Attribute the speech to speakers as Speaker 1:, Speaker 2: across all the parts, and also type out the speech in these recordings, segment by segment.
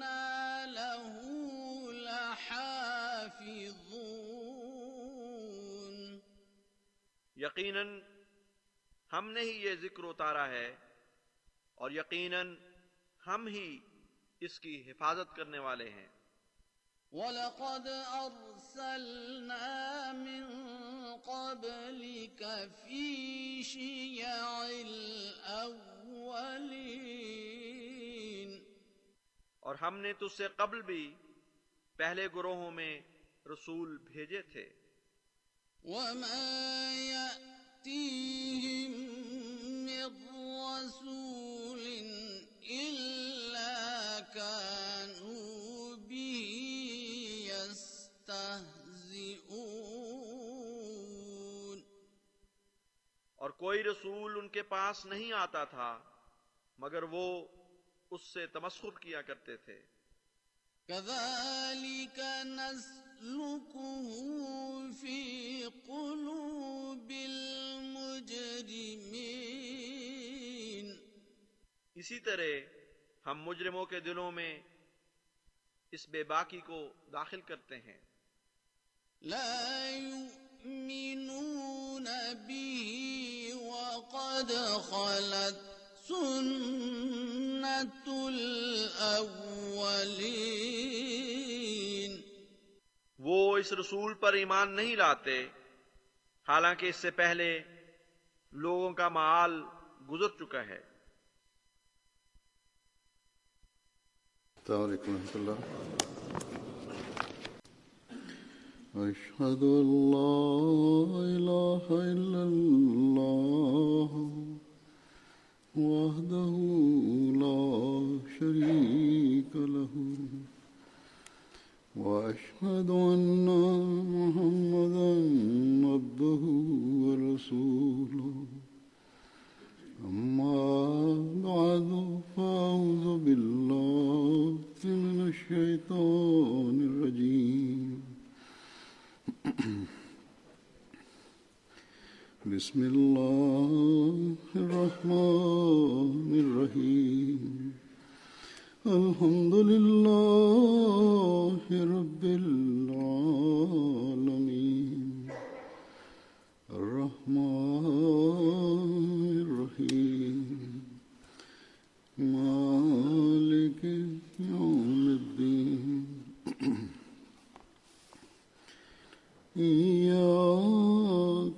Speaker 1: وإنا له لحافظون
Speaker 2: یقیناً ہم نے ہی یہ ذکر اتارا ہے اور یقیناً ہم ہی اس کی حفاظت کرنے والے ہیں۔
Speaker 1: وَلَقَدْ أَرْسَلْنَا مِن قَبْلِكَ فِي شِيَعِ الْأَوَّلِينَ
Speaker 2: اور ہم نے تجھ سے قبل بھی پہلے گروہوں میں رسول بھیجے تھے۔
Speaker 1: وَمَا يَأْتِيهِم مِّن رَّسُولٍ إِلَّا كَانُوا بِهِ يَسْتَهْزِئُونَ۔
Speaker 2: اور کوئی رسول ان کے پاس نہیں آتا تھا مگر وہ اس سے تمسخر کیا کرتے تھے۔
Speaker 1: كَذَلِكَ نَسْلُكُهُ فِي قُلُوبِ الْمُجْرِمِينَ
Speaker 2: اسی طرح ہم مجرموں کے دلوں میں اس بے باکی کو داخل کرتے ہیں۔
Speaker 1: لا يؤمنون به وقد خلت سنة الأولين.
Speaker 2: وہ اس رسول پر ایمان نہیں لاتے حالانکہ اس سے پہلے لوگوں کا معال گزر چکا ہے۔
Speaker 3: السلام علیکم ورحمۃ اللہ۔ أشهد أن لا إله إلا الله وحده لا شريك له وأشهد أن محمدا عبده ورسوله. أما بعد، فأعوذ بالله من الشيطان الرجيم. بسم اللہ الرحمن الرحیم الحمد للہ رب العالمین الرحمن الرحیم مالک یوم الدین إياك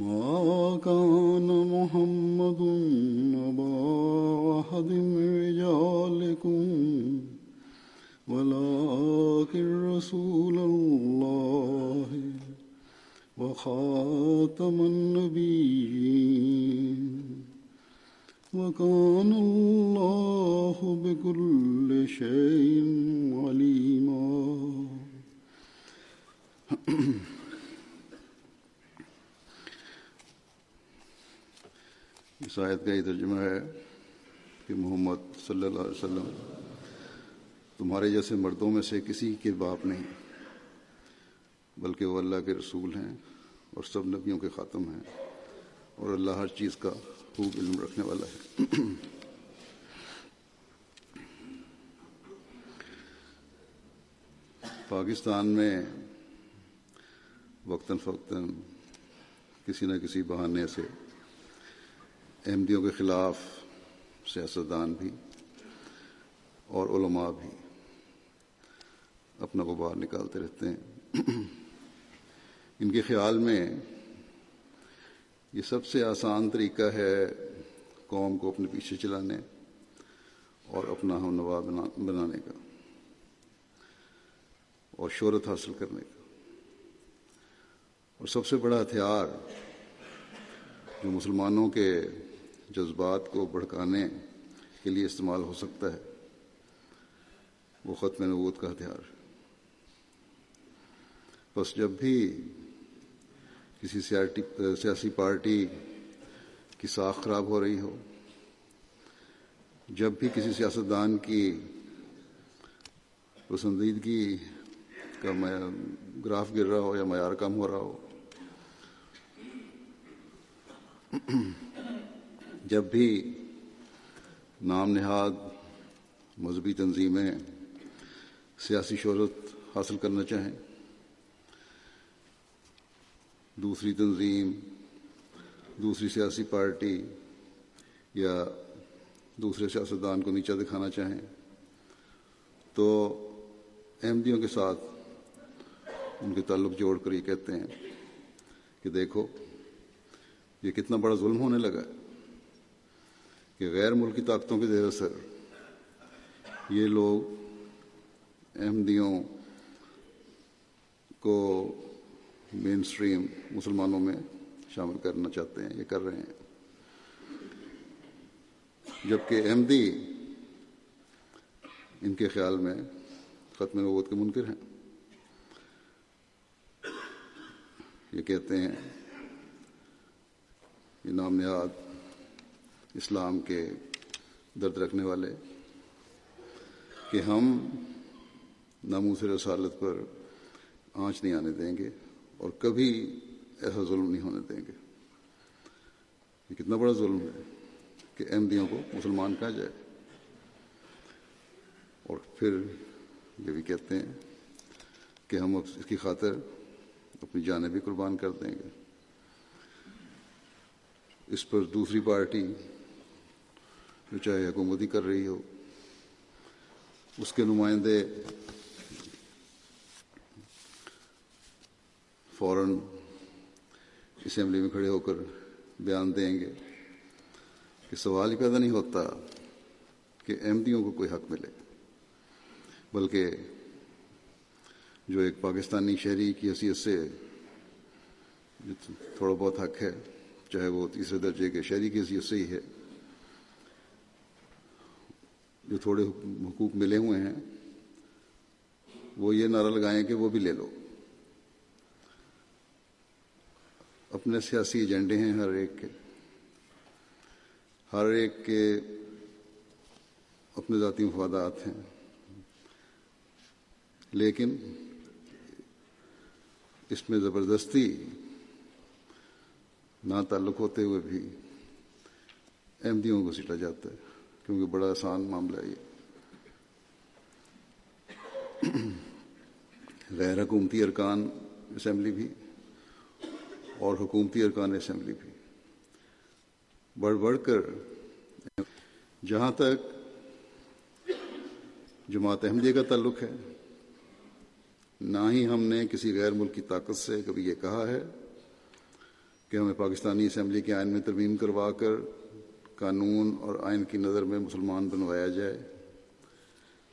Speaker 3: ما كان محمد أبا أحد من رجالكم، ولكن رسول الله وخاتم النبيين. وكان الله بكل شيء عليما. اس آیت کا یہ ترجمہ ہے کہ محمد صلی اللہ علیہ وسلم تمہارے جیسے مردوں میں سے کسی کے باپ نہیں، بلکہ وہ اللہ کے رسول ہیں اور سب نبیوں کے خاتم ہیں اور اللہ ہر چیز کا خوب علم رکھنے والا ہے۔ پاکستان میں وقتاً فوقتاً کسی نہ کسی بہانے سے احمدیوں کے خلاف، سیاستدان بھی اور علماء بھی اپنا غبار نکالتے رہتے ہیں۔ ان کے خیال میں یہ سب سے آسان طریقہ ہے قوم کو اپنے پیچھے چلانے اور اپنا ہم نوا بنانے کا اور شہرت حاصل کرنے کا۔ اور سب سے بڑا ہتھیار جو مسلمانوں کے جذبات کو بھڑکانے کے لیے استعمال ہو سکتا ہے۔ وہ ختم نبوت کا ہتھیار۔ بس جب بھی کسی سیاسی پارٹی کی ساکھ خراب ہو رہی ہو، جب بھی کسی سیاستدان کی پسندیدگی کا گراف گر رہا ہو یا معیار کم ہو رہا ہو جب بھی نام نہاد، مذہبی تنظیمیں، سیاسی شہرت حاصل کرنا چاہیں، دوسری تنظیم، دوسری سیاسی پارٹی یا دوسرے سیاستدان کو نیچا دکھانا چاہیں، تو احمدیوں کے ساتھ ان کے تعلق جوڑ کر یہ کہتے ہیں کہ دیکھو، یہ کتنا بڑا ظلم ہونے لگا ہے۔ کہ غیر ملکی طاقتوں کے زیر اثر یہ لوگ احمدیوں کو مین سٹریم مسلمانوں میں شامل کرنا چاہتے ہیں، یہ کر رہے ہیں۔ جبکہ احمدی ان کے خیال میں ختم نبوت کے منکر ہیں۔ یہ کہتے ہیں، یہ نام نہاد اسلام کے درد رکھنے والے، کہ ہم ناموس رسالت پر آنچ نہیں آنے دیں گے اور کبھی ایسا ظلم نہیں ہونے دیں گے۔ یہ کتنا بڑا ظلم ہے کہ احمدیوں کو مسلمان کہا جائے۔ اور پھر یہ بھی کہتے ہیں کہ ہم اس کی خاطر اپنی جانیں بھی قربان کر دیں گے۔ اس پر دوسری پارٹی جو چاہے حکومتی کر رہی ہو۔ اس کے نمائندے فوراً اسمبلی میں کھڑے ہو کر بیان دیں گے کہ سوال ہی پیدا نہیں ہوتا کہ احمدیوں کو کوئی حق ملے، بلکہ جو ایک پاکستانی شہری کی حیثیت سے تھوڑا بہت حق ہے، چاہے وہ تیسرے درجے کے شہری کی حیثیت سے ہی ہے جو تھوڑے حقوق ملے ہوئے ہیں، وہ یہ نعرہ لگائیں کہ وہ بھی لے لو۔ اپنے سیاسی ایجنڈے ہیں ہر ایک کے۔ ہر ایک کے اپنے ذاتی مفادات ہیں۔ لیکن اس میں زبردستی نہ تعلق ہوتے ہوئے بھی احمدیوں کو سیٹا جاتا ہے۔ کیونکہ بڑا آسان معاملہ ہے یہ۔ غیر حکومتی ارکان اسمبلی بھی اور حکومتی ارکان اسمبلی بھی۔ بڑھ بڑھ کر جہاں تک جماعت احمدیہ کا تعلق ہے، نہ ہی ہم نے کسی غیر ملکی طاقت سے کبھی یہ کہا ہے کہ ہمیں پاکستانی اسمبلی کے آئین میں ترمیم کروا کر قانون اور آئین کی نظر میں مسلمان بنوایا جائے۔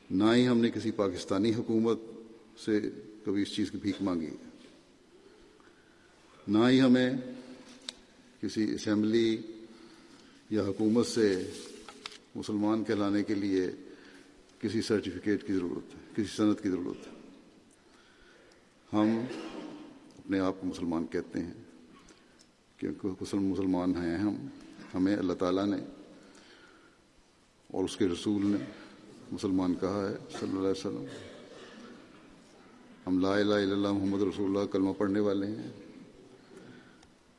Speaker 3: نہ ہی ہم نے کسی پاکستانی حکومت سے کبھی اس چیز کی بھیک مانگی۔ نہ ہی ہمیں کسی اسمبلی یا حکومت سے مسلمان کہلانے کے لیے کسی سرٹیفکیٹ کی ضرورت ہے، کسی صنعت کی ضرورت ہے۔ ہم اپنے آپ کو مسلمان کہتے ہیں، کیونکہ مسلمان ہیں ہم۔ ہمیں اللہ تعالیٰ نے اور اس کے رسول نے مسلمان کہا ہے، صلی اللہ علیہ وسلم، ہم لا الہ الا اللہ محمد رسول اللہ، کلمہ پڑھنے والے ہیں۔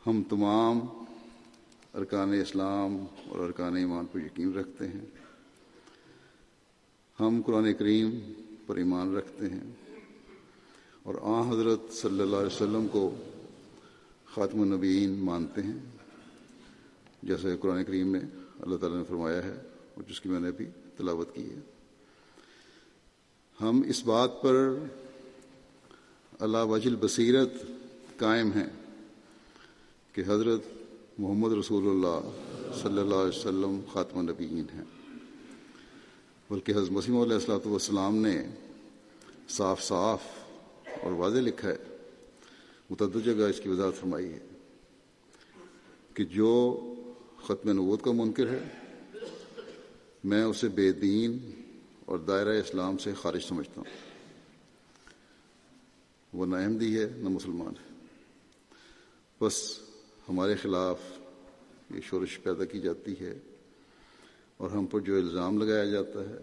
Speaker 3: ہم تمام ارکان اسلام اور ارکان ایمان پر یقین رکھتے ہیں۔ ہم قرآن کریم پر ایمان رکھتے ہیں۔ اور آ حضرت صلی اللہ علیہ وسلم کو خاتم النبیین مانتے ہیں۔ جیسے قرآن کریم میں اللہ تعالیٰ نے فرمایا ہے اور جس کی میں نے بھی تلاوت کی ہے۔ ہم اس بات پر اللہ وجل بصیرت قائم ہیں کہ حضرت محمد رسول اللہ صلی اللہ علیہ وسلم خاتم النبیین ہیں۔ بلکہ حضرت مسیم علیہ السلاۃ والسلام نے صاف صاف اور واضح لکھا ہے، متعدد جگہ اس کی وضاحت فرمائی ہے کہ جو ختم نبوت کا منکر ہے۔ میں اسے بے دین اور دائرہ اسلام سے خارج سمجھتا ہوں۔ وہ نہ احمدی ہے، نہ مسلمان ہے۔ بس ہمارے خلاف یہ شورش پیدا کی جاتی ہے اور ہم پر جو الزام لگایا جاتا ہے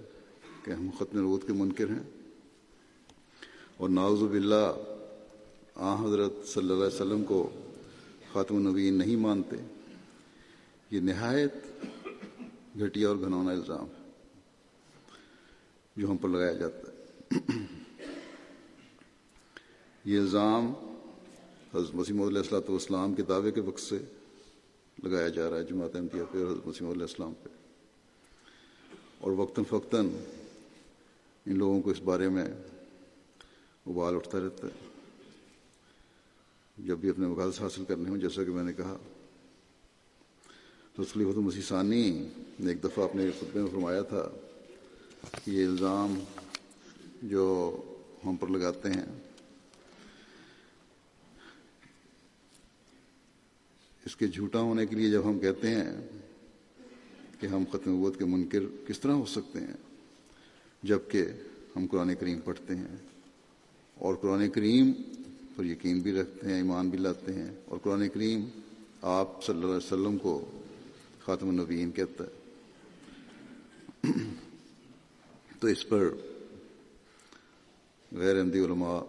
Speaker 3: کہ ہم ختم نبوت کے منکر ہیں۔ اور ناوز باللہ آ حضرت صلی اللہ علیہ وسلم کو خاتم النبین نہیں مانتے۔ یہ نہایت گھٹیا اور گھنونا الزام ہے جو ہم پر لگایا جاتا ہے۔ یہ الزام حضرت مسیم علیہ السلاۃ والسلام کے دعوے کے وقت سے لگایا جا رہا ہے، جماعت احمدیہ پہ حضرت مسیم علیہ السلام پہ۔ اور وقتاً فوقتاً ان لوگوں کو اس بارے میں ابال اٹھتا رہتا ہے۔ جب بھی اپنے مقاصد حاصل کرنے ہوں، جیسا کہ میں نے کہا تو خلیفۃ ثانی نے ایک دفعہ اپنے خطبے میں فرمایا تھا کہ یہ الزام جو ہم پر لگاتے ہیں، اس کے جھوٹا ہونے کے لیے جب ہم کہتے ہیں کہ ہم ختم نبوت کے منکر کس طرح ہو سکتے ہیں جبکہ ہم قرآن کریم پڑھتے ہیں اور قرآن کریم پر یقین بھی رکھتے ہیں، ایمان بھی لاتے ہیں اور قرآن کریم آپ صلی اللہ علیہ وسلم کو خاتم النبیین کہتا ہے۔ تو اس پر غیر احمدی علماء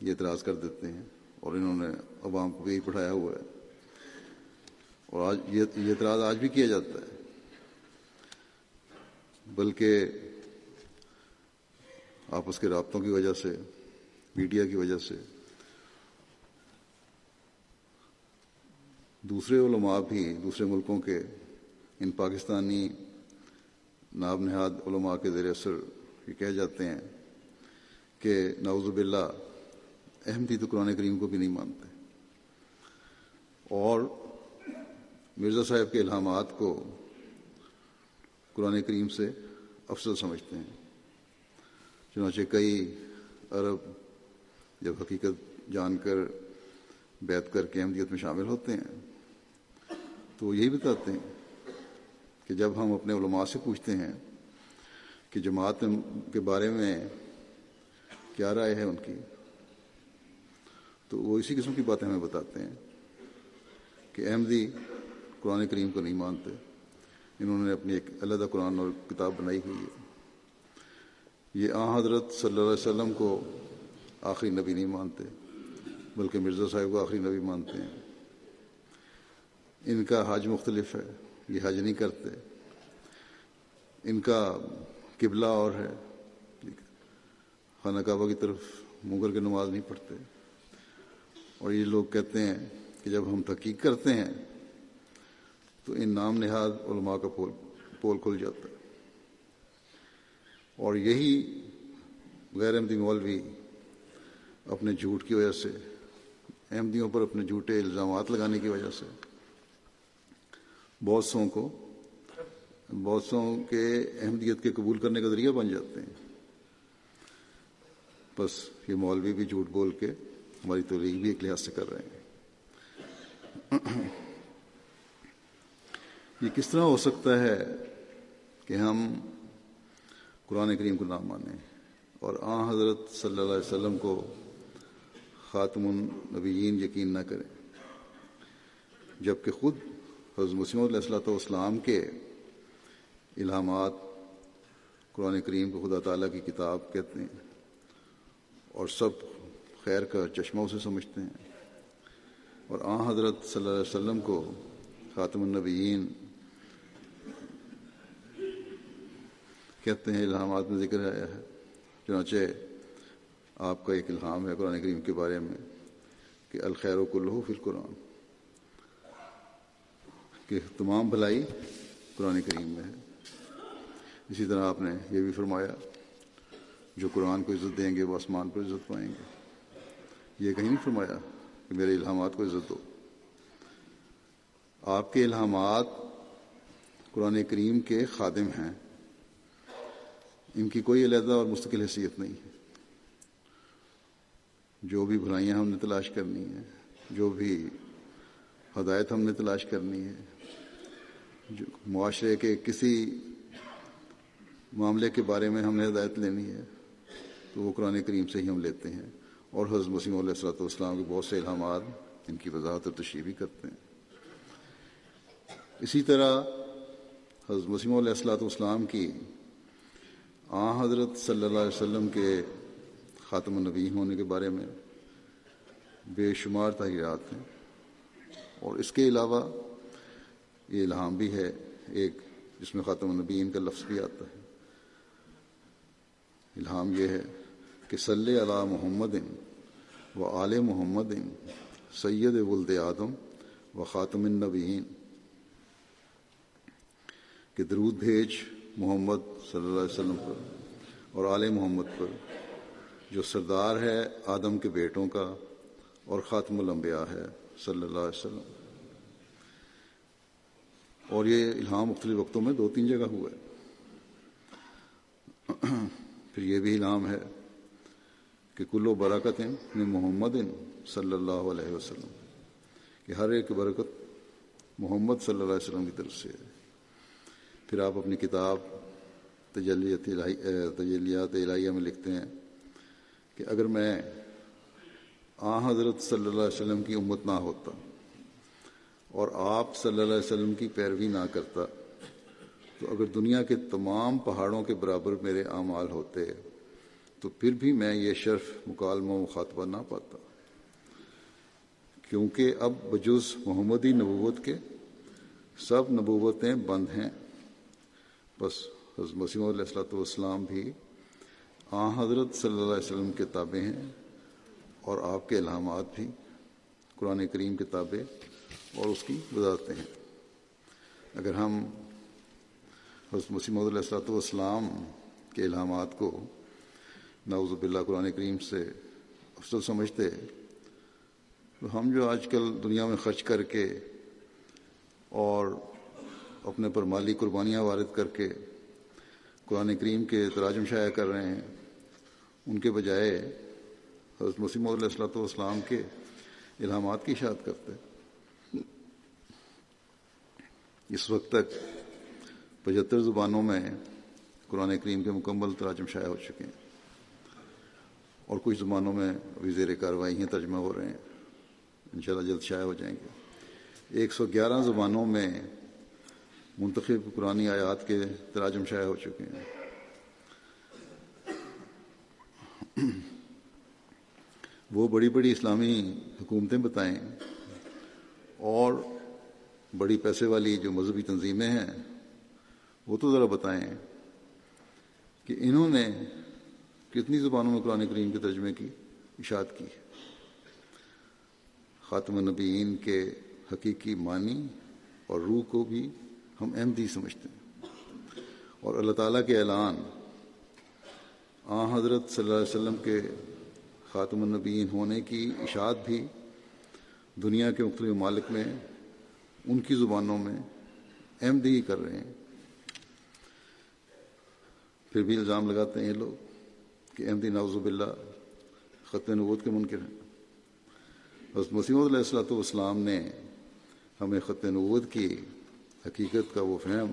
Speaker 3: یہ اعتراض کر دیتے ہیں اور انہوں نے عوام کو بھی یہی پڑھایا ہوا ہے۔ اور آج یہ اعتراض آج بھی کیا جاتا ہے۔ بلکہ آپس کے رابطوں کی وجہ سے، میڈیا کی وجہ سے دوسرے علماء بھی دوسرے ملکوں کے ان پاکستانی ناب نہاد علماء کے زیر اثر یہ کہہ جاتے ہیں کہ نعوذ باللہ احمدی تو قرآن کریم کو بھی نہیں مانتے اور مرزا صاحب کے الہامات کو قرآن کریم سے افضل سمجھتے ہیں چنانچہ کئی عرب جب حقیقت جان کر بیت کر کے احمدیت میں شامل ہوتے ہیں تو وہ یہی بتاتے ہیں کہ جب ہم اپنے علماء سے پوچھتے ہیں کہ جماعت کے بارے میں کیا رائے ہے ان کی، تو وہ اسی قسم کی باتیں ہمیں بتاتے ہیں کہ احمدی جی قرآن کریم کو نہیں مانتے، انہوں نے اپنی ایک علیحدہ قرآن اور کتاب بنائی ہوئی ہے۔ یہ آ حضرت صلی اللہ علیہ وسلم کو آخری نبی نہیں مانتے، بلکہ مرزا صاحب کو آخری نبی مانتے ہیں۔ ان کا حج مختلف ہے، یہ حج نہیں کرتے۔ ان کا قبلہ اور ہے۔ خانہ کعبہ کی طرف منہ کر کے نماز نہیں پڑھتے۔ اور یہ لوگ کہتے ہیں کہ جب ہم تحقیق کرتے ہیں تو ان نام نہاد علماء کا پول پول کھل جاتا ہے۔ اور یہی غیر احمدی مولوی اپنے جھوٹ کی وجہ سے، احمدیوں پر اپنے جھوٹے الزامات لگانے کی وجہ سے بہت کو، بہت سو کے احمدیت کے قبول کرنے کا ذریعہ بن جاتے ہیں۔ بس یہ مولوی بھی جھوٹ بول کے ہماری تولیگ بھی ایک لحاظ سے کر رہے ہیں۔ یہ کس طرح ہو سکتا ہے کہ ہم قرآن کریم کو نہ مانیں اور آ حضرت صلی اللہ علیہ وسلم کو خاتم النبیین یقین نہ کریں، جبکہ خود حضرت مسیم علیہ السلۃ والسلام کے الہامات قرآن کریم کو خدا تعالیٰ کی کتاب کہتے ہیں اور سب خیر کا چشمہ اسے سمجھتے ہیں۔ اور آ حضرت صلی اللہ علیہ وسلم کو خاتم النبیین کہتے ہیں، الہامات میں ذکر آیا ہے۔ چنانچہ آپ کا ایک الہام ہے قرآن کریم کے بارے میں کہ الخیر و کلو فی القرآن۔ کہ تمام بھلائی قرآن کریم میں ہے۔ اسی طرح آپ نے یہ بھی فرمایا، جو قرآن کو عزت دیں گے، وہ آسمان پر عزت پائیں گے۔ یہ کہیں نہیں فرمایا کہ میرے الہامات کو عزت دو۔ آپ کے الہامات قرآن کریم کے خادم ہیں۔ ان کی کوئی علیحدہ اور مستقل حیثیت نہیں ہے۔ جو بھی بھلائیاں ہم نے تلاش کرنی ہے جو بھی ہدایت ہم نے تلاش کرنی ہے معاشرے کے کسی معاملے کے بارے میں ہم نے ہدایت لینی ہے، تو وہ قرآن کریم سے ہی ہم لیتے ہیں۔ اور حضرت مسیم علیہ السلۃ والسلام کے بہت سے الہامات ان کی وضاحت اور تشریح بھی کرتے ہیں۔ اسی طرح حضرت مسیم علیہ السلاۃ والسلام کی آ حضرت صلی اللہ علیہ وسلم کے خاتم النبی ہونے کے بارے میں بے شمار تحریرات ہیں۔ اور اس کے علاوہ یہ الہام بھی ہے، ایک جس میں خاتم النبیین کا لفظ بھی آتا ہے۔ الہام یہ ہے کہ صلی علی محمد و آل محمد، سید ولد آدم و خاتم النبیین۔ کہ درود بھیج محمد صلی اللہ علیہ وسلم پر اور آل محمد پر، جو سردار ہے آدم کے بیٹوں کا اور خاتم الانبیاء ہے صلی اللہ علیہ وسلم۔ اور یہ الہام مختلف وقتوں میں دو تین جگہ ہوا ہے۔ پھر یہ بھی الہام ہے کہ کلو برکت میں محمد صلی اللہ علیہ وسلم، کہ ہر ایک برکت محمد صلی اللہ علیہ وسلم کی طرف سے ہے۔ پھر آپ اپنی کتاب تجلیت تجلیات الہیہ میں لکھتے ہیں کہ اگر میں آ حضرت صلی اللہ علیہ وسلم کی امت نہ ہوتا اور آپ صلی اللہ علیہ وسلم کی پیروی نہ کرتا تو اگر دنیا کے تمام پہاڑوں کے برابر میرے اعمال ہوتے تو پھر بھی میں یہ شرف مکالمہ مخاطبہ نہ پاتا۔ کیونکہ اب بجز محمدی نبوت کے سب نبوتیں بند ہیں۔ بس حضرت مسیم علیہ السلۃ والسلام بھی آ حضرت صلی اللہ علیہ وسلم کے تابع ہیں اور آپ کے الہامات بھی قرآن کریم کے تابع اور اس کی وضاحتیں ہیں۔ اگر ہم حضرت مسیم علیہ السلۃ والسلام کے الہامات کو نعوذ باللہ قرآن کریم سے افضل سمجھتے، تو ہم جو آج کل دنیا میں خرچ کر کے اور اپنے پر مالی قربانیاں وارد کر کے قرآن کریم کے تراجم شائع کر رہے ہیں، ان کے بجائے حضرت مسیم علیہ السلۃ والسلام کے الہامات کی اشاعت کرتے۔ اس وقت تک پچہتر زبانوں میں قرآن کریم کے مکمل تراجم شائع ہو چکے ہیں اور کچھ زبانوں میں ابھی زیر کاروائی ہیں ترجمہ ہو رہے ہیں۔ انشاءاللہ جلد شائع ہو جائیں گے۔ ایک سو گیارہ زبانوں میں منتخب قرآن آیات کے تراجم شائع ہو چکے ہیں۔ وہ بڑی بڑی اسلامی حکومتیں بتائیں اور بڑی پیسے والی جو مذہبی تنظیمیں ہیں، وہ تو ذرا بتائیں کہ انہوں نے کتنی زبانوں میں قرآن کریم کے ترجمے کی، اشاعت کی۔ خاتم النبیین کے حقیقی معنی اور روح کو بھی ہم احمدی سمجھتے ہیں۔ اور اللہ تعالیٰ کے اعلان آ حضرت صلی اللہ علیہ وسلم کے خاتم النبیین ہونے کی اشاعت بھی دنیا کے مختلف ممالک میں ان کی زبانوں میں احمدی کر رہے ہیں۔ پھر بھی الزام لگاتے ہیں یہ لوگ کہ احمدی نوز باللہ خط نبوت کے منکر ہیں۔ بس مسیح علیہ السلاۃ والسلام نے ہمیں خط نبوت کی حقیقت کا وہ فہم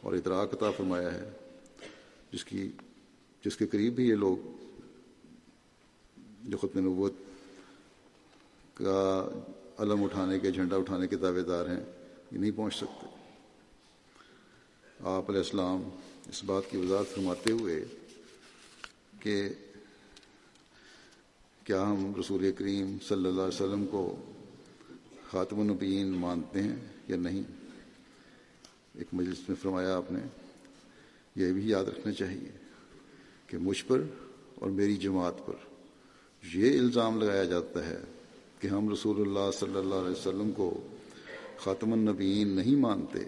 Speaker 3: اور ادراک عطا فرمایا ہے، جس کی، جس کے قریب بھی یہ لوگ جو خط نبوت کا علم اٹھانے کے، جھنڈا اٹھانے کے دعوے دار ہیں، یہ نہیں پہنچ سکتے۔ آپ علیہ السلام اس بات کی وضاحت فرماتے ہوئے کہ کیا ہم رسول کریم صلی اللہ علیہ وسلم کو خاتم النبیین مانتے ہیں یا نہیں؟ ایک مجلس میں فرمایا آپ نے، یہ بھی یاد رکھنا چاہیے کہ مجھ پر اور میری جماعت پر یہ الزام لگایا جاتا ہے کہ ہم رسول اللہ صلی اللہ علیہ وسلم کو خاتم النبیین نہیں مانتے،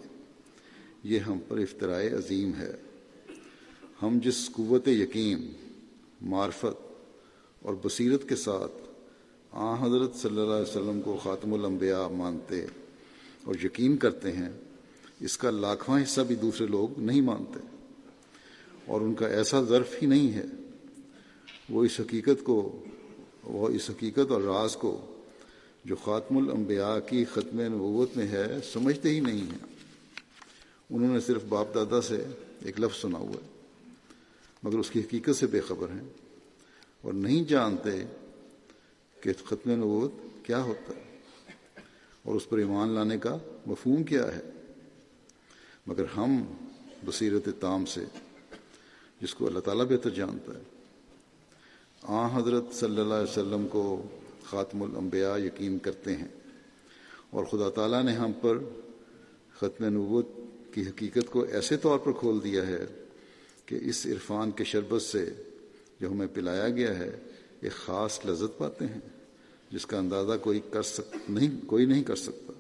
Speaker 3: یہ ہم پر افطرائے عظیم ہے۔ ہم جس قوت یقین، معرفت اور بصیرت کے ساتھ آ حضرت صلی اللہ علیہ وسلم کو خاتم الانبیاء مانتے اور یقین کرتے ہیں، اس کا لاکھواں حصہ بھی دوسرے لوگ نہیں مانتے۔ اور ان کا ایسا ظرف ہی نہیں ہے۔ وہ اس حقیقت کو، وہ اس حقیقت اور راز کو جو خاتم الانبیاء کی ختم نبوت میں ہے، سمجھتے ہی نہیں ہیں۔ انہوں نے صرف باپ دادا سے ایک لفظ سنا ہوا ہے، مگر اس کی حقیقت سے بے خبر ہیں۔ اور نہیں جانتے کہ ختم نبوت کیا ہوتا ہے، اور اس پر ایمان لانے کا مفہوم کیا ہے۔ مگر ہم بصیرت تام سے، جس کو اللہ تعالیٰ بہتر جانتا ہے آ حضرت صلی اللہ علیہ وسلم کو خاتم الانبیاء یقین کرتے ہیں۔ اور خدا تعالیٰ نے ہم پر ختم نبوت کی حقیقت کو ایسے طور پر کھول دیا ہے کہ اس عرفان کے شربت سے جو ہمیں پلایا گیا ہے، ایک خاص لذت پاتے ہیں، جس کا اندازہ کوئی کر سک، نہیں، کوئی نہیں کر سکتا۔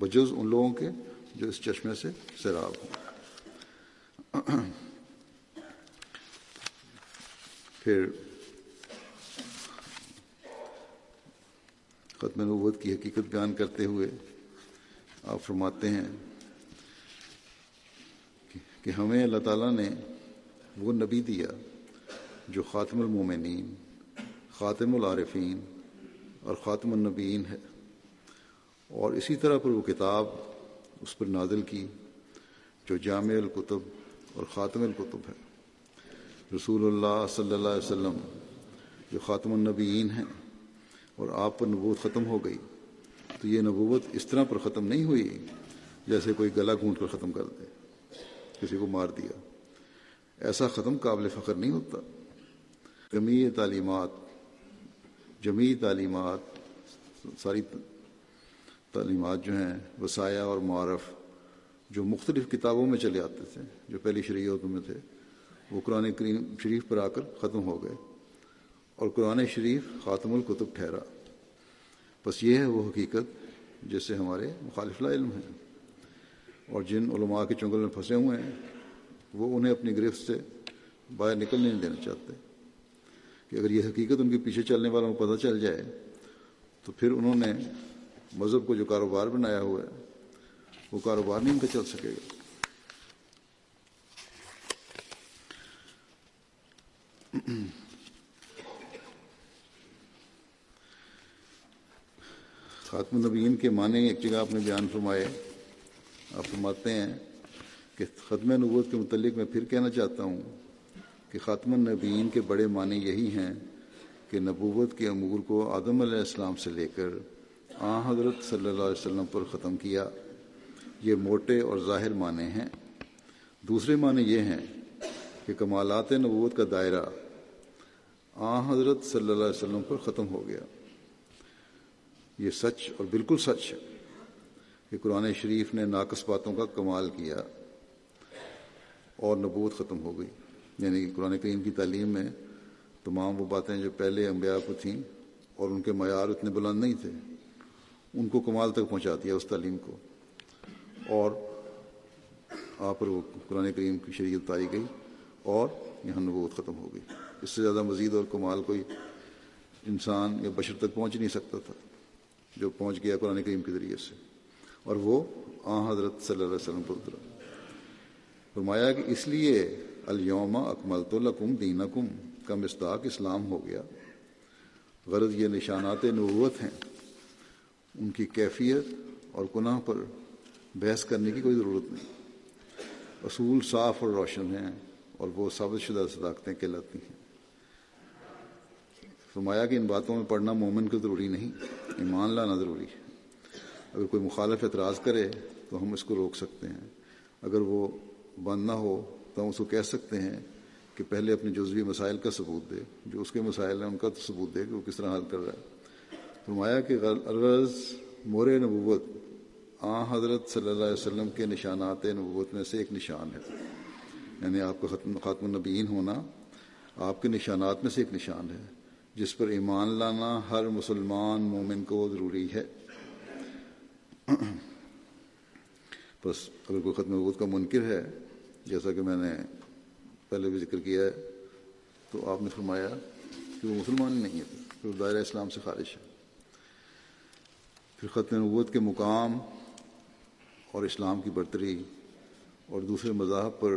Speaker 3: بجز ان لوگوں کے جو اس چشمے سے سیراب ہوں۔ پھر ختم نبوت کی حقیقت بیان کرتے ہوئے آپ فرماتے ہیں کہ ہمیں اللہ تعالیٰ نے وہ نبی دیا جو خاتم المومنین، خاتم العارفین اور خاتم النبیین ہے۔ اور اسی طرح پر وہ کتاب اس پر نازل کی جو جامع الکتب اور خاتم الکتب ہے۔ رسول اللہ صلی اللہ علیہ وسلم جو خاتم النبیین ہیں۔ اور آپ پر نبوت ختم ہو گئی تو یہ نبوت اس طرح پر ختم نہیں ہوئی جیسے کوئی گلا گھونٹ کر ختم کر دے، کسی کو مار دیا۔ ایسا ختم قابل فخر نہیں ہوتا۔ جمیع تعلیمات جمیع تعلیمات، ساری تعلیمات جو ہیں وسایہ اور معرف جو مختلف کتابوں میں چلے آتے تھے، جو پہلی شریعتوں میں تھے، وہ قرآن کریم شریف پر آ کر ختم ہو گئے۔ اور قرآن شریف خاتم القتب ٹھہرا۔ بس یہ ہے وہ حقیقت جس سے ہمارے مخالف لا علم ہیں۔ اور جن علماء کے چنگل میں پھنسے ہوئے ہیں، وہ انہیں اپنی گرفت سے باہر نکلنے نہیں دینا چاہتے۔ کہ اگر یہ حقیقت ان کے پیچھے چلنے والوں کو پتہ چل جائے، تو پھر انہوں نے مذہب کو جو کاروبار بنایا ہوا ہے، وہ کاروبار نہیں ان کا چل سکے گا۔ خاتم النبیین کے معنی ایک جگہ آپ نے بیان فرمائے، آپ فرماتے ہیں کہ ختم نبوت کے متعلق میں پھر کہنا چاہتا ہوں کہ خاتم النبیین کے بڑے معنی یہی ہیں کہ نبوت کے امور کو آدم علیہ السلام سے لے کر آ حضرت صلی اللہ علیہ وسلم پر ختم کیا۔ یہ موٹے اور ظاہر معنی ہیں۔ دوسرے معنی یہ ہیں کہ کمالات نبوت کا دائرہ آ حضرت صلی اللہ علیہ وسلم پر ختم ہو گیا۔ یہ سچ اور بالکل سچ ہے کہ قرآن شریف نے ناقص باتوں کا کمال کیا اور نبوت ختم ہو گئی۔ یعنی کہ قرآن کریم کی تعلیم میں تمام وہ باتیں جو پہلے انبیاء کو تھیں اور ان کے معیار اتنے بلند نہیں تھے، ان کو کمال تک پہنچا دیا اس تعلیم کو۔ اور آپ پر وہ قرآن کریم کی شریعت اتاری گئی اور یہاں نبوت ختم ہو گئی۔ اس سے زیادہ مزید اور کمال کوئی انسان یا بشر تک پہنچ نہیں سکتا تھا۔ جو پہنچ گیا قرآن کریم کے ذریعے سے۔ اور وہ آ حضرت صلی اللہ علیہ وسلم پر اترا۔ فرمایا کہ اس لیے الیوم اکمل تو لکم دین کم کا مستاق اسلام ہو گیا۔ غرض یہ نشانات نبوت ہیں۔ ان کی کیفیت اور گناہ پر بحث کرنے کی کوئی ضرورت نہیں۔ اصول صاف اور روشن ہیں اور وہ ثابت شدہ صداقتیں کہلاتی ہیں۔ فرمایا کہ ان باتوں میں پڑھنا مومن کو ضروری نہیں، ایمان لانا ضروری ہے۔ اگر کوئی مخالف اعتراض کرے تو ہم اس کو روک سکتے ہیں۔ اگر وہ بند نہ ہو تو ہم اس کو کہہ سکتے ہیں کہ پہلے اپنے جزوی مسائل کا ثبوت دے۔ جو اس کے مسائل ہیں ان کا تو ثبوت دے کہ وہ کس طرح حل کر رہا ہے۔ فرمایا کہ غرض مور نبوت، آ حضرت صلی اللہ علیہ وسلم کے نشانات نبوت میں سے ایک نشان ہے۔ یعنی آپ کا ختم خاتم النبیین ہونا، آپ کے نشانات میں سے ایک نشان ہے۔ جس پر ایمان لانا ہر مسلمان مومن کو ضروری ہے۔ بس اگر کوئی ختم نبوت کا منکر ہے، جیسا کہ میں نے پہلے بھی ذکر کیا ہے، تو آپ نے فرمایا کہ وہ مسلمان نہیں ہے پھر دائرہ اسلام سے خارج ہے۔ پھر ختم نبوت کے مقام اور اسلام کی برتری اور دوسرے مذاہب پر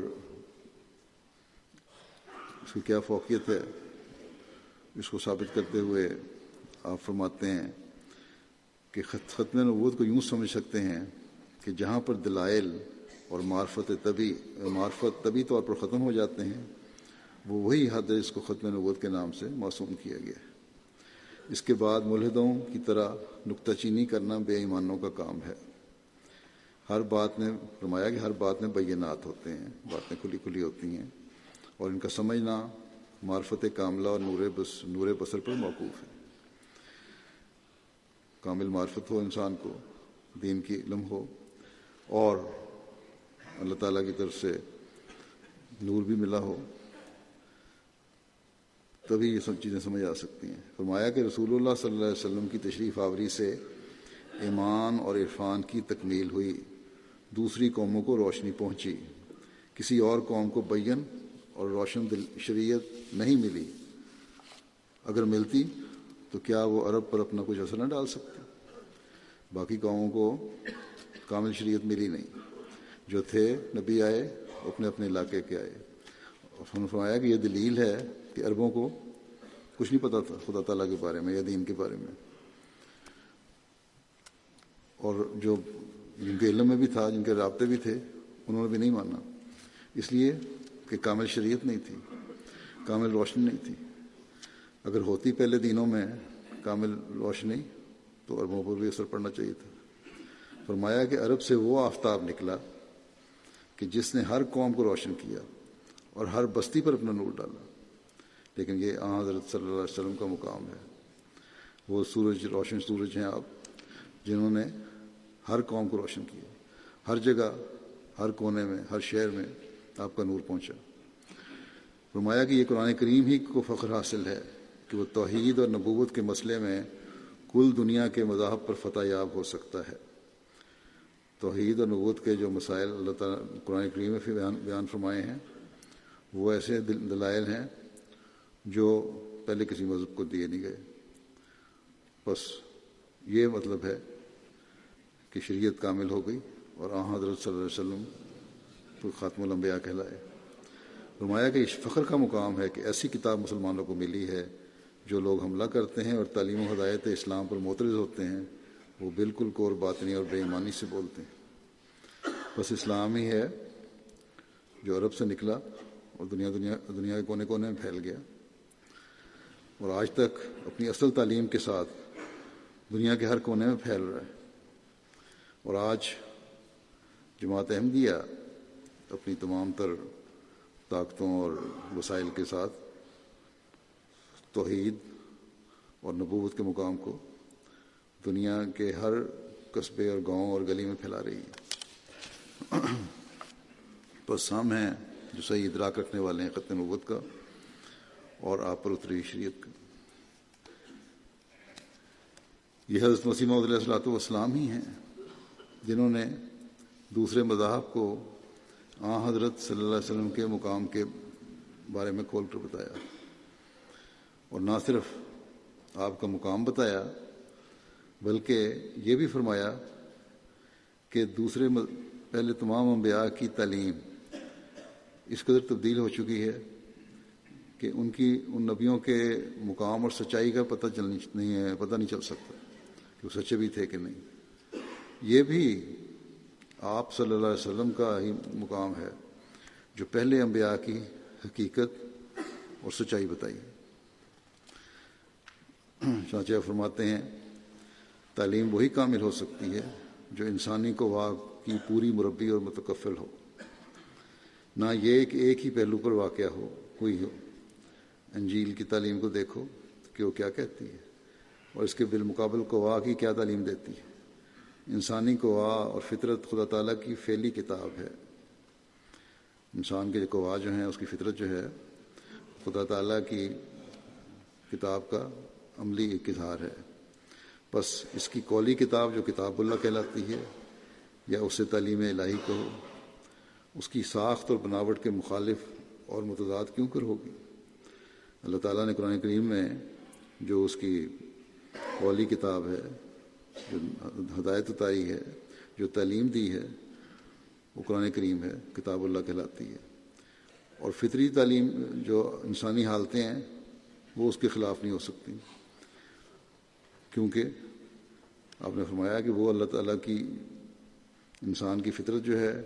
Speaker 3: اس کی کیا فوقیت ہے؟ اس کو ثابت کرتے ہوئے آپ فرماتے ہیں کہ ختم نبوت کو یوں سمجھ سکتے ہیں کہ جہاں پر دلائل اور معرفت طبی معرفت طبی طور پر ختم ہو جاتے ہیں، وہ وہی حد ہے جس کو ختم نبوت کے نام سے معصوم کیا گیا ہے۔ اس کے بعد ملحدوں کی طرح نکتہ چینی کرنا بے ایمانوں کا کام ہے۔ ہر بات میں، فرمایا کہ ہر بات میں بینات ہوتے ہیں، باتیں کھلی کھلی ہوتی ہیں اور ان کا سمجھنا معرفت کاملہ اور نور بس، نور بسر پر موقوف ہے کامل معرفت ہو انسان کو، دین کی علم ہو، اور اللہ تعالیٰ کی طرف سے نور بھی ملا ہو، تبھی یہ سب چیزیں سمجھ آ سکتی ہیں۔ فرمایا کہ رسول اللہ صلی اللہ علیہ وسلم کی تشریف آوری سے ایمان اور عرفان کی تکمیل ہوئی۔ دوسری قوموں کو روشنی پہنچی۔ کسی اور قوم کو بین اور روشن دل شریعت نہیں ملی۔ اگر ملتی تو کیا وہ عرب پر اپنا کچھ اثر نہ ڈال سکتے باقی قوموں کو کامل شریعت ملی نہیں۔ جو تھے نبی آئے اپنے اپنے علاقے کے آئے۔ اور فرمایا کہ یہ دلیل ہے کہ عربوں کو کچھ نہیں پتا تھا، خدا تعالیٰ کے بارے میں یا دین کے بارے میں۔ اور جو جن کے علم میں بھی تھا، جن کے رابطے بھی تھے، انہوں نے بھی نہیں مانا۔ اس لیے کہ کامل شریعت نہیں تھی، کامل روشنی نہیں تھی۔ اگر ہوتی پہلے دنوں میں کامل روشنی، تو عربوں پر بھی اثر پڑنا چاہیے تھا۔ فرمایا کہ عرب سے وہ آفتاب نکلا کہ جس نے ہر قوم کو روشن کیا اور ہر بستی پر اپنا نور ڈالا۔ لیکن یہ آ حضرت صلی اللہ علیہ وسلم کا مقام ہے۔ وہ سورج، روشن سورج ہیں آپ، جنہوں نے ہر قوم کو روشن کیا۔ ہر جگہ، ہر کونے میں، ہر شہر میں آپ کا نور پہنچا۔ فرمایا کہ یہ قرآن کریم ہی کو فخر حاصل ہے کہ وہ توحید اور نبوت کے مسئلے میں کل دنیا کے مذاہب پر فتح یاب ہو سکتا ہے۔ توحید اور نبوت کے جو مسائل اللہ تعالیٰ قرآن کریم میں بیان بیان فرمائے ہیں، وہ ایسے دلائل ہیں جو پہلے کسی مذہب کو دیے نہیں گئے۔ بس یہ مطلب ہے کہ شریعت کامل ہو گئی اور آ حضرت صلی اللہ علیہ وسلم تو خاتم الانبیاء کہلائے۔ فرمایا کہ اس فخر کا مقام ہے کہ ایسی کتاب مسلمانوں کو ملی ہے جو لوگ حملہ کرتے ہیں اور تعلیم و ہدایت اسلام پر معترض ہوتے ہیں۔ وہ بالکل کور باطنی اور بے ایمانی سے بولتے ہیں۔ بس اسلام ہی ہے جو عرب سے نکلا اور دنیا دنیا دنیا کے کونے کونے میں پھیل گیا۔ اور آج تک اپنی اصل تعلیم کے ساتھ دنیا کے ہر کونے میں پھیل رہا ہے۔ اور آج جماعت احمدیہ اپنی تمام تر طاقتوں اور وسائل کے ساتھ توحید اور نبوت کے مقام کو دنیا کے ہر قصبے اور گاؤں اور گلی میں پھیلا رہی ہے۔ بس ہم ہیں جو صحیح ادراک رکھنے والے ہیں خط نبوت کا اور آپ پر اتری شریعت کا۔ یہ حضرت مسیم علیہ السلاۃ والسلام ہی ہیں جنہوں نے دوسرے مذاہب کو آ حضرت صلی اللہ علیہ وسلم کے مقام کے بارے میں کھول کر بتایا اور نہ صرف آپ کا مقام بتایا بلکہ یہ بھی فرمایا کہ دوسرے پہلے تمام انبیاء کی تعلیم اس قدر تبدیل ہو چکی ہے کہ ان کی ان نبیوں کے مقام اور سچائی کا پتہ چل نہیں ہے، پتہ نہیں چل سکتا کہ وہ سچے بھی تھے کہ نہیں۔ یہ بھی آپ صلی اللہ علیہ وسلم کا ہی مقام ہے جو پہلے انبیاء کی حقیقت اور سچائی بتائی۔ چانچہ فرماتے ہیں، تعلیم وہی کامل ہو سکتی ہے جو انسانی کو واقع کی پوری مربی اور متکفل ہو۔ نہ یہ کہ ایک ہی پہلو پر واقع ہو، ہوئی ہو۔ انجیل کی تعلیم کو دیکھو کہ وہ کیا کہتی ہے اور اس کے بالمقابل قوا کی کیا تعلیم دیتی ہے۔ انسانی قوا اور فطرت خدا تعالیٰ کی فعلی کتاب ہے۔ انسان کے جو قوا جو ہیں، اس کی فطرت جو ہے، خدا تعالیٰ کی کتاب کا عملی ایک اظہار ہے۔ بس اس کی قولی کتاب جو کتاب اللہ کہلاتی ہے، یا اسے تعلیم الہی کہو اس کی ساخت اور بناوٹ کے مخالف اور متضاد کیوں کر ہوگی؟ اللہ تعالیٰ نے قرآن کریم میں جو اس کی قولی کتاب ہے جو ہدایت اتاری ہے، جو تعلیم دی ہے، وہ قرآن کریم ہے، کتاب اللہ کہلاتی ہے۔ اور فطری تعلیم جو انسانی حالتیں ہیں، وہ اس کے خلاف نہیں ہو سکتی۔ کیونکہ آپ نے فرمایا کہ وہ اللہ تعالیٰ کی انسان کی فطرت جو ہے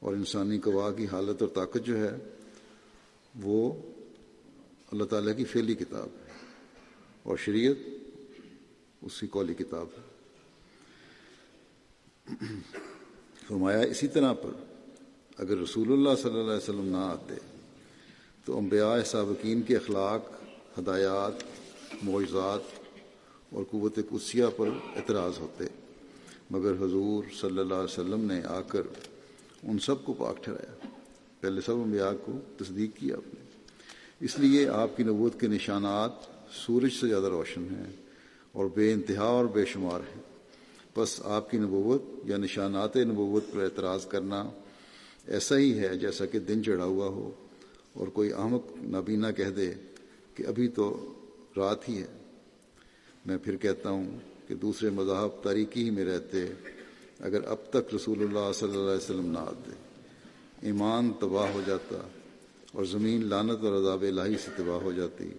Speaker 3: اور انسانی قوا کی حالت اور طاقت جو ہے، وہ اللہ تعالیٰ کی فعلی کتاب ہے۔ اور شریعت اس کی قولی کتاب ہے۔ فرمایا، اسی طرح پر اگر رسول اللہ صلی اللہ علیہ وسلم نہ آتے، تو انبیاء سابقین کے اخلاق، ہدایات، معجزات اور قوت قدسیہ پر اعتراض ہوتے۔ مگر حضور صلی اللہ علیہ وسلم نے آ کر ان سب کو پاک ٹھہرایا۔ پہلے سب انبیاء کو تصدیق کیا آپ نے اس لیے آپ کی نبوت کے نشانات سورج سے زیادہ روشن ہیں۔ اور بے انتہا اور بے شمار ہیں۔ بس آپ کی نبوت یا نشانات نبوت پر اعتراض کرنا ایسا ہی ہے جیسا کہ دن چڑھا ہوا ہو۔ اور کوئی احمق نابینا کہہ دے کہ ابھی تو رات ہی ہے۔ میں پھر کہتا ہوں کہ دوسرے مذاہب تاریکی ہی میں رہتے اگر اب تک رسول اللہ صلی اللہ علیہ وسلم نہ آتے۔ ایمان تباہ ہو جاتا اور زمین لانت اور عذاب الہی سے تباہ ہو جاتی۔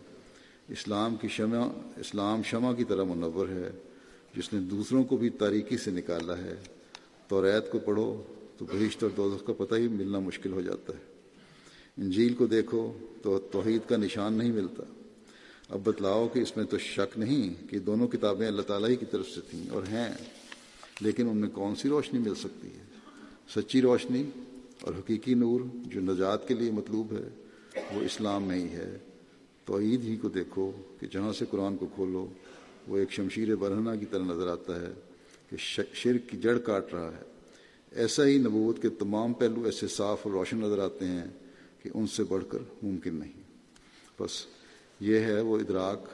Speaker 3: اسلام کی شمع، اسلام شمع کی طرح منور ہے، جس نے دوسروں کو بھی تاریکی سے نکالا ہے۔ تو ریت کو پڑھو تو بہشت اور دوزخ کا پتہ ہی ملنا مشکل ہو جاتا ہے۔ انجیل کو دیکھو تو توحید کا نشان نہیں ملتا۔ اب بتلاؤ کہ اس میں تو شک نہیں کہ دونوں کتابیں اللہ تعالیٰ ہی کی طرف سے تھیں اور ہیں، لیکن ان میں کون سی روشنی مل سکتی ہے؟ سچی روشنی اور حقیقی نور جو نجات کے لیے مطلوب ہے، وہ اسلام میں ہی ہے۔ توحید ہی کو دیکھو کہ جہاں سے قرآن کو کھولو، وہ ایک شمشیر برہنہ کی طرح نظر آتا ہے کہ شرک کی جڑ کاٹ رہا ہے۔ ایسا ہی نبوت کے تمام پہلو ایسے صاف اور روشن نظر آتے ہیں کہ ان سے بڑھ کر ممکن نہیں۔ بس یہ ہے وہ ادراک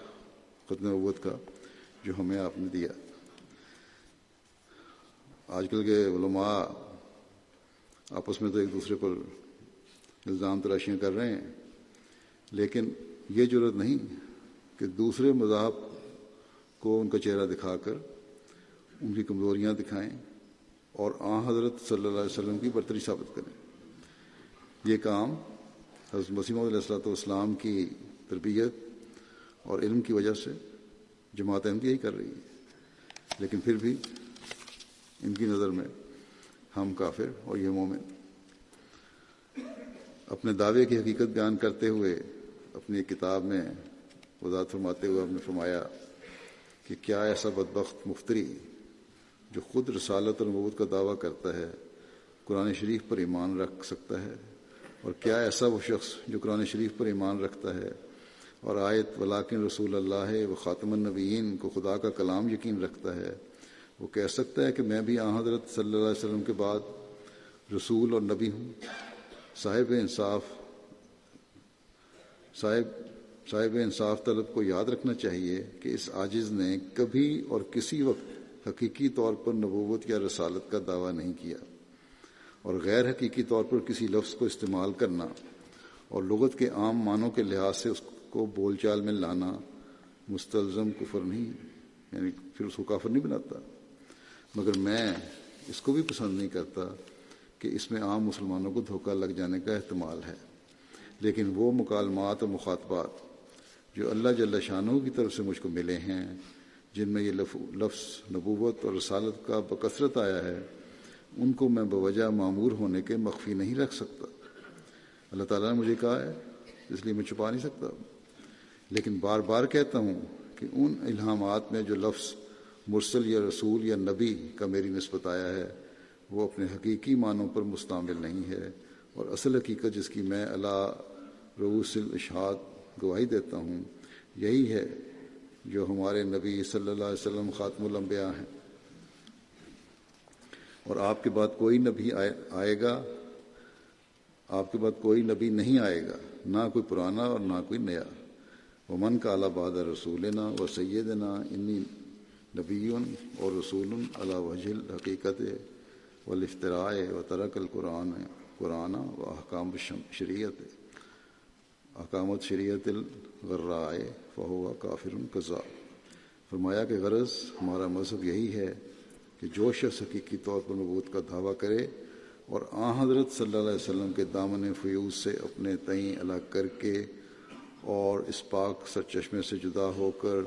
Speaker 3: خود نبوت کا جو ہمیں آپ نے دیا۔ آج کل کے علماء آپس میں تو ایک دوسرے پر الزام تراشیاں کر رہے ہیں، لیکن یہ ضرورت نہیں کہ دوسرے مذاہب کو ان کا چہرہ دکھا کر ان کی کمزوریاں دکھائیں اور آ حضرت صلی اللہ علیہ وسلم کی برتری ثابت کریں۔ یہ کام حضرت مسیم علیہ السلۃ والسلام کی تربیت اور علم کی وجہ سے جماعت احمدیہ ہی کر رہی ہے۔ لیکن پھر بھی ان کی نظر میں ہم کافر اور یہ مومن۔ اپنے دعوے کی حقیقت بیان کرتے ہوئے اپنی کتاب میں وضاحت فرماتے ہوئے ہم نے فرمایا کہ کیا ایسا بدبخت مفتری جو خود رسالت اور نبوت کا دعویٰ کرتا ہے، قرآن شریف پر ایمان رکھ سکتا ہے؟ اور کیا ایسا وہ شخص جو قرآن شریف پر ایمان رکھتا ہے اور آیت ولاکن رسول اللہ و خاتم النبیین کو خدا کا کلام یقین رکھتا ہے؟ وہ کہہ سکتا ہے کہ میں بھی آ حضرت صلی اللہ علیہ وسلم کے بعد رسول اور نبی ہوں، صاحب انصاف صاحب صاحب انصاف طلب کو یاد رکھنا چاہیے کہ اس عاجز نے کبھی اور کسی وقت حقیقی طور پر نبوت یا رسالت کا دعویٰ نہیں کیا۔ اور غیر حقیقی طور پر کسی لفظ کو استعمال کرنا اور لغت کے عام معنوں کے لحاظ سے اس کو بول چال میں لانا مستلزم کفر نہیں یعنی پھر اس کو کافر نہیں بناتا۔ مگر میں اس کو بھی پسند نہیں کرتا کہ اس میں عام مسلمانوں کو دھوکہ لگ جانے کا احتمال ہے۔ لیکن وہ مکالمات اور مخاطبات جو اللہ جل شانوں کی طرف سے مجھ کو ملے ہیں، جن میں یہ لفظ نبوت اور رسالت کا بکثرت آیا ہے، ان کو میں بوجہ معمور ہونے کے مخفی نہیں رکھ سکتا۔ اللہ تعالیٰ نے مجھے کہا ہے، اس لیے میں چھپا نہیں سکتا۔ لیکن بار بار کہتا ہوں کہ ان الہامات میں جو لفظ مرسل یا رسول یا نبی کا میری نسبت آیا ہے، وہ اپنے حقیقی معنوں پر مستعمل نہیں ہے۔ اور اصل حقیقت جس کی میں اللہ روس الاشہاد گواہی دیتا ہوں، یہی ہے جو ہمارے نبی صلی اللہ علیہ وسلم خاتم الانبیاء ہیں۔ اور آپ کے بعد کوئی نبی آئے گا، آپ کے بعد کوئی نبی نہیں آئے گا، نہ کوئی پرانا اور نہ کوئی نیا۔ وہ من کا اللہ باد رسول نا و سید نا انی نبی اور رسول اللہ وجل حقیقت و لفترائے و ترک القرآن۔ قرآن و احکام شریعت احکامت شریعت الغرائے فہو کافر قضا فرمایا کہ غرض ہمارا مذہب یہی ہے کہ جو شخص حقیقی طور پر نبوت کا دعویٰ کرے اور آ حضرت صلی اللہ علیہ وسلم کے دامن فیوز سے اپنے تئیں الگ کر کے اور اس پاک سر چشمے سے جدا ہو کر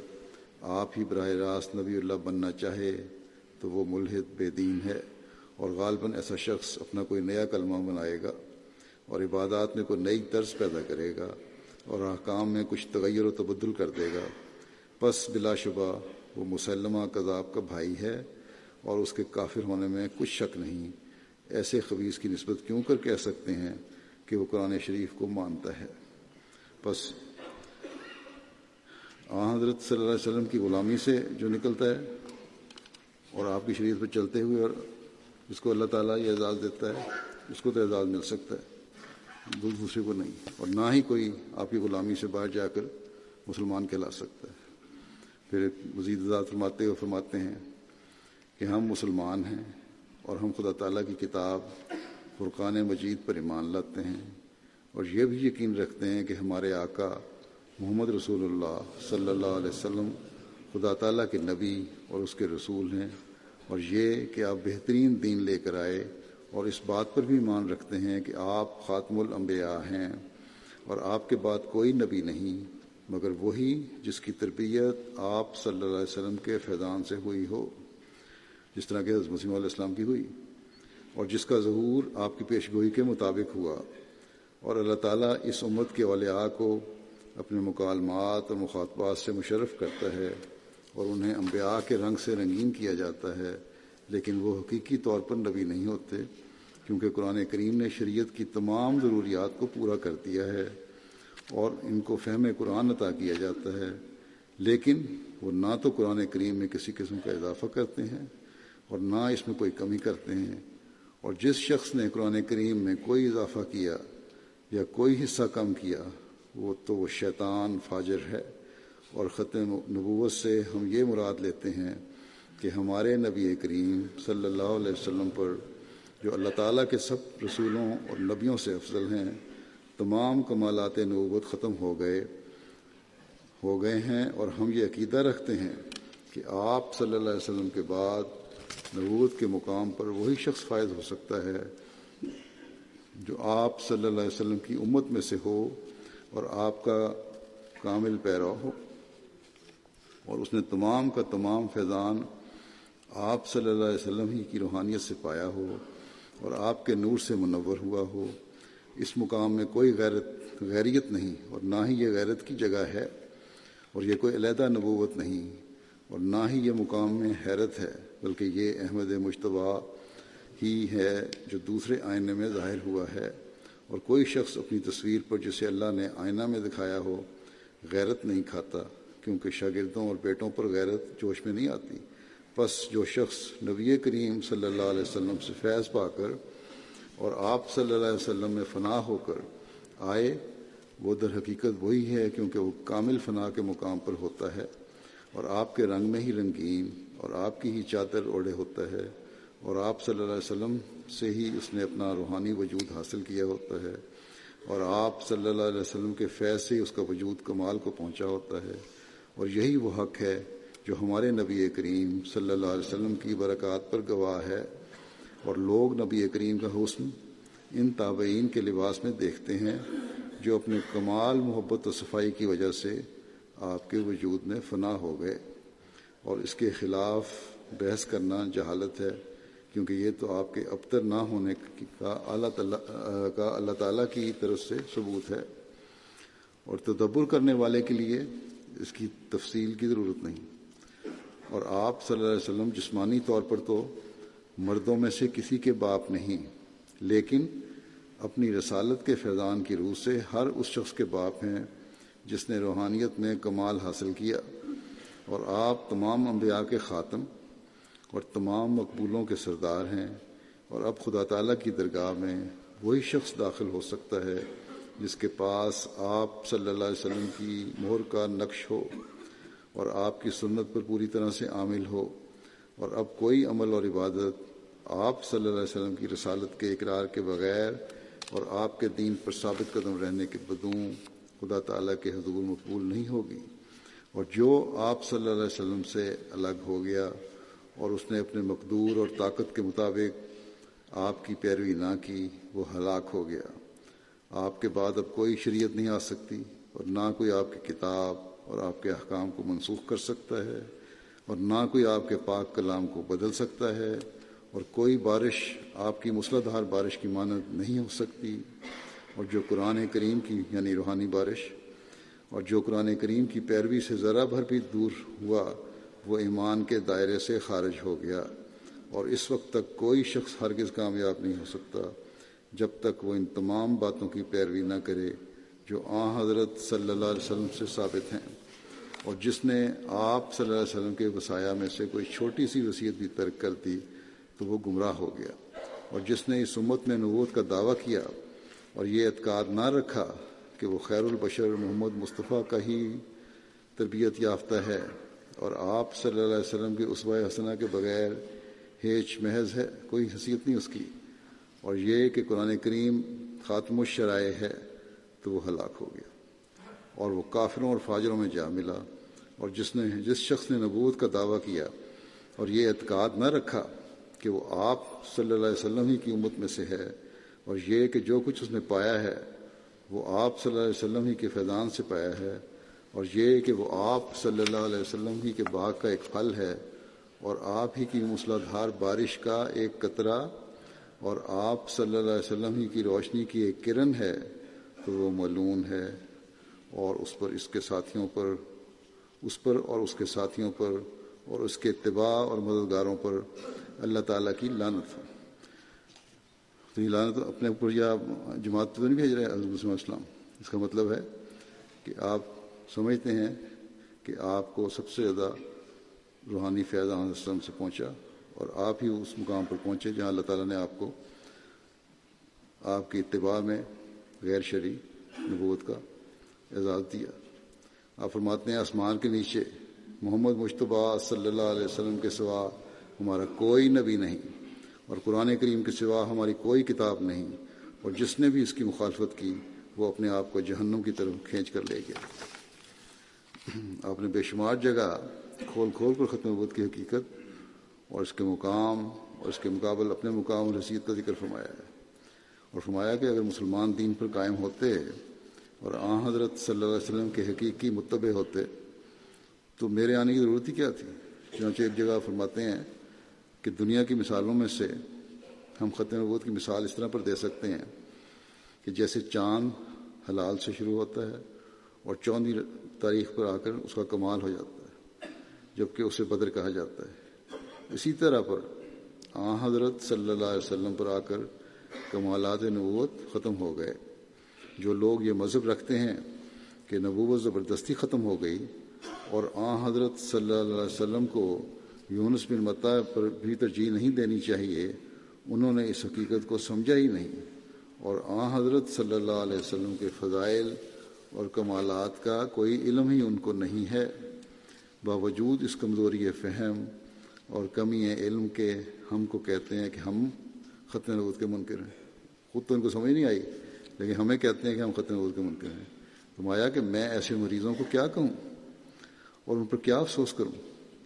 Speaker 3: آپ ہی براہ راست نبی اللہ بننا چاہے تو وہ ملحد بے دین ہے۔ اور غالباً ایسا شخص اپنا کوئی نیا کلمہ بنائے گا اور عبادات میں کوئی نئی طرز پیدا کرے گا اور احکام میں کچھ تغیر و تبدل کر دے گا۔ پس بلا شبہ وہ مسلمہ کذاب کا بھائی ہے اور اس کے کافر ہونے میں کچھ شک نہیں۔ ایسے خبیص کی نسبت کیوں کر کہہ سکتے ہیں کہ وہ قرآن شریف کو مانتا ہے؟ بس آ، حضرت صلی اللہ علیہ وسلم کی غلامی سے جو نکلتا ہے اور آپ کی شریعت پہ چلتے ہوئے اور جس کو اللہ تعالیٰ یہ اعزاز دیتا ہے، اس کو تو اعزاز مل سکتا ہے۔ دوسرے کو نہیں۔ اور نہ ہی کوئی آپ کی غلامی سے باہر جا کر مسلمان کہلا سکتا ہے۔ پھر مزید اعزاز فرماتے ہوئے فرماتے ہیں کہ ہم مسلمان ہیں اور ہم خدا تعالیٰ کی کتاب فرقان مجید پر ایمان لاتے ہیں۔ اور یہ بھی یقین رکھتے ہیں کہ ہمارے آقا محمد رسول اللہ صلی اللہ علیہ وسلم خدا تعالیٰ کے نبی اور اس کے رسول ہیں۔ اور یہ کہ آپ بہترین دین لے کر آئے اور اس بات پر بھی ایمان رکھتے ہیں کہ آپ خاتم الانبیاء ہیں اور آپ کے بعد کوئی نبی نہیں، مگر وہی جس کی تربیت آپ صلی اللہ علیہ وسلم کے فیضان سے ہوئی ہو، جس طرح کہ حضرت مسیم علیہ السلام کی ہوئی، اور جس کا ظہور آپ کی پیش گوئی کے مطابق ہوا۔ اور اللہ تعالیٰ اس امت کے اولیاء کو اپنے مکالمات اور مخاطبات سے مشرف کرتا ہے۔ اور انہیں انبیاء کے رنگ سے رنگین کیا جاتا ہے، لیکن وہ حقیقی طور پر نبی نہیں ہوتے، کیونکہ قرآن کریم نے شریعت کی تمام ضروریات کو پورا کر دیا ہے اور ان کو فہم قرآن عطا کیا جاتا ہے۔ لیکن وہ نہ تو قرآن کریم میں کسی قسم کا اضافہ کرتے ہیں اور نہ اس میں کوئی کمی کرتے ہیں۔ اور جس شخص نے قرآن کریم میں کوئی اضافہ کیا یا کوئی حصہ کم کیا، وہ تو وہ شیطان فاجر ہے۔ اور خط نبوت سے ہم یہ مراد لیتے ہیں کہ ہمارے نبی کریم صلی اللہ علیہ وسلم پر جو اللہ تعالیٰ کے سب رسولوں اور نبیوں سے افضل ہیں، تمام کمالات نبوت ختم ہو گئے ہو گئے ہیں اور ہم یہ عقیدہ رکھتے ہیں کہ آپ صلی اللہ علیہ وسلم کے بعد نبوت کے مقام پر وہی شخص فائز ہو سکتا ہے جو آپ صلی اللہ علیہ وسلم کی امت میں سے ہو اور آپ کا کامل پیرا ہو۔ اور اس نے تمام کا تمام فیضان آپ صلی اللہ علیہ وسلم ہی کی روحانیت سے پایا ہو اور آپ کے نور سے منور ہوا ہو۔ اس مقام میں کوئی غیرت غیریت نہیں اور نہ ہی یہ غیرت کی جگہ ہے اور یہ کوئی علیحدہ نبوت نہیں اور نہ ہی یہ مقام میں حیرت ہے، بلکہ یہ احمد مشتبہ ہی ہے جو دوسرے آئینے میں ظاہر ہوا ہے۔ اور کوئی شخص اپنی تصویر پر جسے اللہ نے آئینہ میں دکھایا ہو، غیرت نہیں کھاتا۔ کیونکہ شاگردوں اور بیٹوں پر غیرت جوش میں نہیں آتی۔ بس جو شخص نبی کریم صلی اللہ علیہ وسلم سے فیض پا کر اور آپ صلی اللہ علیہ وسلم میں فنا ہو کر آئے، وہ در حقیقت وہی ہے کیونکہ وہ کامل فنا کے مقام پر ہوتا ہے اور آپ کے رنگ میں ہی رنگین اور آپ کی ہی چادر اوڑے ہوتا ہے اور آپ صلی اللہ علیہ وسلم سے ہی اس نے اپنا روحانی وجود حاصل کیا ہوتا ہے اور آپ صلی اللہ علیہ وسلم کے فیض سے ہی اس کا وجود کمال کو پہنچا ہوتا ہے۔ اور یہی وہ حق ہے جو ہمارے نبی کریم صلی اللہ علیہ وسلم کی برکات پر گواہ ہے اور لوگ نبی کریم کا حسن ان تابعین کے لباس میں دیکھتے ہیں جو اپنے کمال، محبت و صفائی کی وجہ سے آپ کے وجود میں فنا ہو گئے اور اس کے خلاف بحث کرنا جہالت ہے کیونکہ یہ تو آپ کے ابتر نہ ہونے کا اللہ تعالیٰ، کا اللہ تعالیٰ کی طرف سے ثبوت ہے اور تدبر کرنے والے کے لیے اس کی تفصیل کی ضرورت نہیں۔ اور آپ صلی اللہ علیہ وسلم جسمانی طور پر تو مردوں میں سے کسی کے باپ نہیں، لیکن اپنی رسالت کے فیضان کی روح سے ہر اس شخص کے باپ ہیں جس نے روحانیت میں کمال حاصل کیا۔ اور آپ تمام انبیاء کے خاتم اور تمام مقبولوں کے سردار ہیں۔ اور اب خدا تعالیٰ کی درگاہ میں وہی شخص داخل ہو سکتا ہے جس کے پاس آپ صلی اللہ علیہ وسلم کی مہر کا نقش ہو اور آپ کی سنت پر پوری طرح سے عامل ہو اور اب کوئی عمل اور عبادت آپ صلی اللہ علیہ وسلم کی رسالت کے اقرار کے بغیر اور آپ کے دین پر ثابت قدم رہنے کے بدوں خدا تعالیٰ کے حضور مقبول نہیں ہوگی اور جو آپ صلی اللہ علیہ وسلم سے الگ ہو گیا اور اس نے اپنے مقدور اور طاقت کے مطابق آپ کی پیروی نہ کی وہ ہلاک ہو گیا۔ آپ کے بعد اب کوئی شریعت نہیں آ سکتی اور نہ کوئی آپ کی کتاب اور آپ کے احکام کو منسوخ کر سکتا ہے اور نہ کوئی آپ کے پاک کلام کو بدل سکتا ہے اور کوئی بارش آپ کی مسلح بارش کی مانت نہیں ہو سکتی اور جو قرآن کریم کی یعنی روحانی بارش اور جو قرآن کریم کی پیروی سے ذرا بھر بھی دور ہوا، وہ ایمان کے دائرے سے خارج ہو گیا اور اس وقت تک کوئی شخص ہرگز کامیاب نہیں ہو سکتا۔ جب تک وہ ان تمام باتوں کی پیروی نہ کرے جو آ حضرت صلی اللہ علیہ وسلم سے ثابت ہیں۔ اور جس نے آپ صلی اللہ علیہ وسلم کے وسایہ میں سے کوئی چھوٹی سی وصیت بھی ترک کر دی تو وہ گمراہ ہو گیا۔ اور جس نے اس امت میں نبوت کا دعویٰ کیا اور یہ اعتقاد نہ رکھا کہ وہ خیر البشر محمد مصطفیٰ کا ہی تربیت یافتہ ہے اور آپ صلی اللہ علیہ وسلم کی عصبۂ حسنہ کے بغیر ہیچ محض ہے، کوئی حیثیت نہیں اس کی۔ اور یہ کہ قرآن کریم خاتم الشرائع ہے تو وہ ہلاک ہو گیا اور وہ کافروں اور فاجروں میں جا ملا اور جس نے جس شخص نے نبوت کا دعویٰ کیا اور یہ اعتقاد نہ رکھا کہ وہ آپ صلی اللہ علیہ وسلم ہی کی امت میں سے ہے اور یہ کہ جو کچھ اس نے پایا ہے وہ آپ صلی اللہ علیہ وسلم ہی کے فیضان سے پایا ہے اور یہ کہ وہ آپ صلی اللہ علیہ وسلم ہی کے باغ کا ایک پھل ہے اور آپ ہی کی مسلح دھار بارش کا ایک قطرہ اور آپ صلی اللہ علیہ وسلم ہی کی روشنی کی ایک کرن ہے تو وہ ملون ہے اور اس پر اس کے ساتھیوں پر، اس پر اور اس کے ساتھیوں پر اور اس کے اتباع اور مددگاروں پر اللہ تعالیٰ کی لانت ہے۔ تو یہ لانت اپنے اوپر یا جماعت تو نہیں بھیج رہے حضرت السلام؟ اس کا مطلب ہے کہ آپ سمجھتے ہیں کہ آپ کو سب سے زیادہ روحانی فیض وسلم سے پہنچا۔ اور آپ ہی اس مقام پر پہنچے جہاں اللہ تعالیٰ نے آپ کو آپ کی اتباع میں غیر شرعی نبوت کا اعزاز دیا۔ آپ فرماتے ہیں، آسمان کے نیچے محمد مشتبہ صلی اللہ علیہ وسلم کے سوا ہمارا کوئی نبی نہیں اور قرآن کریم کے سوا ہماری کوئی کتاب نہیں اور جس نے بھی اس کی مخالفت کی وہ اپنے آپ کو جہنم کی طرف کھینچ کر لے گیا۔ آپ نے بے شمار جگہ کھول کھول کر ختم نبوت کی حقیقت اور اس کے مقام اور اس کے مقابل اپنے مقام اور حیثیت کا ذکر فرمایا ہے اور فرمایا کہ اگر مسلمان دین پر قائم ہوتے اور آ حضرت صلی اللہ علیہ وسلم کے حقیقی متبع ہوتے تو میرے آنے کی ضرورت ہی کیا تھی؟ چنانچہ ایک جگہ فرماتے ہیں کہ دنیا کی مثالوں میں سے ہم ختم نبوت کی مثال اس طرح پر دے سکتے ہیں کہ جیسے چاند حلال سے شروع ہوتا ہے اور چوندی تاریخ پر آ کر اس کا کمال ہو جاتا ہے، جبکہ اسے بدر کہا جاتا ہے۔ اسی طرح پر آ حضرت صلی اللہ علیہ وسلم پر آ کر کمالات نبوت ختم ہو گئے۔ جو لوگ یہ مذہب رکھتے ہیں کہ نبوت زبردستی ختم ہو گئی اور آ حضرت صلی اللہ علیہ وسلم کو یونس بن متا پر بھی ترجیح نہیں دینی چاہیے، انہوں نے اس حقیقت کو سمجھا ہی نہیں۔ اور آ حضرت صلی اللہ علیہ وسلم کے فضائل اور کمالات کا کوئی علم ہی ان کو نہیں ہے۔ باوجود اس کمزوری فہم اور کمی ہے علم کے، ہم کو کہتے ہیں کہ ہم ختم نبوت کے منکر ہیں۔ خود تو ان کو سمجھ نہیں آئی، لیکن ہمیں کہتے ہیں کہ ہم ختم نبوت کے منکر ہیں۔ فرمایا کہ میں ایسے مریضوں کو کیا کہوں اور ان پر کیا افسوس کروں؟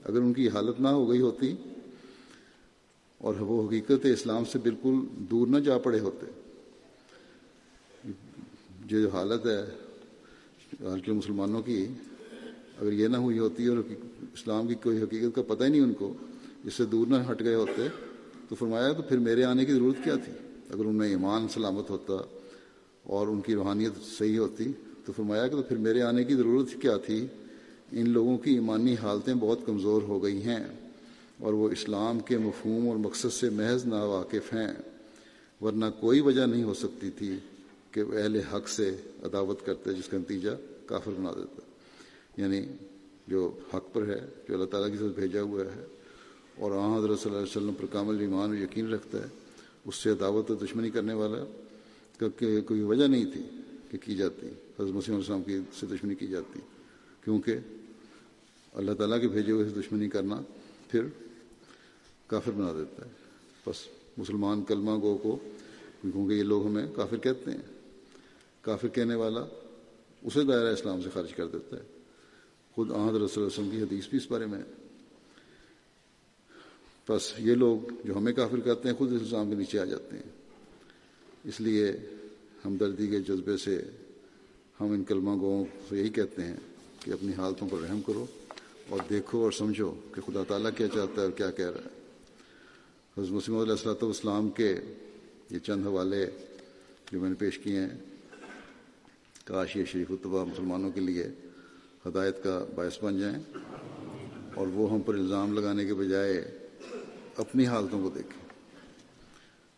Speaker 3: اگر ان کی حالت نہ ہو گئی ہوتی اور وہ حقیقت اسلام سے بالکل دور نہ جا پڑے ہوتے جو حالت ہے حال کے مسلمانوں کی، اگر یہ نہ ہوئی ہوتی اور اسلام کی کوئی حقیقت کا پتہ ہی نہیں ان کو اس سے دور نہ ہٹ گئے ہوتے، تو فرمایا تو پھر میرے آنے کی ضرورت کیا تھی؟ اگر ان میں ایمان سلامت ہوتا اور ان کی روحانیت صحیح ہوتی، تو فرمایا کہ تو پھر میرے آنے کی ضرورت کیا تھی؟ ان لوگوں کی ایمانی حالتیں بہت کمزور ہو گئی ہیں اور وہ اسلام کے مفہوم اور مقصد سے محض نا واقف ہیں، ورنہ کوئی وجہ نہیں ہو سکتی تھی کہ وہ اہل حق سے عداوت کرتے، جس کا نتیجہ کافر بنا دیتا یعنی جو حق پر ہے، جو اللہ تعالیٰ کی طرف بھیجا ہوا ہے اور آ حضرت صلی اللہ علیہ وسلم پر کامل ایمان اور یقین رکھتا ہے، اس سے دعوت و دشمنی کرنے والا کہ کوئی وجہ نہیں تھی کہ کی جاتی، حضرت مسیم السلام کی سے دشمنی کی جاتی، کیونکہ اللہ تعالیٰ کے بھیجے ہوئے سے دشمنی کرنا پھر کافر بنا دیتا ہے۔ بس مسلمان کلمہ گو کو، کیونکہ یہ لوگ ہمیں کافر کہتے ہیں۔ کافر کہنے والا اسے دائرہ اسلام سے خارج کر دیتا ہے۔ خود احمد رسول اللہ وسلم کی حدیث بھی اس بارے میں ہے۔ بس یہ لوگ جو ہمیں کافر کہتے ہیں خود اس اسلام کے نیچے آ جاتے ہیں۔ اس لیے ہمدردی کے جذبے سے ہم ان کلمہ گوؤں سے یہی کہتے ہیں کہ اپنی حالتوں پر رحم کرو اور دیکھو اور سمجھو کہ خدا تعالیٰ کیا چاہتا ہے اور کیا کہہ رہا ہے۔ حضرت مسلم علیہ السلۃ والسلام کے یہ چند حوالے جو میں نے پیش کیے ہیں، کاش یہ شریف الطبہ مسلمانوں کے لیے ہدایت کا باعث بن جائیں اور وہ ہم پر الزام لگانے کے بجائے اپنی حالتوں کو دیکھیں۔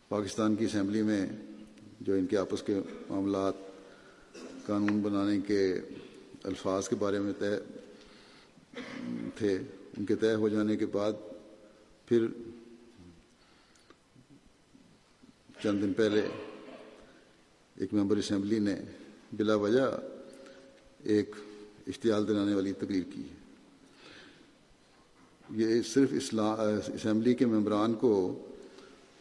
Speaker 3: پاکستان کی اسمبلی میں جو ان کے آپس کے معاملات، قانون بنانے کے الفاظ کے بارے میں طے تھے، ان کے طے ہو جانے کے بعد پھر چند دن پہلے ایک ممبر اسمبلی نے بلا وجہ ایک اشتعال دلانے والی تقریر کی۔ ہے یہ صرف اسلام اسمبلی کے ممبران کو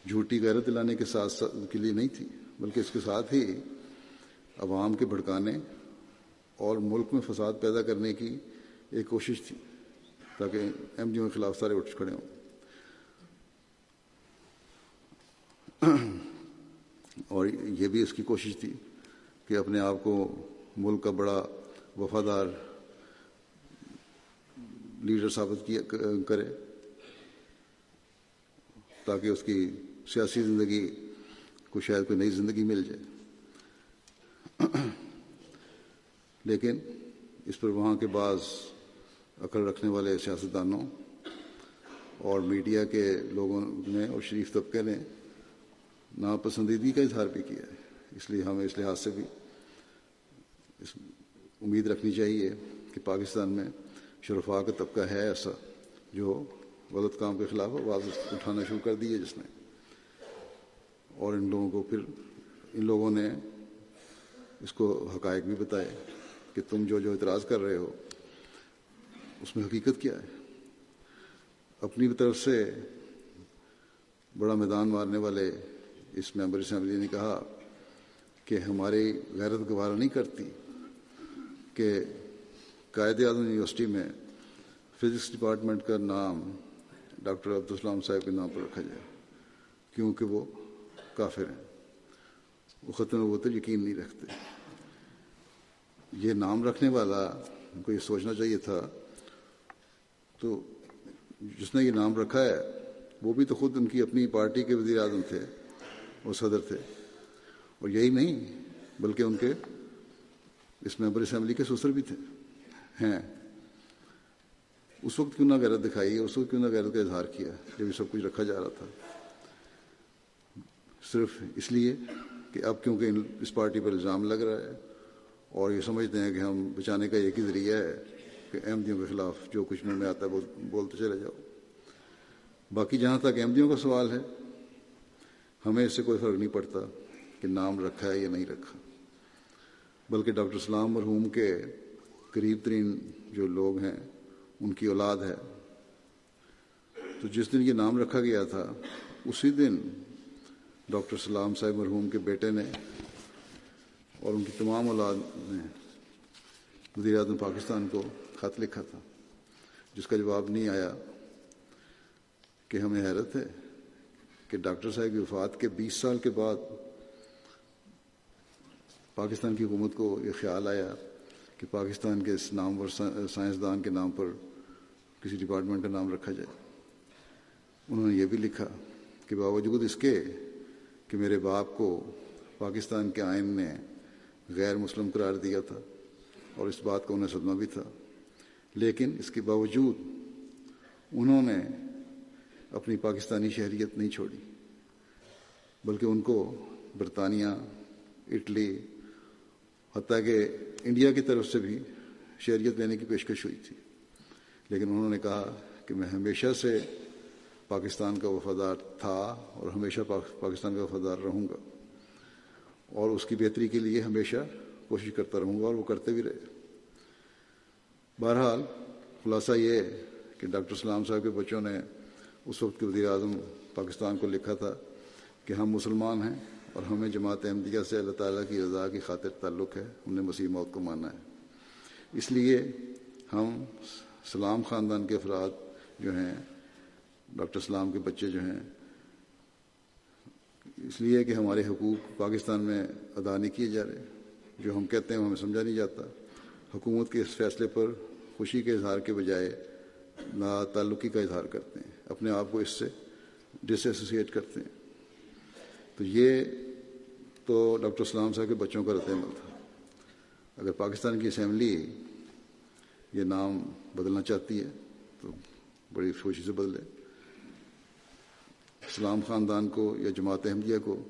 Speaker 3: جھوٹی غیرت دلانے کے ساتھ ساتھ کے لیے نہیں تھی، بلکہ اس کے ساتھ ہی عوام کے بھڑکانے اور ملک میں فساد پیدا کرنے کی ایک کوشش تھی، تاکہ ایم ڈیوں کے خلاف سارے اٹھ کھڑے ہوں۔ اور یہ بھی اس کی کوشش تھی کہ اپنے آپ کو ملک کا بڑا وفادار لیڈر ثابت کیا کرے، تاکہ اس کی سیاسی زندگی کو شاید کوئی نئی زندگی مل جائے۔ لیکن اس پر وہاں کے بعض عقل رکھنے والے سیاستدانوں اور میڈیا کے لوگوں نے اور شریف طبقے نے ناپسندیدگی کا اظہار بھی کیا ہے۔ اس لیے ہمیں اس لحاظ سے بھی اس امید رکھنی چاہیے کہ پاکستان میں شرفا کا طبقہ ہے ایسا جو غلط کام کے خلاف آواز اٹھانا شروع کر دی ہے جس نے۔ اور ان لوگوں کو پھر ان لوگوں نے اس کو حقائق بھی بتائے کہ تم جو جو اعتراض کر رہے ہو، اس میں حقیقت کیا ہے؟ اپنی طرف سے بڑا میدان مارنے والے اس ممبر اسمبلی نے کہا کہ ہماری غیرت گوارہ نہیں کرتی کہ قائد اعظم یونیورسٹی میں فزکس ڈپارٹمنٹ کا نام ڈاکٹر عبدالسلام صاحب کے نام پر رکھا جائے، کیونکہ وہ کافر ہیں۔ وہ ختم وہ تو یقین نہیں رکھتے۔ یہ نام رکھنے والا کو یہ سوچنا چاہیے تھا، تو جس نے یہ نام رکھا ہے، وہ بھی تو خود ان کی اپنی پارٹی کے وزیر اعظم تھے اور صدر تھے۔ اور یہی نہیں، بلکہ ان کے اس ممبر اسمبلی کے سسر بھی تھے۔ ہیں۔ اس وقت کیوں نہ غیرت دکھائی، اس وقت کیوں نہ غیرت کا اظہار کیا جب یہ سب کچھ رکھا جا رہا تھا۔ صرف اس لیے کہ اب کیونکہ اس پارٹی پر الزام لگ رہا ہے اور یہ سمجھتے ہیں کہ ہم بچانے کا ایک ہی ذریعہ ہے کہ احمدیوں کے خلاف جو کچھ منہ میں آتا ہے وہ بولتے چلے جاؤ۔ باقی جہاں تک احمدیوں کا سوال ہے، ہمیں اس سے کوئی فرق نہیں پڑتا کہ نام رکھا ہے یا نہیں رکھا۔ بلکہ ڈاکٹر اسلام مرحوم کے قریب ترین جو لوگ ہیں، ان کی اولاد ہے۔ تو جس دن یہ نام رکھا گیا تھا، اسی دن ڈاکٹر سلام صاحب مرحوم کے بیٹے نے اور ان کی تمام اولاد نے وزیر اعظم پاکستان کو خط لکھا تھا، جس کا جواب نہیں آیا کہ ہمیں حیرت ہے کہ ڈاکٹر صاحب کی وفات کے بیس سال کے بعد پاکستان کی حکومت کو یہ خیال آیا۔ کہ پاکستان کے اس نامور سائنسدان کے نام پر کسی ڈپارٹمنٹ کا نام رکھا جائے۔ انہوں نے یہ بھی لکھا کہ باوجود اس کے کہ میرے باپ کو پاکستان کے آئین نے غیر مسلم قرار دیا تھا اور اس بات کا انہیں صدمہ بھی تھا، لیکن اس کے باوجود انہوں نے اپنی پاکستانی شہریت نہیں چھوڑی، بلکہ ان کو برطانیہ، اٹلی حتیٰ کہ انڈیا کی طرف سے بھی شہریت لینے کی پیشکش ہوئی تھی۔ لیکن انہوں نے کہا کہ میں ہمیشہ سے پاکستان کا وفادار تھا اور ہمیشہ پاکستان کا وفادار رہوں گا۔ اور اس کی بہتری کے لیے ہمیشہ کوشش کرتا رہوں گا اور وہ کرتے بھی رہے۔ بہرحال خلاصہ یہ ہے کہ ڈاکٹر سلام صاحب کے بچوں نے اس وقت کے وزیر اعظم پاکستان کو لکھا تھا کہ ہم مسلمان ہیں۔ اور ہمیں جماعت احمدیہ سے اللہ تعالیٰ کی رضا کی خاطر تعلق ہے۔ ہم نے مسیح موت کو مانا ہے۔ اس لیے ہم سلام خاندان کے افراد جو ہیں، ڈاکٹر سلام کے بچے جو ہیں، اس لیے کہ ہمارے حقوق پاکستان میں ادا نہیں کیے جا رہے۔ جو ہم کہتے ہیں وہ ہمیں سمجھا نہیں جاتا۔ حکومت کے اس فیصلے پر خوشی کے اظہار کے بجائے نا تعلقی کا اظہار کرتے ہیں۔ اپنے آپ کو اس سے ڈس ایسوسیٹ کرتے ہیں۔ تو یہ تو ڈاکٹر اسلام صاحب کے بچوں کا رد عمل تھا اگر پاکستان کی اسمبلی یہ نام بدلنا چاہتی ہے، تو بڑی خوشی سے بدلے۔ اسلام خاندان کو یا جماعت احمدیہ کو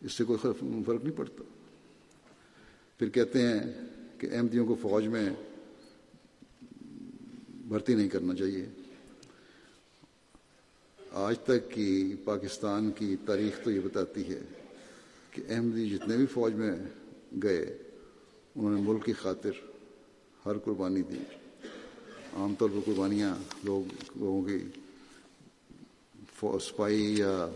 Speaker 3: اس سے کوئی فرق نہیں پڑتا۔ پھر کہتے ہیں کہ احمدیوں کو فوج میں بھرتی نہیں کرنا چاہیے۔ آج تک کی پاکستان کی تاریخ تو یہ بتاتی ہے کہ احمدی جتنے بھی فوج میں گئے، انہوں نے ملک کی خاطر ہر قربانی دی۔ عام طور پر قربانیاں لوگ، لوگوں کی سپائی یا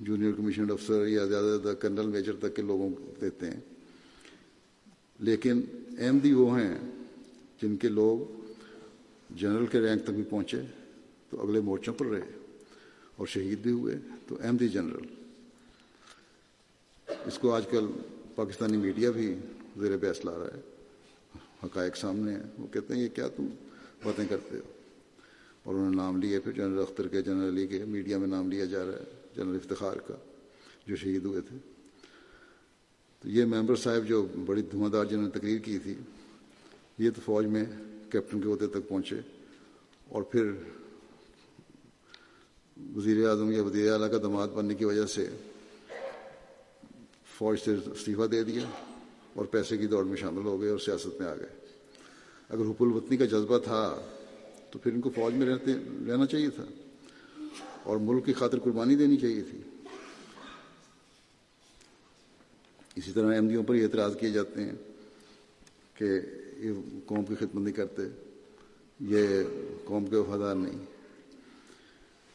Speaker 3: جونیئر کمیشن افسر یا زیادہ زیادہ کرنل، میجر تک کے لوگوں کو دیتے ہیں۔ لیکن احمدی وہ ہیں جن کے لوگ جنرل کے رینک تک بھی پہنچے تو اگلے مورچوں پر رہے اور شہید بھی ہوئے۔ تو احمدی جنرل اس کو آج کل پاکستانی میڈیا بھی زیر بحث لا رہا ہے۔ حقائق سامنے ہیں۔ وہ کہتے ہیں، یہ کیا تم باتیں کرتے ہو؟ اور انہوں نے نام لیے پھر جنرل اختر کے، جنرل علی کے میڈیا میں نام لیا جا رہا ہے، جنرل افتخار کا، جو شہید ہوئے تھے۔ تو یہ ممبر صاحب جو بڑی دھواں دار جنہوں نے تقریر کی تھی، یہ تو فوج میں کیپٹن کے عہدے تک پہنچے۔ اور پھر وزیر اعظم یا وزیر اعلیٰ کا دماد بننے کی وجہ سے فوج سے استعفیٰ دے دیا اور پیسے کی دوڑ میں شامل ہو گئے اور سیاست میں آ گئے۔ اگر حب الوطنی کا جذبہ تھا تو پھر ان کو فوج میں رہتے، رہنا چاہیے تھا اور ملک کی خاطر قربانی دینی چاہیے تھی۔ اسی طرح احمدیوں پر یہ اعتراض کیے جاتے ہیں کہ یہ قوم کی خدمت نہیں کرتے، یہ قوم کے وفادار نہیں۔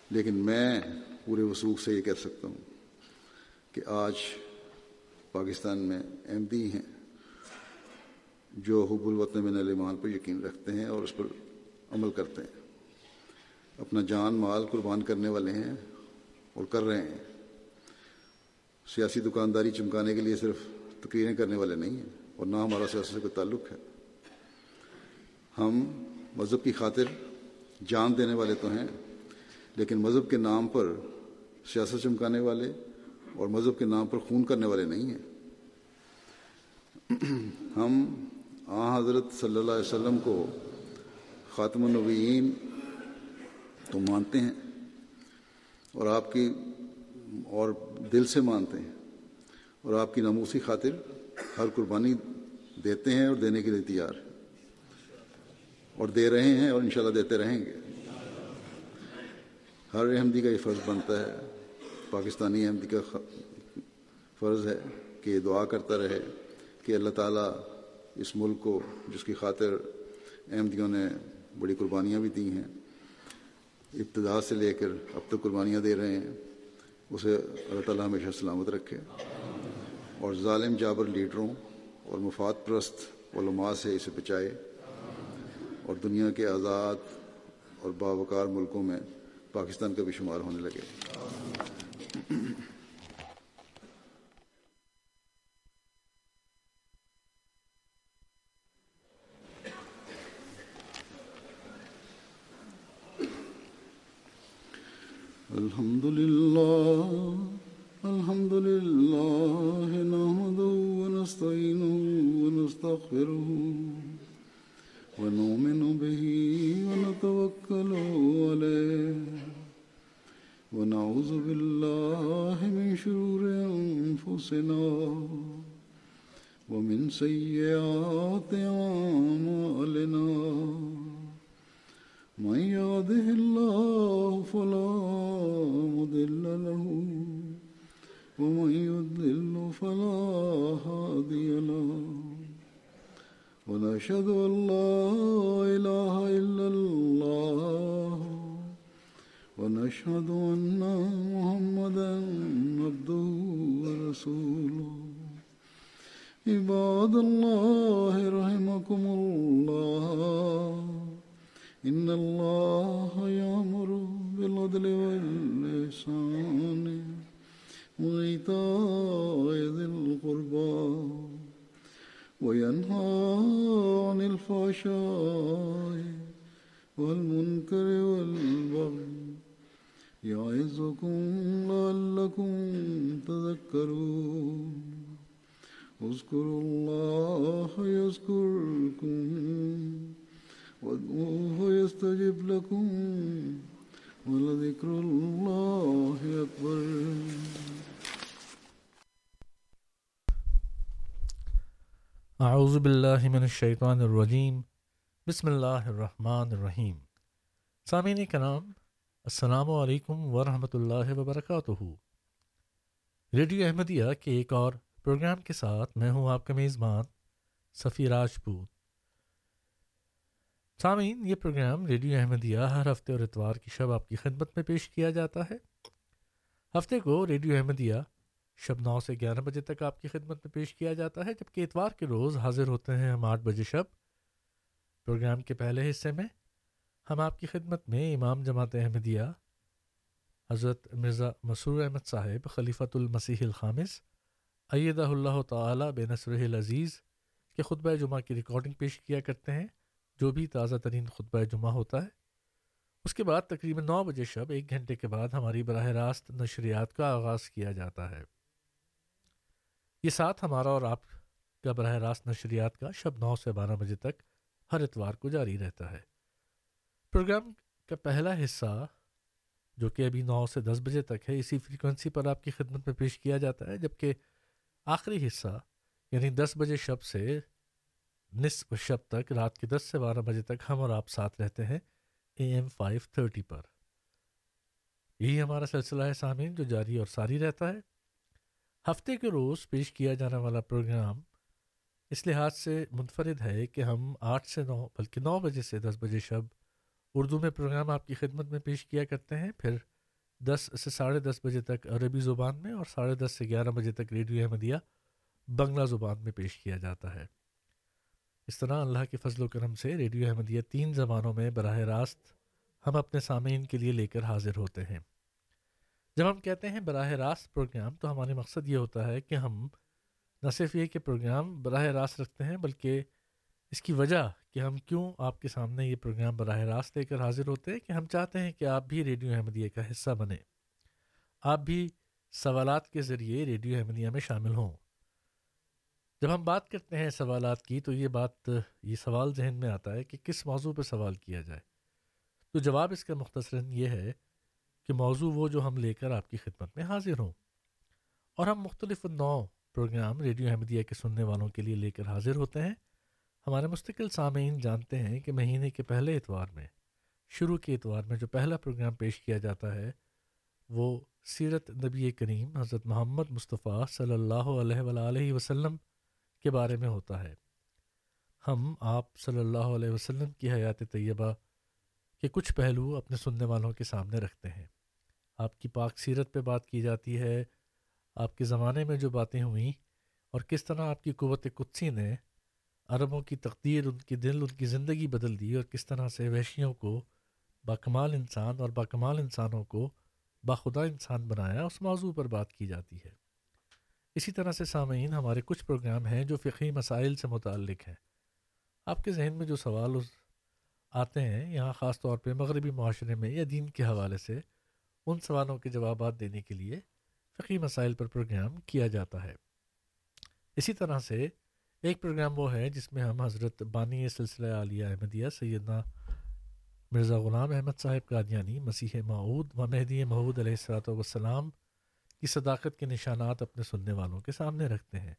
Speaker 3: لیکن میں پورے وسوخ سے یہ کہہ سکتا ہوں کہ آج پاکستان میں احمدی ہیں، جو حب الوطن میں نلیمان پر یقین رکھتے ہیں اور اس پر عمل کرتے ہیں۔ اپنا جان، مال قربان کرنے والے ہیں اور کر رہے ہیں۔ سیاسی دکانداری چمکانے کے لیے صرف تقریریں کرنے والے نہیں ہیں اور نہ ہمارا سیاست سے کوئی تعلق ہے۔ ہم مذہب کی خاطر جان دینے والے تو ہیں، لیکن مذہب کے نام پر سیاست چمکانے والے اور مذہب کے نام پر خون کرنے والے نہیں ہیں۔ ہم آ حضرت صلی اللہ علیہ وسلم کو خاتم النبیین تو مانتے ہیں اور آپ کی اور دل سے مانتے ہیں اور آپ کی ناموسی خاطر ہر قربانی دیتے ہیں اور دینے کے لیے تیار ہیں۔ اور دے رہے ہیں اور انشاءاللہ دیتے رہیں گے۔ ہر احمدی کا یہ فرض بنتا ہے۔ پاکستانی احمدی کا فرض ہے کہ یہ دعا کرتا رہے کہ اللہ تعالیٰ اس ملک کو، جس کی خاطر احمدیوں نے بڑی قربانیاں بھی دی ہیں ابتدا سے لے کر اب تک قربانیاں دے رہے ہیں، اسے اللہ تعالیٰ ہمیشہ سلامت رکھے۔ اور ظالم جابر لیڈروں اور مفاد پرست علماء سے اسے بچائے۔ اور دنیا کے آزاد اور باوقار ملکوں میں پاکستان کا بھی شمار ہونے لگے۔ الحمد لله ونعوذ بالله من شرور أنفسنا ومن سيئات أعمالنا. من يهده الله فلا مضل له ومن يضلل فلا هادي له. ونشهد ان لا اله الا الله ونشهد ان محمدا عبده ورسوله. عباد الله رحمكم الله. إن الله يأمر بالعدل والإحسان وإيتاء ذي القربى وينهى عن الفحشاء والمنكر والبغي يعظكم لعلكم تذكرون. اذكروا الله يذكركم وادعوه يستجب لكم ولذكر الله أكبر.
Speaker 4: اعوذ باللہ من الشیطان الرجیم بسم اللہ الرحمن الرحیم سامعین کرام السلام علیکم ورحمۃ اللہ وبرکاتہ۔ ریڈیو احمدیہ کے ایک اور پروگرام کے ساتھ میں ہوں آپ کا میزبان صفی راجپوت۔ سامعین، یہ پروگرام ریڈیو احمدیہ ہر ہفتے اور اتوار کی شب آپ کی خدمت میں پیش کیا جاتا ہے۔ ہفتے کو ریڈیو احمدیہ شب نو سے گیارہ بجے تک آپ کی خدمت میں پیش کیا جاتا ہے، جبکہ اتوار کے روز حاضر ہوتے ہیں ہم آٹھ بجے شب۔ پروگرام کے پہلے حصے میں ہم آپ کی خدمت میں امام جماعت احمدیہ حضرت مرزا مسرور احمد صاحب، خلیفۃ المسیح الخامس، ایدہ اللہ تعالی بے نصر العزیز کے خطبہ جمعہ کی ریکارڈنگ پیش کیا کرتے ہیں، جو بھی تازہ ترین خطبہ جمعہ ہوتا ہے۔ اس کے بعد تقریباً نو بجے شب، ایک گھنٹے کے بعد ہماری براہ راست نشریات کا آغاز کیا جاتا ہے۔ یہ ساتھ ہمارا اور آپ کا براہ راست نشریات کا شب نو سے بارہ بجے تک ہر اتوار کو جاری رہتا ہے۔ پروگرام کا پہلا حصہ جو کہ ابھی نو سے دس بجے تک ہے، اسی فریکوینسی پر آپ کی خدمت میں پیش کیا جاتا ہے، جبکہ آخری حصہ یعنی دس بجے شب سے نصف شب تک، رات کے دس سے بارہ بجے تک ہم اور آپ ساتھ رہتے ہیں اے ایم فائیو تھرٹی پر۔ یہی ہمارا سلسلہ ہے سامعین، جو جاری اور ساری رہتا ہے۔ ہفتے کے روز پیش کیا جانے والا پروگرام اس لحاظ سے منفرد ہے کہ ہم آٹھ سے نو، بلکہ نو بجے سے دس بجے شب اردو میں پروگرام آپ کی خدمت میں پیش کیا کرتے ہیں۔ پھر دس سے ساڑھے دس بجے تک عربی زبان میں اور ساڑھے دس سے گیارہ بجے تک ریڈیو احمدیہ بنگلہ زبان میں پیش کیا جاتا ہے۔ اس طرح اللہ کے فضل و کرم سے ریڈیو احمدیہ تین زبانوں میں براہ راست ہم اپنے سامعین کے لیے لے کر حاضر ہوتے ہیں۔ جب ہم کہتے ہیں براہ راست پروگرام تو ہمارے مقصد یہ ہوتا ہے کہ ہم نہ صرف یہ کہ پروگرام براہ راست رکھتے ہیں بلکہ اس کی وجہ کہ ہم کیوں آپ کے سامنے یہ پروگرام براہ راست لے کر حاضر ہوتے ہیں کہ ہم چاہتے ہیں کہ آپ بھی ریڈیو احمدیہ کا حصہ بنیں۔ آپ بھی سوالات کے ذریعے ریڈیو احمدیہ میں شامل ہوں۔ جب ہم بات کرتے ہیں سوالات کی تو یہ بات، یہ سوال ذہن میں آتا ہے کہ کس موضوع پہ سوال کیا جائے۔ تو جواب اس کا مختصراً یہ ہے کہ موضوع وہ جو ہم لے کر آپ کی خدمت میں حاضر ہوں۔ اور ہم مختلف نو پروگرام ریڈیو احمدیہ کے سننے والوں کے لیے لے کر حاضر ہوتے ہیں۔ ہمارے مستقل سامعین جانتے ہیں کہ مہینے کے پہلے اتوار میں، شروع کے اتوار میں جو پہلا پروگرام پیش کیا جاتا ہے، وہ سیرت نبی کریم حضرت محمد مصطفیٰ صلی اللہ علیہ وآلہ وسلم کے بارے میں ہوتا ہے۔ ہم آپ صلی اللہ علیہ وسلم کی حیات طیبہ کے کچھ پہلو اپنے سننے والوں کے سامنے رکھتے ہیں۔ آپ کی پاک سیرت پہ بات کی جاتی ہے، آپ کے زمانے میں جو باتیں ہوئیں اور کس طرح آپ کی قوت قدسی نے عربوں کی تقدیر، ان کی دل، ان کی زندگی بدل دی اور کس طرح سے وحشیوں کو باکمال انسان اور باکمال انسانوں کو باخدا انسان بنایا، اس موضوع پر بات کی جاتی ہے۔ اسی طرح سے سامعین، ہمارے کچھ پروگرام ہیں جو فقی مسائل سے متعلق ہیں۔ آپ کے ذہن میں جو سوال آتے ہیں، یہاں خاص طور پہ مغربی معاشرے میں یا دین کے حوالے سے، ان سوالوں کے جوابات دینے کے لیے فقی مسائل پر پروگرام کیا جاتا ہے۔ اسی طرح سے ایک پروگرام وہ ہے جس میں ہم حضرت بانی سلسلہ عالیہ احمدیہ سیدنا مرزا غلام احمد صاحب قادیانی، مسیح معود و مہدی محود علیہ السلاۃ والسلام کی صداقت کے نشانات اپنے سننے والوں کے سامنے رکھتے ہیں۔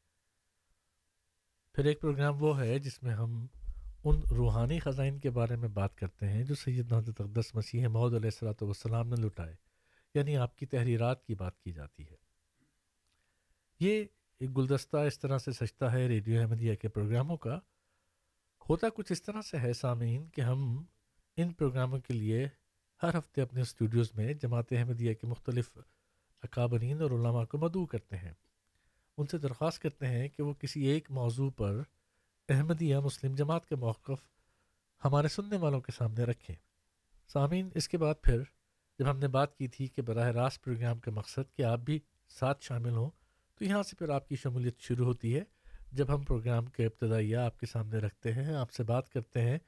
Speaker 4: پھر ایک پروگرام وہ ہے جس میں ہم ان روحانی خزائن کے بارے میں بات کرتے ہیں جو سید حضرت اقدس مسیح محدود علیہ السلاۃ والسلام نے لٹائے یعنی آپ کی تحریرات کی بات کی جاتی ہے۔ یہ ایک گلدستہ اس طرح سے سجتا ہے، ریڈیو احمدیہ کے پروگراموں کا ہوتا کچھ اس طرح سے ہے سامعین کہ ہم ان پروگراموں کے لیے ہر ہفتے اپنے اسٹوڈیوز میں جماعت احمدیہ کے مختلف اکابرین اور علماء کو مدعو کرتے ہیں۔ ان سے درخواست کرتے ہیں کہ وہ کسی ایک موضوع پر احمدیہ مسلم جماعت کے موقف ہمارے سننے والوں کے سامنے رکھیں۔ سامعین، اس کے بعد پھر جب ہم نے بات کی تھی کہ براہ راست پروگرام کا مقصد کہ آپ بھی ساتھ شامل ہوں تو یہاں سے پھر آپ کی شمولیت شروع ہوتی ہے۔ جب ہم پروگرام کے ابتدائیہ آپ کے سامنے رکھتے ہیں، آپ سے بات کرتے ہیں،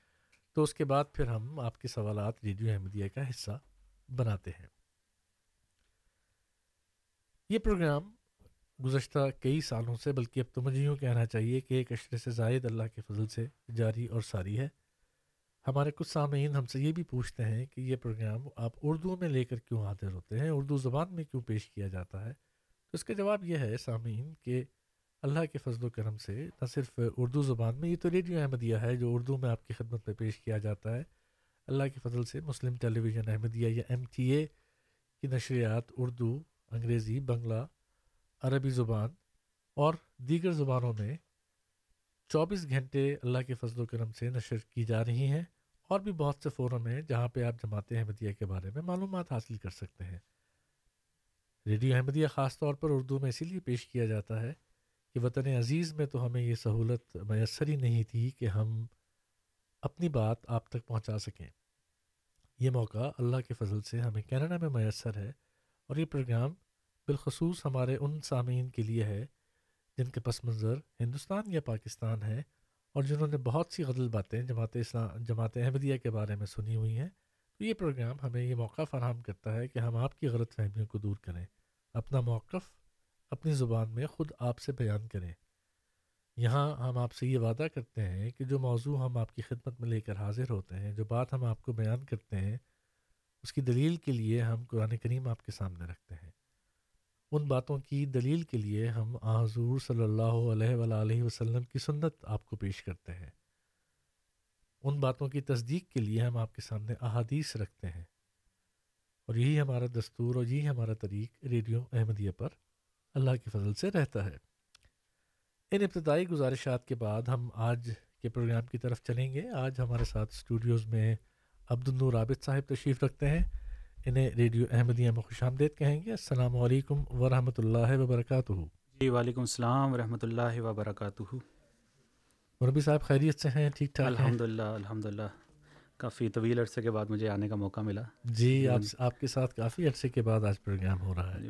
Speaker 4: تو اس کے بعد پھر ہم آپ کے سوالات ریڈیو احمدیہ کا حصہ بناتے ہیں۔ یہ پروگرام گزشتہ کئی سالوں سے، بلکہ اب تو مجھے یوں کہنا چاہیے کہ ایک اشرے سے زائد اللہ کے فضل سے جاری اور ساری ہے۔ ہمارے کچھ سامعین ہم سے یہ بھی پوچھتے ہیں کہ یہ پروگرام آپ اردو میں لے کر کیوں حاضر ہوتے ہیں؟ اردو زبان میں کیوں پیش کیا جاتا ہے؟ تو اس کا جواب یہ ہے سامعین کہ اللہ کے فضل و کرم سے نہ صرف اردو زبان میں، یہ تو ریڈیو احمدیہ ہے جو اردو میں آپ کی خدمت میں پیش کیا جاتا ہے۔ اللہ کے فضل سے مسلم ٹیلی ویژن احمدیہ یا ایم ٹی اے کی نشریات اردو، انگریزی، بنگلہ، عربی زبان اور دیگر زبانوں میں چوبیس گھنٹے اللہ کے فضل و کرم سے نشر کی جا رہی ہیں اور بھی بہت سے فورم ہیں جہاں پہ آپ جماعت احمدیہ کے بارے میں معلومات حاصل کر سکتے ہیں۔ ریڈیو احمدیہ خاص طور پر اردو میں اسی لیے پیش کیا جاتا ہے کہ وطن عزیز میں تو ہمیں یہ سہولت میسر ہی نہیں تھی کہ ہم اپنی بات آپ تک پہنچا سکیں۔ یہ موقع اللہ کے فضل سے ہمیں کینیڈا میں میسر ہے اور یہ پروگرام بالخصوص ہمارے ان سامعین کے لیے ہے جن کے پس منظر ہندوستان یا پاکستان ہے اور جنہوں نے بہت سی غلط باتیں جماعت اسلام جماعت احمدیہ کے بارے میں سنی ہوئی ہیں۔ تو یہ پروگرام ہمیں یہ موقع فراہم کرتا ہے کہ ہم آپ کی غلط فہمیوں کو دور کریں۔ اپنا موقف اپنی زبان میں خود آپ سے بیان کریں۔ یہاں ہم آپ سے یہ وعدہ کرتے ہیں کہ جو موضوع ہم آپ کی خدمت میں لے کر حاضر ہوتے ہیں، جو بات ہم آپ کو بیان کرتے ہیں، اس کی دلیل کے لیے ہم قرآن کریم آپ کے سامنے رکھتے ہیں۔ ان باتوں کی دلیل کے لیے ہم حضور صلی اللہ علیہ وآلہ وسلم کی سنت آپ کو پیش کرتے ہیں۔ ان باتوں کی تصدیق کے لیے ہم آپ کے سامنے احادیث رکھتے ہیں۔ اور یہی ہمارا دستور اور یہی ہمارا طریق ریڈیو احمدیہ پر اللہ کے فضل سے رہتا ہے۔ ان ابتدائی گزارشات کے بعد ہم آج کے پروگرام کی طرف چلیں گے۔ آج ہمارے ساتھ اسٹوڈیوز میں عبد النور عابد صاحب تشریف رکھتے ہیں۔ انہیں ریڈیو احمدیہ میں خوش آمدید کہیں گے۔ السلام علیکم ورحمۃ اللہ وبرکاتہ۔
Speaker 5: جی وعلیکم السلام ورحمۃ اللہ وبرکاتہ۔
Speaker 4: مربی صاحب خیریت سے ہیں؟ ٹھیک ٹھاک
Speaker 5: الحمد للہ الحمد للہ کافی طویل عرصے کے بعد مجھے آنے کا موقع ملا۔
Speaker 4: جی آپ آپ کے ساتھ کافی عرصے کے بعد آج پروگرام ہو رہا ہے۔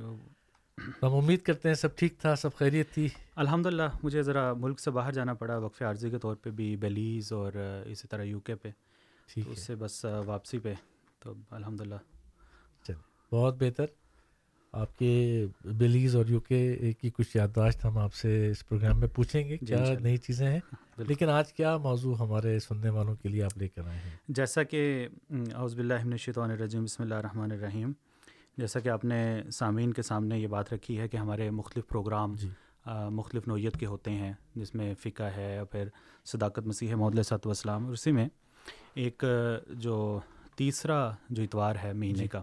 Speaker 4: ہم امید کرتے ہیں سب ٹھیک تھا سب خیریت تھی۔
Speaker 5: الحمد مجھے ذرا ملک سے باہر جانا پڑا وقفے عارضی کے طور پہ بھی بیلیز اور اسی طرح یو کے پہ۔ اس سے بس واپسی پہ۔ تو الحمد للہ
Speaker 4: بہت بہتر۔ آپ کے بلیز اور یو کے کی کچھ یادداشت ہم آپ سے اس پروگرام میں پوچھیں گے کیا نئی چیزیں ہیں؟ لیکن آج کیا موضوع ہمارے سننے والوں کے لیے آپ لے کر آئے ہیں؟
Speaker 5: جیسا کہ اعوذ باللہ من الشیطان الرجیم بسم اللہ الرحمن الرحیم۔ جیسا کہ آپ نے سامعین کے سامنے یہ بات رکھی ہے کہ ہمارے مختلف پروگرام
Speaker 4: جی۔
Speaker 5: مختلف نوعیت کے ہوتے ہیں جس میں فقہ ہے یا پھر صداقت مسیح محدود صاحب والسلام۔ اور اسی میں ایک جو تیسرا جو اتوار ہے مہینے کا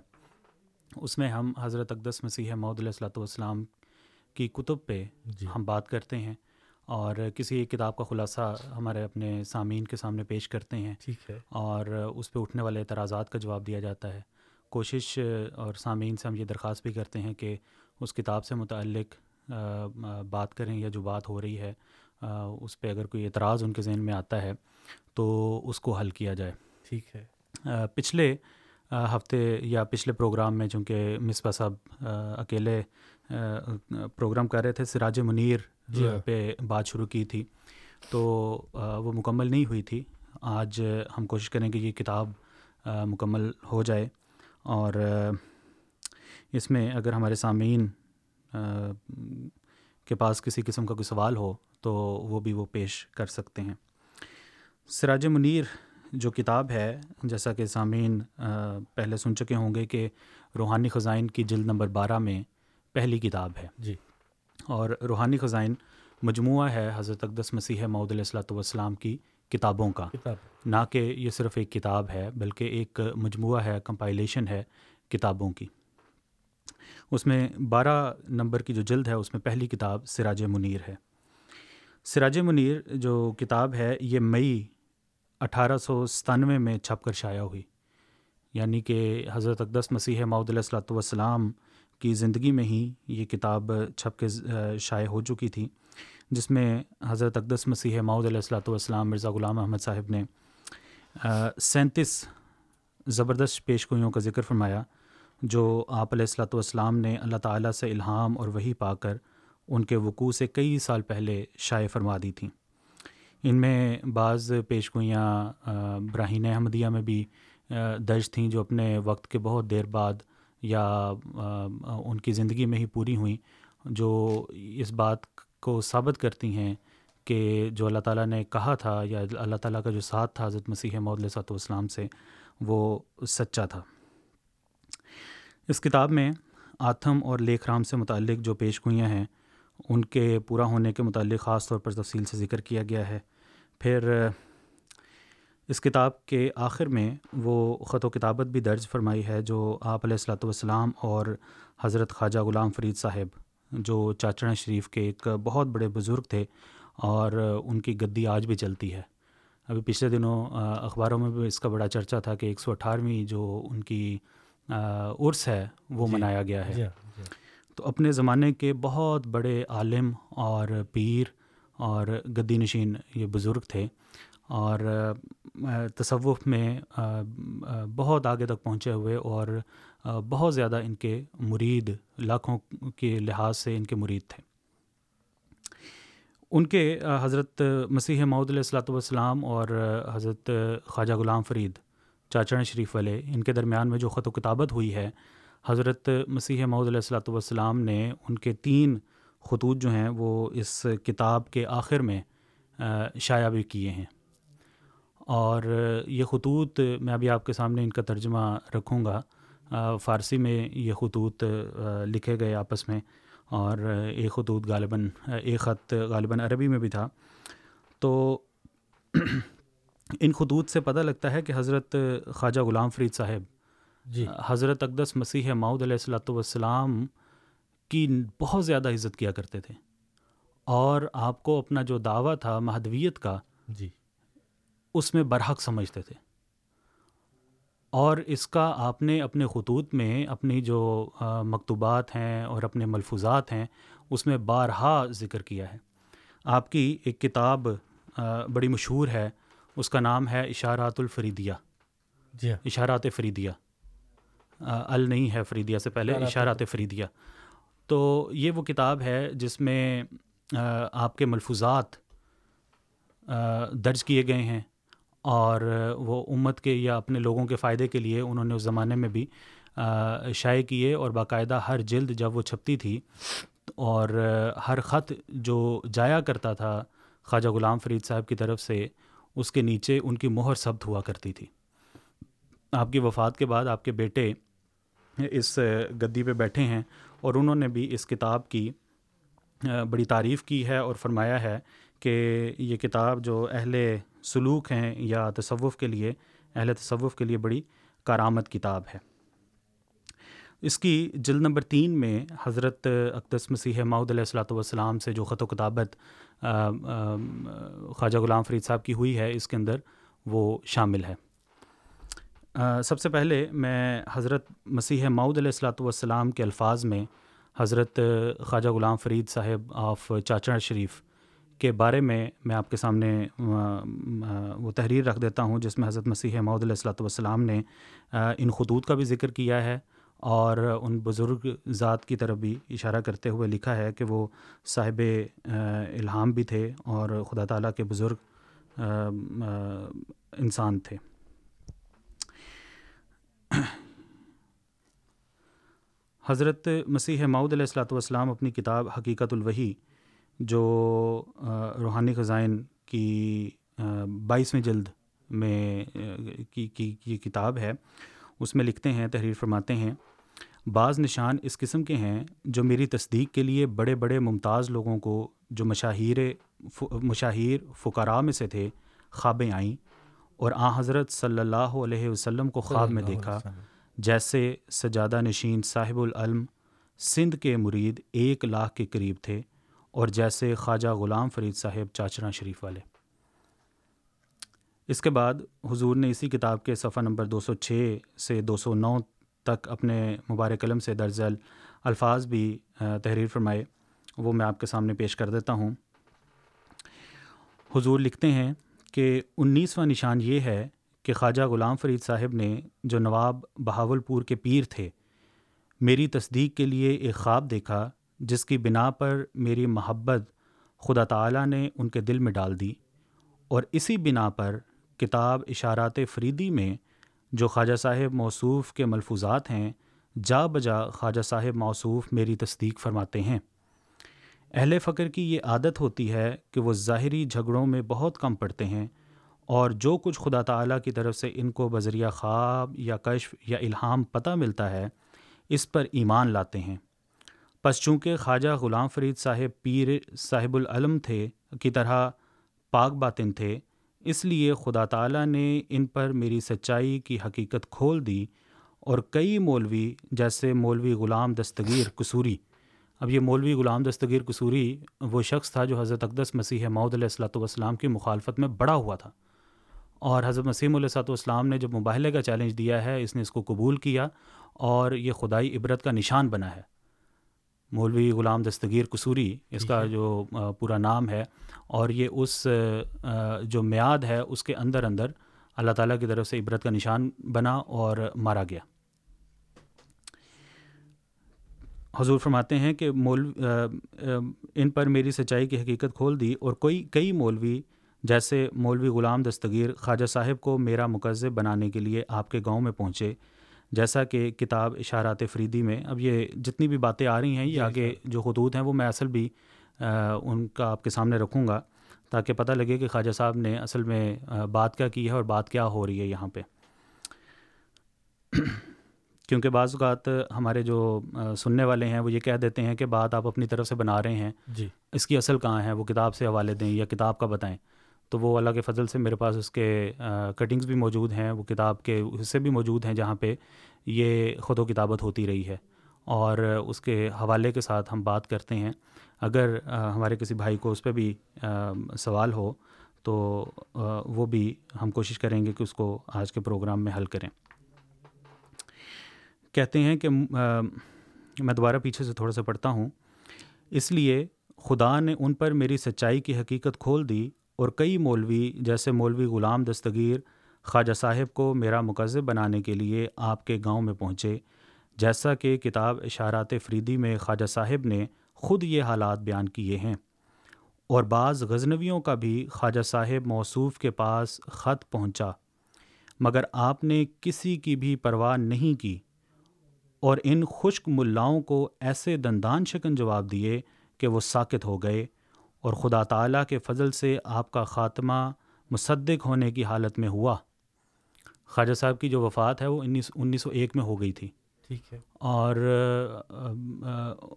Speaker 5: اس میں ہم حضرت اقدس مسیح محدود علیہ الصلاۃ والسلام کی کتب پہ
Speaker 4: جی۔
Speaker 5: ہم بات کرتے ہیں اور کسی ایک کتاب کا خلاصہ ہمارے اپنے سامعین کے سامنے پیش کرتے ہیں
Speaker 4: ٹھیک ہے۔
Speaker 5: اور اس پہ اٹھنے والے اعتراضات کا جواب دیا جاتا ہے۔ کوشش اور سامعین سے ہم یہ درخواست بھی کرتے ہیں کہ اس کتاب سے متعلق بات کریں یا جو بات ہو رہی ہے اس پہ اگر کوئی اعتراض ان کے ذہن میں آتا ہے تو اس کو حل کیا جائے۔
Speaker 4: ٹھیک ہے۔
Speaker 5: پچھلے ہفتے یا پچھلے پروگرام میں چونکہ مصباح صاحب اکیلے پروگرام کر رہے تھے سراج منیر
Speaker 4: جی ہاں۔
Speaker 5: پہ بات شروع کی تھی۔ تو وہ مکمل نہیں ہوئی تھی۔ آج ہم کوشش کریں کہ یہ کتاب مکمل ہو جائے۔ اور اس میں اگر ہمارے سامعین کے پاس کسی قسم کا کوئی سوال ہو تو وہ بھی وہ پیش کر سکتے ہیں۔ سراج منیر جو کتاب ہے جیسا کہ سامعین پہلے سن چکے ہوں گے کہ روحانی خزائن کی جلد نمبر بارہ میں پہلی کتاب ہے۔
Speaker 4: جی۔
Speaker 5: اور روحانی خزائن مجموعہ ہے حضرت اقدس مسیح معود علیہ الصلاۃ والسلام کی کتابوں کا۔
Speaker 4: کتاب۔
Speaker 5: نہ کہ یہ صرف ایک کتاب ہے بلکہ ایک مجموعہ ہے کمپائلیشن ہے کتابوں کی۔ اس میں بارہ نمبر کی جو جلد ہے اس میں پہلی کتاب سراج منیر ہے۔ سراج منیر جو کتاب ہے یہ مئی اٹھارہ سو ستانوے میں چھپ کر شائع ہوئی۔ یعنی کہ حضرت اقدس مسیح معود علیہ الصلاۃ والسلام کی زندگی میں ہی یہ کتاب چھپ کے شائع ہو چکی تھی، جس میں حضرت اقدس مسیح معود علیہ الصلاۃ والسلام مرزا غلام احمد صاحب نے سینتیس زبردست پیش گوئیوں کا ذکر فرمایا، جو آپ علیہ الصلاۃ والسلام نے اللہ تعالیٰ سے الہام اور وہی پا کر ان کے وقوع سے کئی سال پہلے شائع فرما دی تھیں۔ ان میں بعض پیش گوئیاں براہین احمدیہ میں بھی درج تھیں جو اپنے وقت کے بہت دیر بعد یا ان کی زندگی میں ہی پوری ہوئیں، جو اس بات کو ثابت کرتی ہیں کہ جو اللہ تعالیٰ نے کہا تھا یا اللہ تعالیٰ کا جو ساتھ تھا حضرت مسیح مود علیہ صاحب سے، وہ سچا تھا۔ اس کتاب میں آتھم اور لیکھ رام سے متعلق جو پیش گوئیاں ہیں، ان کے پورا ہونے کے متعلق خاص طور پر تفصیل سے ذکر کیا گیا ہے۔ پھر اس کتاب کے آخر میں وہ خط و کتابت بھی درج فرمائی ہے جو آپ علیہ الصلاۃ والسلام اور حضرت خواجہ غلام فرید صاحب جو چاچڑا شریف کے ایک بہت بڑے بزرگ تھے اور ان کی گدی آج بھی چلتی ہے ابھی پچھلے دنوں اخباروں میں بھی اس کا بڑا چرچا تھا کہ ایک سو اٹھارہویں جو ان کی عرس ہے وہ
Speaker 4: جی،
Speaker 5: منایا گیا ہے
Speaker 4: جی جی۔
Speaker 5: تو اپنے زمانے کے بہت بڑے عالم اور پیر اور گدی نشین یہ بزرگ تھے اور تصوف میں بہت آگے تک پہنچے ہوئے اور بہت زیادہ ان کے مرید، لاکھوں کے لحاظ سے ان کے مرید تھے۔ ان کے حضرت مسیح معود علیہ الصلاۃ والسلام اور حضرت خواجہ غلام فرید چاچڑ شریف والے، ان کے درمیان میں جو خط و کتابت ہوئی ہے، حضرت مسیح معود علیہ الصلاۃ والسلام نے ان کے تین خطوط جو ہیں وہ اس کتاب کے آخر میں شائع بھی کیے ہیں۔ اور یہ خطوط میں ابھی آپ کے سامنے ان کا ترجمہ رکھوں گا۔ فارسی میں یہ خطوط لکھے گئے آپس میں۔ اور ایک خطوط غالباً ایک خط غالباً عربی میں بھی تھا۔ تو ان خطوط سے پتہ لگتا ہے کہ حضرت خواجہ غلام فرید صاحب
Speaker 4: جی۔
Speaker 5: حضرت اقدس مسیح معود علیہ الصلاۃ والسلام کی بہت زیادہ عزت کیا کرتے تھے۔ اور آپ کو اپنا جو دعویٰ تھا مہدویت کا
Speaker 4: جی۔
Speaker 5: اس میں برحق سمجھتے تھے۔ اور اس کا آپ نے اپنے خطوط میں اپنی جو مکتوبات ہیں اور اپنے ملفوظات ہیں اس میں بارہا ذکر کیا ہے۔ آپ کی ایک کتاب بڑی مشہور ہے اس کا نام ہے اشارات الفریدیہ۔
Speaker 4: جی ہاں۔
Speaker 5: اشارات فریدیہ۔ ال نہیں ہے فریدیہ سے پہلے
Speaker 4: اشارات
Speaker 5: اشارات فریدیہ۔ تو یہ وہ کتاب ہے جس میں آپ کے ملفوظات درج کیے گئے ہیں اور وہ امت کے یا اپنے لوگوں کے فائدے کے لیے انہوں نے اس زمانے میں بھی شائع کیے اور باقاعدہ ہر جلد جب وہ چھپتی تھی اور ہر خط جو جایا کرتا تھا خواجہ غلام فرید صاحب کی طرف سے، اس کے نیچے ان کی مہر ثبت ہوا کرتی تھی۔ آپ کی وفات کے بعد آپ کے بیٹے اس گدی پہ بیٹھے ہیں اور انہوں نے بھی اس کتاب کی بڑی تعریف کی ہے اور فرمایا ہے کہ یہ کتاب جو اہل سلوک ہیں یا تصوف کے لیے، اہل تصوف کے لیے بڑی کارآمد کتاب ہے۔ اس کی جلد نمبر تین میں حضرت اقدس مسیح ماؤد علیہ السلاۃ والسلام سے جو خط و کتابت خواجہ غلام فرید صاحب کی ہوئی ہے، اس کے اندر وہ شامل ہے۔ سب سے پہلے میں حضرت مسیح ماؤد علیہ السلاۃ والسلام کے الفاظ میں حضرت خواجہ غلام فرید صاحب آف چاچڑ شریف کے بارے میں میں آپ کے سامنے وہ تحریر رکھ دیتا ہوں، جس میں حضرت مسیح ماؤد علیہ السلاۃ والسلام نے ان خطوط کا بھی ذکر کیا ہے اور ان بزرگ ذات کی طرف بھی اشارہ کرتے ہوئے لکھا ہے کہ وہ صاحب الہام بھی تھے اور خدا تعالیٰ کے بزرگ انسان تھے۔ حضرت مسیح معود علیہ السلاۃ والسلام اپنی کتاب حقیقت الوحی جو روحانی خزائن کی بائیسویں جلد میں کی کی کتاب ہے اس میں لکھتے ہیں تحریر فرماتے ہیں بعض نشان اس قسم کے ہیں جو میری تصدیق کے لیے بڑے بڑے ممتاز لوگوں کو جو مشاہیر مشاہیر فقراء میں سے تھے خوابیں آئیں اور آ حضرت صلی اللہ علیہ وسلم کو خواب میں دیکھا۔ جیسے سجادہ نشین صاحب العلم سندھ کے مرید ایک لاکھ کے قریب تھے اور جیسے خواجہ غلام فرید صاحب چاچرا شریف والے۔ اس کے بعد حضور نے اسی کتاب کے صفحہ نمبر دو سو چھ سے دو سو نو تک اپنے مبارک قلم سے درج الفاظ بھی تحریر فرمائے۔ وہ میں آپ کے سامنے پیش کر دیتا ہوں۔ حضور لکھتے ہیں کہ انیسواں نشان یہ ہے کہ خواجہ غلام فرید صاحب نے جو نواب بہاول پور کے پیر تھے، میری تصدیق کے لیے ایک خواب دیکھا، جس کی بنا پر میری محبت خدا تعالیٰ نے ان کے دل میں ڈال دی، اور اسی بنا پر کتاب اشارات فریدی میں جو خواجہ صاحب موصوف کے ملفوظات ہیں، جا بجا خواجہ صاحب موصوف میری تصدیق فرماتے ہیں۔ اہل فقر کی یہ عادت ہوتی ہے کہ وہ ظاہری جھگڑوں میں بہت کم پڑتے ہیں اور جو کچھ خدا تعالیٰ کی طرف سے ان کو بذریعہ خواب یا کشف یا الہام پتہ ملتا ہے، اس پر ایمان لاتے ہیں۔ پس چونکہ خواجہ غلام فرید صاحب پیر صاحب العلم تھے، کی طرح پاک باطن تھے، اس لیے خدا تعالیٰ نے ان پر میری سچائی کی حقیقت کھول دی اور کئی مولوی، جیسے مولوی غلام دستگیر قصوری اب یہ مولوی غلام دستگیر قصوری وہ شخص تھا جو حضرت اقدس مسیح معود علیہ السلۃ والسلام کی مخالفت میں بڑا ہوا تھا۔ اور حضرت مسیم علیہ صاحب والسلام نے جب مباہلے کا چیلنج دیا ہے اس نے اس کو قبول کیا اور یہ خدائی عبرت کا نشان بنا ہے۔ مولوی غلام دستگیر قصوری اس کا جو پورا نام ہے اور یہ اس جو میعاد ہے اس کے اندر اندر اللہ تعالیٰ کی طرف سے عبرت کا نشان بنا اور مارا گیا۔ حضور فرماتے ہیں کہ مول ان پر میری سچائی کی حقیقت کھول دی اور کوئی کئی مولوی جیسے مولوی غلام دستگیر خواجہ صاحب کو میرا مقذب بنانے کے لیے آپ کے گاؤں میں پہنچے جیسا کہ کتاب اشارات فریدی میں اب یہ جتنی بھی باتیں آ رہی ہیں یہ جی، آگے جی۔ جو خطوط ہیں وہ میں اصل بھی ان کا آپ کے سامنے رکھوں گا تاکہ پتہ لگے کہ خواجہ صاحب نے اصل میں بات کیا کی ہے اور بات کیا ہو رہی ہے یہاں پہ۔ کیونکہ بعض اوقات ہمارے جو سننے والے ہیں وہ یہ کہہ دیتے ہیں کہ بات آپ اپنی طرف سے بنا رہے ہیں۔ جی۔ اس کی اصل کہاں ہے؟ وہ کتاب سے حوالے دیں یا کتاب کا بتائیں۔ تو وہ اللہ کے فضل سے میرے پاس اس کے کٹنگز بھی موجود ہیں، وہ کتاب کے حصے بھی موجود ہیں جہاں پہ یہ خود و کتابت ہوتی رہی ہے۔ اور اس کے حوالے کے ساتھ ہم بات کرتے ہیں۔ اگر ہمارے کسی بھائی کو اس پہ بھی سوال ہو تو وہ بھی ہم کوشش کریں گے کہ اس کو آج کے پروگرام میں حل کریں۔ کہتے ہیں کہ میں دوبارہ پیچھے سے تھوڑا سا پڑھتا ہوں۔ اس لیے خدا نے ان پر میری سچائی کی حقیقت کھول دی اور کئی مولوی، جیسے مولوی غلام دستگیر خواجہ صاحب کو میرا مقذب بنانے کے لیے آپ کے گاؤں میں پہنچے، جیسا کہ کتاب اشارات فریدی میں خواجہ صاحب نے خود یہ حالات بیان کیے ہیں۔ اور بعض غزنویوں کا بھی خواجہ صاحب موصوف کے پاس خط پہنچا، مگر آپ نے کسی کی بھی پرواہ نہیں کی۔ اور ان خشک ملاؤں کو ایسے دندان شکن جواب دیے کہ وہ ساکت ہو گئے۔ اور خدا تعالیٰ کے فضل سے آپ کا خاتمہ مصدق ہونے کی حالت میں ہوا۔ خواجہ صاحب کی جو وفات ہے وہ انیس انیس سو ایک میں ہو گئی تھی۔
Speaker 4: ٹھیک ہے۔
Speaker 5: اور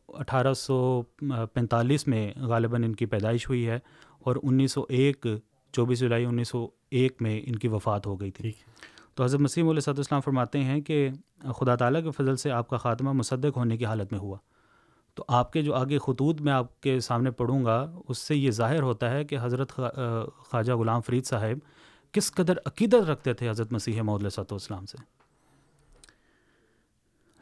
Speaker 5: اٹھارہ سو پینتالیس میں غالباً ان کی پیدائش ہوئی ہے اور انیس سو ایک چوبیس جولائی انیس سو ایک میں ان کی وفات ہو گئی تھی۔ تو حضرت مسیم علیہ صد السلام فرماتے ہیں کہ خدا تعالیٰ کے فضل سے آپ کا خاتمہ مصدق ہونے کی حالت میں ہوا۔ تو آپ کے جو آگے خطوط میں آپ کے سامنے پڑھوں گا، اس سے یہ ظاہر ہوتا ہے کہ حضرت خواجہ غلام فرید صاحب کس قدر عقیدت رکھتے تھے حضرت مسیح محدود علیہ صاحب السلام سے۔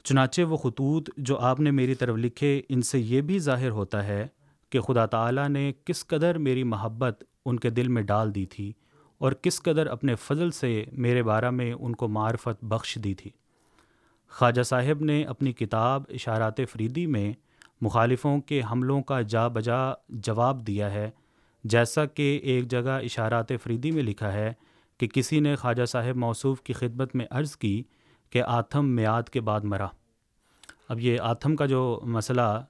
Speaker 5: چنانچہ وہ خطوط جو آپ نے میری طرف لکھے، ان سے یہ بھی ظاہر ہوتا ہے کہ خدا تعالیٰ نے کس قدر میری محبت ان کے دل میں ڈال دی تھی اور کس قدر اپنے فضل سے میرے بارہ میں ان کو معرفت بخش دی تھی۔ خواجہ صاحب نے اپنی کتاب اشارات فریدی میں مخالفوں کے حملوں کا جا بجا جواب دیا ہے۔ جیسا کہ ایک جگہ اشارات فریدی میں لکھا ہے کہ کسی نے خواجہ صاحب موصوف کی خدمت میں عرض کی کہ آتھم میاد کے بعد مرا۔ اب یہ آتھم کا جو مسئلہ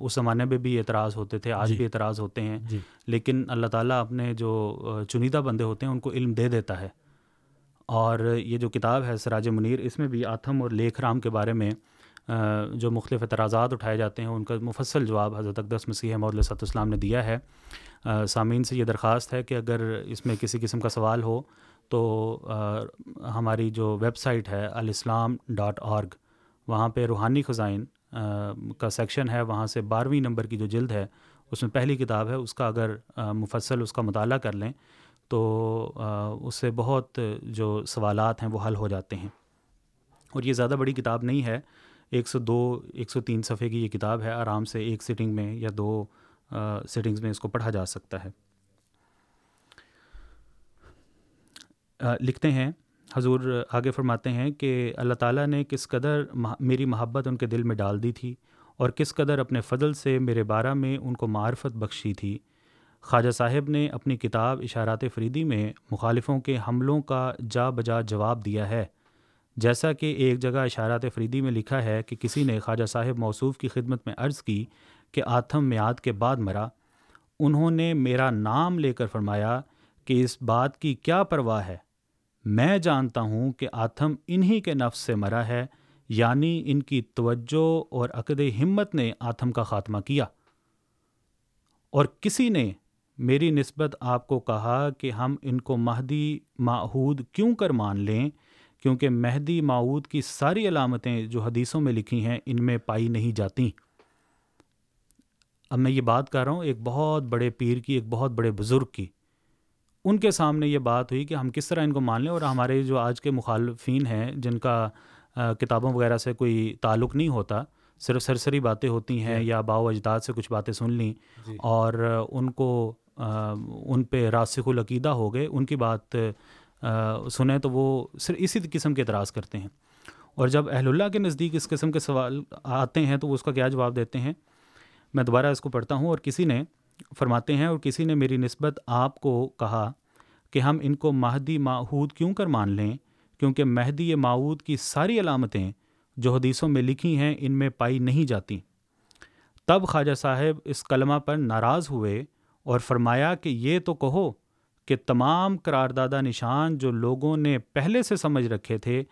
Speaker 5: اس زمانے میں بھی اعتراض ہوتے تھے آج
Speaker 4: جی۔
Speaker 5: بھی اعتراض ہوتے ہیں۔
Speaker 4: جی۔
Speaker 5: لیکن اللہ تعالیٰ اپنے جو چنیدہ بندے ہوتے ہیں ان کو علم دے دیتا ہے۔ اور یہ جو کتاب ہے سراج منیر اس میں بھی آتھم اور لیکھ رام کے بارے میں جو مختلف اعتراضات اٹھائے جاتے ہیں، ان کا مفصل جواب حضرت اقدس مسیح محدود علیہ السلام نے دیا ہے۔ سامعین سے یہ درخواست ہے کہ اگر اس میں کسی قسم کا سوال ہو تو ہماری جو ویب سائٹ ہے الاسلام ڈاٹ آرگ وہاں پہ روحانی خزائن کا سیکشن ہے۔ وہاں سے بارہویں نمبر کی جو جلد ہے، اس میں پہلی کتاب ہے۔ اس کا اگر مفصل اس کا مطالعہ کر لیں تو اس سے بہت جو سوالات ہیں وہ حل ہو جاتے ہیں۔ اور یہ زیادہ بڑی کتاب نہیں ہے۔ ایک سو دو، ایک سو تین صفحے کی یہ کتاب ہے، آرام سے ایک سٹنگ میں یا دو سٹنگز میں اس کو پڑھا جا سکتا ہے۔ لکھتے ہیں، حضور آگے فرماتے ہیں کہ اللہ تعالیٰ نے کس قدر میری محبت ان کے دل میں ڈال دی تھی اور کس قدر اپنے فضل سے میرے بارہ میں ان کو معرفت بخشی تھی۔ خواجہ صاحب نے اپنی کتاب اشارات فریدی میں مخالفوں کے حملوں کا جا بجا جواب دیا ہے۔ جیسا کہ ایک جگہ اشارات فریدی میں لکھا ہے کہ کسی نے خواجہ صاحب موصوف کی خدمت میں عرض کی کہ آتھم میاد کے بعد مرا۔ انہوں نے میرا نام لے کر فرمایا کہ اس بات کی کیا پرواہ ہے؟ میں جانتا ہوں کہ آتھم انہی کے نفس سے مرا ہے یعنی ان کی توجہ اور عقد ہمت نے آتھم کا خاتمہ کیا۔ اور کسی نے میری نسبت آپ کو کہا کہ ہم ان کو مہدی معہود کیوں کر مان لیں؟ کیونکہ مہدی معود کی ساری علامتیں جو حدیثوں میں لکھی ہیں ان میں پائی نہیں جاتیں اب میں یہ بات کر رہا ہوں ایک بہت بڑے پیر کی ایک بہت بڑے بزرگ کی ان کے سامنے یہ بات ہوئی کہ ہم کس طرح ان کو مان لیں اور ہمارے جو آج کے مخالفین ہیں جن کا کتابوں وغیرہ سے کوئی تعلق نہیں ہوتا صرف سرسری باتیں ہوتی ہیں جی۔ یا باؤ اجداد سے کچھ باتیں سن لیں جی۔ اور ان کو ان پہ راسخ العقیدہ ہو گئے ان کی بات سنیں تو وہ صرف اسی قسم کے اعتراض کرتے ہیں۔ اور جب اہل اللہ کے نزدیک اس قسم کے سوال آتے ہیں تو وہ اس کا کیا جواب دیتے ہیں؟ میں دوبارہ اس کو پڑھتا ہوں اور کسی نے فرماتے ہیں اور کسی نے میری نسبت آپ کو کہا کہ ہم ان کو مہدی معود کیوں کر مان لیں؟ کیونکہ مہدی معود کی ساری علامتیں جو حدیثوں میں لکھی ہیں ان میں پائی نہیں جاتی۔ تب خواجہ صاحب اس کلمہ پر ناراض ہوئے اور فرمایا کہ یہ تو کہو کہ تمام قراردادہ نشان جو لوگوں نے پہلے سے سمجھ رکھے تھے،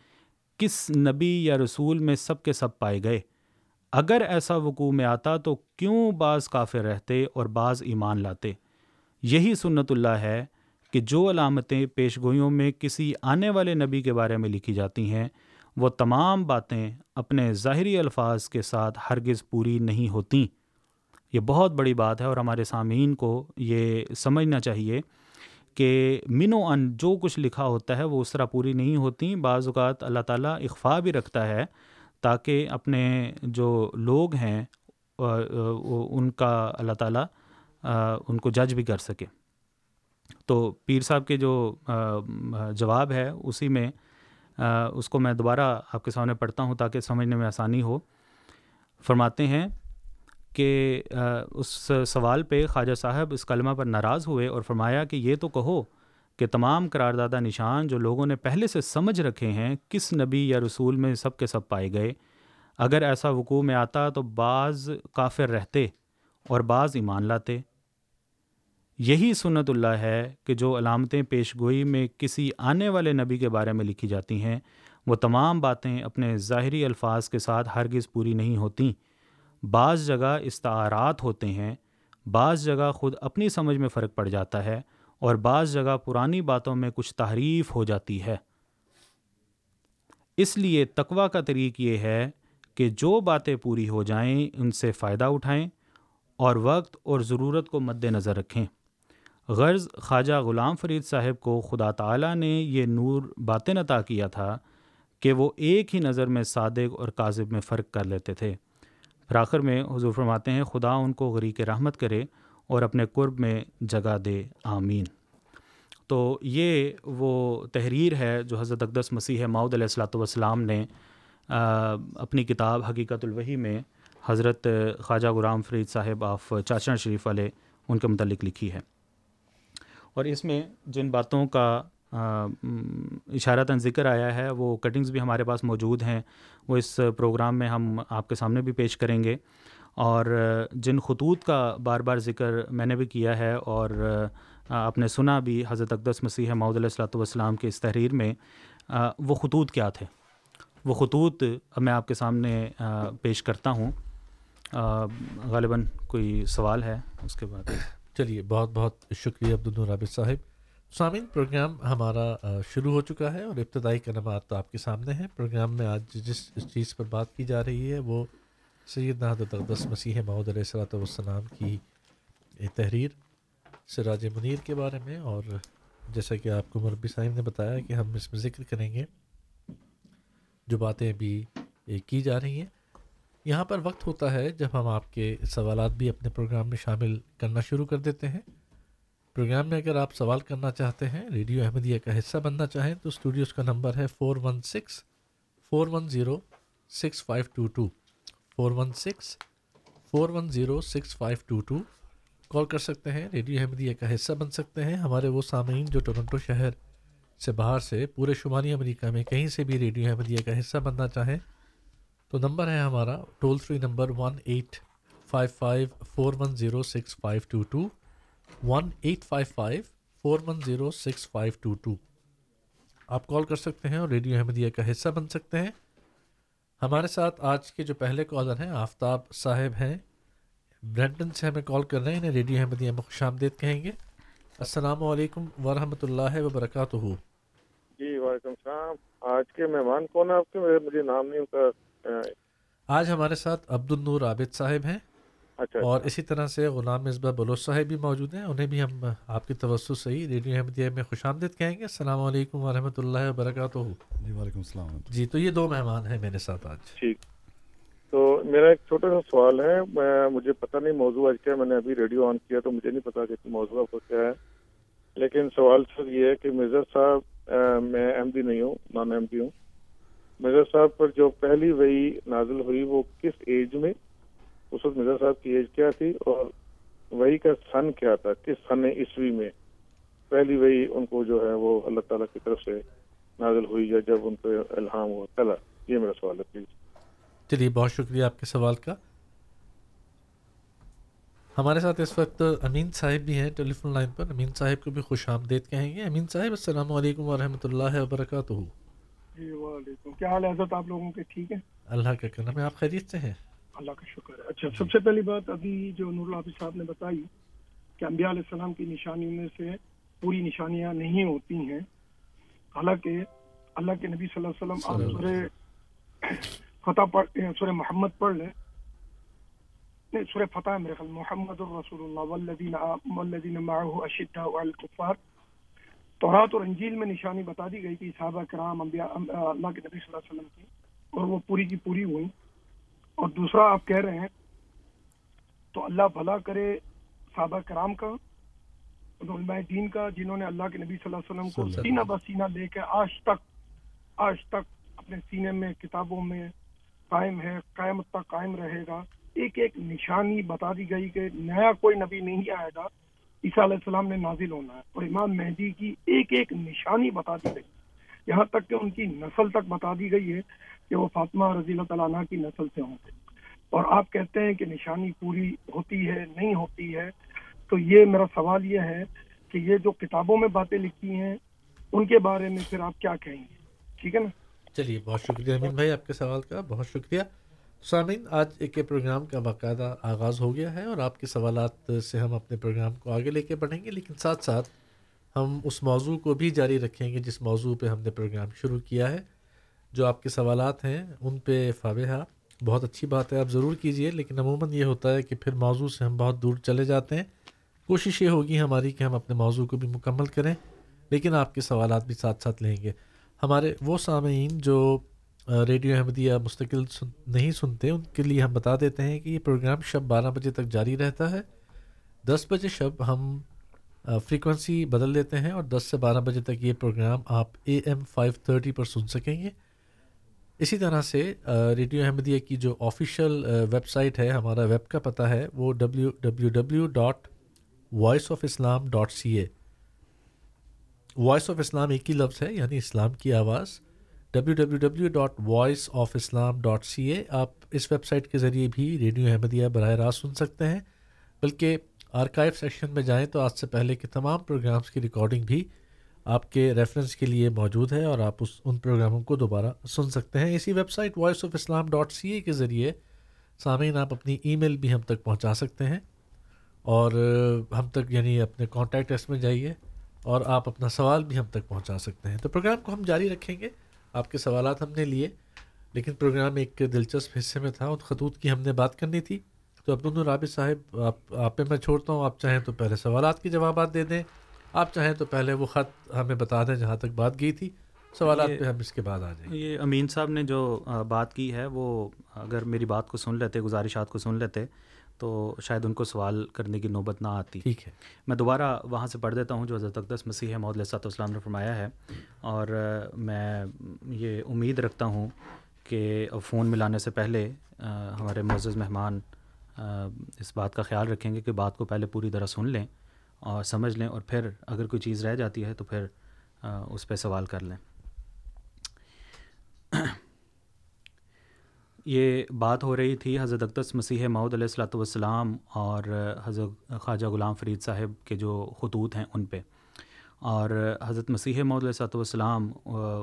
Speaker 5: کس نبی یا رسول میں سب کے سب پائے گئے؟ اگر ایسا وقوع میں آتا تو کیوں بعض کافر رہتے اور بعض ایمان لاتے؟ یہی سنت اللہ ہے کہ جو علامتیں پیش گوئیوں میں کسی آنے والے نبی کے بارے میں لکھی جاتی ہیں، وہ تمام باتیں اپنے ظاہری الفاظ کے ساتھ ہرگز پوری نہیں ہوتیں۔ یہ بہت بڑی بات ہے اور ہمارے سامعین کو یہ سمجھنا چاہیے کہ من و ان جو کچھ لکھا ہوتا ہے وہ اس طرح پوری نہیں ہوتی۔ بعض اوقات اللہ تعالیٰ اخفا بھی رکھتا ہے تاکہ اپنے جو لوگ ہیں ان کا اللہ تعالیٰ ان کو جج بھی کر سکے۔ تو پیر صاحب کے جو جواب ہے اسی میں اس کو میں دوبارہ آپ کے سامنے پڑھتا ہوں تاکہ سمجھنے میں آسانی ہو۔ فرماتے ہیں کہ اس سوال پہ خواجہ صاحب اس کلمہ پر ناراض ہوئے اور فرمایا کہ یہ تو کہو کہ تمام قراردادہ نشان جو لوگوں نے پہلے سے سمجھ رکھے ہیں کس نبی یا رسول میں سب کے سب پائے گئے۔ اگر ایسا وقوع میں آتا تو بعض کافر رہتے اور بعض ایمان لاتے۔ یہی سنت اللہ ہے کہ جو علامتیں پیش گوئی میں کسی آنے والے نبی کے بارے میں لکھی جاتی ہیں، وہ تمام باتیں اپنے ظاہری الفاظ کے ساتھ ہرگز پوری نہیں ہوتیں۔ بعض جگہ استعارات ہوتے ہیں، بعض جگہ خود اپنی سمجھ میں فرق پڑ جاتا ہے اور بعض جگہ پرانی باتوں میں کچھ تحریف ہو جاتی ہے۔ اس لیے تقوا کا طریق یہ ہے کہ جو باتیں پوری ہو جائیں، ان سے فائدہ اٹھائیں اور وقت اور ضرورت کو مد نظر رکھیں۔ غرض خواجہ غلام فرید صاحب کو خدا تعالیٰ نے یہ نور باطن عطا کیا تھا کہ وہ ایک ہی نظر میں صادق اور کاذب میں فرق کر لیتے تھے۔ پھر آخر میں حضور فرماتے ہیں، خدا ان کو غریق رحمت کرے اور اپنے قرب میں جگہ دے، آمین۔ تو یہ وہ تحریر ہے جو حضرت اقدس مسیح ماؤد علیہ السلاۃ والسلام نے اپنی کتاب حقیقت الوحی میں حضرت خواجہ غلام فرید صاحب آف چاچا شریف والے ان کے متعلق لکھی ہے۔ اور اس میں جن باتوں کا اشارتاً ذکر آیا ہے، وہ کٹنگز بھی ہمارے پاس موجود ہیں، وہ اس پروگرام میں ہم آپ کے سامنے بھی پیش کریں گے۔ اور جن خطوط کا بار بار ذکر میں نے بھی کیا ہے، اور آپ نے سنا بھی حضرت اقدس مسیح محدود علیہ السلۃ والسلام کے اس تحریر میں وہ خطوط کیا تھے؟ وہ خطوط اب میں آپ کے سامنے پیش کرتا ہوں۔ غالباً کوئی سوال ہے، اس کے بعد۔
Speaker 4: چلیے، بہت بہت شکریہ عبدالرابط صاحب۔ سامعین، پروگرام ہمارا شروع ہو چکا ہے اور ابتدائی کلمات تو آپ کے سامنے ہیں۔ پروگرام میں آج جس چیز پر بات کی جا رہی ہے، وہ سید نحد اقدس مسیح محدود علیہ السلۃ والسلام کی تحریر سراج منیر کے بارے میں۔ اور جیسا کہ آپ کو مربی صاحب نے بتایا کہ ہم اس میں ذکر کریں گے جو باتیں ابھی کی جا رہی ہیں۔ یہاں پر وقت ہوتا ہے جب ہم آپ کے سوالات بھی اپنے پروگرام میں شامل کرنا شروع کر دیتے ہیں۔ پروگرام میں اگر آپ سوال کرنا چاہتے ہیں، ریڈیو احمدیہ کا حصہ بننا چاہیں تو اسٹوڈیوز کا نمبر ہے four one six four one zero six five two two four one six four one zero six five two two call کر سکتے ہیں، ریڈیو احمدیہ کا حصہ بن سکتے ہیں۔ ہمارے وہ سامعین جو ٹورنٹو شہر سے باہر سے، پورے شمالی امریکہ میں کہیں سے بھی ریڈیو احمدیہ کا حصہ بننا چاہیں تو نمبر ہے ہمارا، toll free number one eight five five four one zero six five two two one eight five five four one zero six five two two آپ کال کر سکتے ہیں اور ریڈیو احمدیہ کا حصہ بن سکتے ہیں۔ ہمارے ساتھ آج کے جو پہلے کالر ہیں آفتاب صاحب ہیں۔ برنٹن سے ہمیں کال کر رہے ہیں انہیں ریڈیو احمدیہ میں خوش آمدید کہیں گے۔ السلام علیکم ورحمۃ اللہ وبرکاتہ۔
Speaker 6: جی وعلیکم السلام۔ آج کے مہمان کون ہیں آپ کے؟ مجھے نام نہیں ہوتا
Speaker 4: آج ہمارے ساتھ عبد النور عابد صاحب ہیں۔ اور اچھا۔ اسی طرح سے غلام مصباح بلوچ صاحب بھی موجود ہیں انہیں بھی ہم آپ کی توسط سے ہی ریڈیو احمدیہ میں خوش آمدید کہیں گے۔ السلام علیکم ورحمۃ اللہ وبرکاتہ۔
Speaker 7: جی وعلیکم السلام
Speaker 4: جی تو یہ دو مہمان ہیں میرے ساتھ آج۔
Speaker 6: ٹھیک۔ تو میرا ایک چھوٹا سا سوال ہے میں مجھے پتہ نہیں موضوع آج کیا میں نے ابھی ریڈیو آن کیا تو مجھے نہیں پتا کہ موضوع آپ کو کیا ہے۔ لیکن سوال سر یہ ہے کہ مرزا صاحب میں ایم ڈی نہیں ہوں نان ایم ڈی ہوں۔ مرزا صاحب پر جو پہلی وہی نازل ہوئی وہ کس ایج میں؟ اس وقت مرزا صاحب کی ایج کیا تھی اور وہی کا سن کیا تھا کس سن عیسوی میں؟ پہلی وہی ان کو جو ہے وہ اللہ تعالیٰ کی طرف سے نازل ہوئی یا جب ان پہ الہام ہوا۔ چلا یہ میرا سوال ہے۔ پلیز
Speaker 4: چلیے بہت شکریہ آپ کے سوال کا۔ ہمارے ساتھ اس وقت امین صاحب بھی ہیں ٹیلی فون لائن پر۔ امین صاحب کو بھی خوش آمدید کہیں گے۔ امین صاحب السلام علیکم ورحمۃ اللہ وبرکاتہ۔
Speaker 8: جی وعلیکم۔ کیا حال ہے حضرت؟ آپ لوگوں کے ٹھیک ہے
Speaker 4: اللہ کا کرم ہے۔ آپ خیریت سے ہیں؟
Speaker 8: اللہ کا شکر ہے۔ اچھا سب سے پہلی بات ابھی جو نور اللہ صاحب نے بتائی کہ انبیاء علیہ السلام کی نشانیوں میں سے پوری نشانیاں نہیں ہوتی ہیں، حالانکہ اللہ کے نبی صلی اللہ علیہ وسلم آپ فتح پڑھ سورہ محمد پڑھ لیں۔ نہیں، سورہ فتح میرے خیال محمد الرسول اللہ والذین والذین معه اشداء علی تورات اور انجیل میں نشانی بتا دی گئی کہ صحابہ کرام، انبیاء، اللہ کے نبی صلی اللہ علیہ وسلم کی، اور وہ پوری کی پوری ہوئی اور دوسرا آپ کہہ رہے ہیں تو اللہ بھلا کرے صحابہ کرام کا علماء دین کا جنہوں نے اللہ کے نبی صلی اللہ علیہ وسلم کو سینہ بسینہ لے کے آج تک آج تک اپنے سینے میں کتابوں میں قائم ہے قائم تک قائم رہے گا۔ ایک ایک نشانی بتا دی گئی کہ نیا کوئی نبی نہیں آئے گا۔ عیسیٰ علیہ السلام نے نازل ہونا ہے اور امام مہدی کی ایک ایک نشانی بتا دی گئی۔ یہاں تک کہ ان کی نسل تک بتا دی گئی ہے کہ وہ فاطمہ رضی اللہ تعالیٰ عنہ کی نسل سے ہوں۔ گے اور آپ کہتے ہیں کہ نشانی پوری ہوتی ہے، نہیں ہوتی ہے، تو یہ میرا سوال یہ ہے کہ یہ جو کتابوں میں باتیں لکھی ہیں، ان کے بارے میں پھر آپ کیا کہیں گے؟ ٹھیک ہے نا؟
Speaker 4: چلیے، بہت شکریہ امین بھائی آپ کے سوال کا، بہت شکریہ۔ سامعین، آج ایک پروگرام کا باقاعدہ آغاز ہو گیا ہے اور آپ کے سوالات سے ہم اپنے پروگرام کو آگے لے کے بڑھیں گے، لیکن ساتھ ساتھ ہم اس موضوع کو بھی جاری رکھیں گے جس موضوع پہ ہم نے پروگرام شروع کیا ہے۔ جو آپ کے سوالات ہیں، ان پہ فابحہ بہت اچھی بات ہے، آپ ضرور کیجیے، لیکن عموماً یہ ہوتا ہے کہ پھر موضوع سے ہم بہت دور چلے جاتے ہیں۔ کوشش یہ ہوگی ہماری کہ ہم اپنے موضوع کو بھی مکمل کریں، لیکن آپ کے سوالات بھی ساتھ ساتھ لیں گے۔ ہمارے وہ سامعین جو ریڈیو احمدیہ مستقل سن، نہیں سنتے، ان کے لیے ہم بتا دیتے ہیں کہ یہ پروگرام شب بارہ بجے تک جاری رہتا ہے۔ دس بجے شب ہم فریکوینسی بدل دیتے ہیں اور دس سے بارہ بجے تک یہ پروگرام آپ اے ایم فائیو تھرٹی پر سن سکیں گے۔ اسی طرح سے ریڈیو احمدیہ کی جو آفیشیل ویب سائٹ ہے، ہمارا ویب کا پتہ ہے، وہ W W W dot voice of Islam dot C A voice of Islam ایک ہی لفظ ہے یعنی اسلام کی آواز۔ W W W dot voice of Islam dot C A آپ اس ویب سائٹ کے ذریعے بھی ریڈیو احمدیہ براہ راست سن سکتے ہیں۔ بلکہ آرکائیو سیکشن میں جائیں تو آج سے پہلے کے تمام پروگرامس کی ریکارڈنگ بھی آپ کے ریفرنس کے لیے موجود ہے اور آپ اس ان پروگراموں کو دوبارہ سن سکتے ہیں۔ اسی website voice of Islam dot C A کے ذریعے سامعین آپ اپنی ای میل بھی ہم تک پہنچا سکتے ہیں اور ہم تک یعنی اپنے کانٹیکٹ اس میں جائیے اور آپ اپنا سوال بھی ہم تک پہنچا سکتے ہیں۔ تو پروگرام کو ہم جاری رکھیں گے۔ آپ کے سوالات ہم نے لیے، لیکن پروگرام ایک دلچسپ حصے میں تھا۔ اور خطوط کی ہم نے بات کرنی تھی۔ تو عبد الرابط صاحب، آپ آپ پہ میں چھوڑتا ہوں۔ آپ چاہیں تو پہلے سوالات کے جوابات دے دیں۔ آپ چاہیں تو پہلے وہ خط ہمیں بتا دیں جہاں تک بات گئی تھی سوالات پہ ہم اس کے بعد آ جائیں
Speaker 5: یہ امین صاحب نے جو بات کی ہے وہ اگر میری بات کو سن لیتے گزارشات کو سن لیتے تو شاید ان کو سوال کرنے کی نوبت نہ آتی۔
Speaker 4: ٹھیک ہے۔
Speaker 5: میں دوبارہ وہاں سے پڑھ دیتا ہوں جو حضرت اقدس مسیح محدود علیہ السلام نے فرمایا ہے۔ اور میں یہ امید رکھتا ہوں کہ فون ملانے سے پہلے ہمارے معزز مہمان اس بات کا خیال رکھیں گے کہ بات کو پہلے پوری طرح سن لیں۔ اور سمجھ لیں اور پھر اگر کوئی چیز رہ جاتی ہے تو پھر اس پہ سوال کر لیں۔ یہ بات ہو رہی تھی حضرت اقدس مسیح معود علیہ السلاۃ والسلام اور حضرت خواجہ غلام فرید صاحب کے جو خطوط ہیں ان پہ۔ اور حضرت مسیح معود علیہ السلاۃ والسلام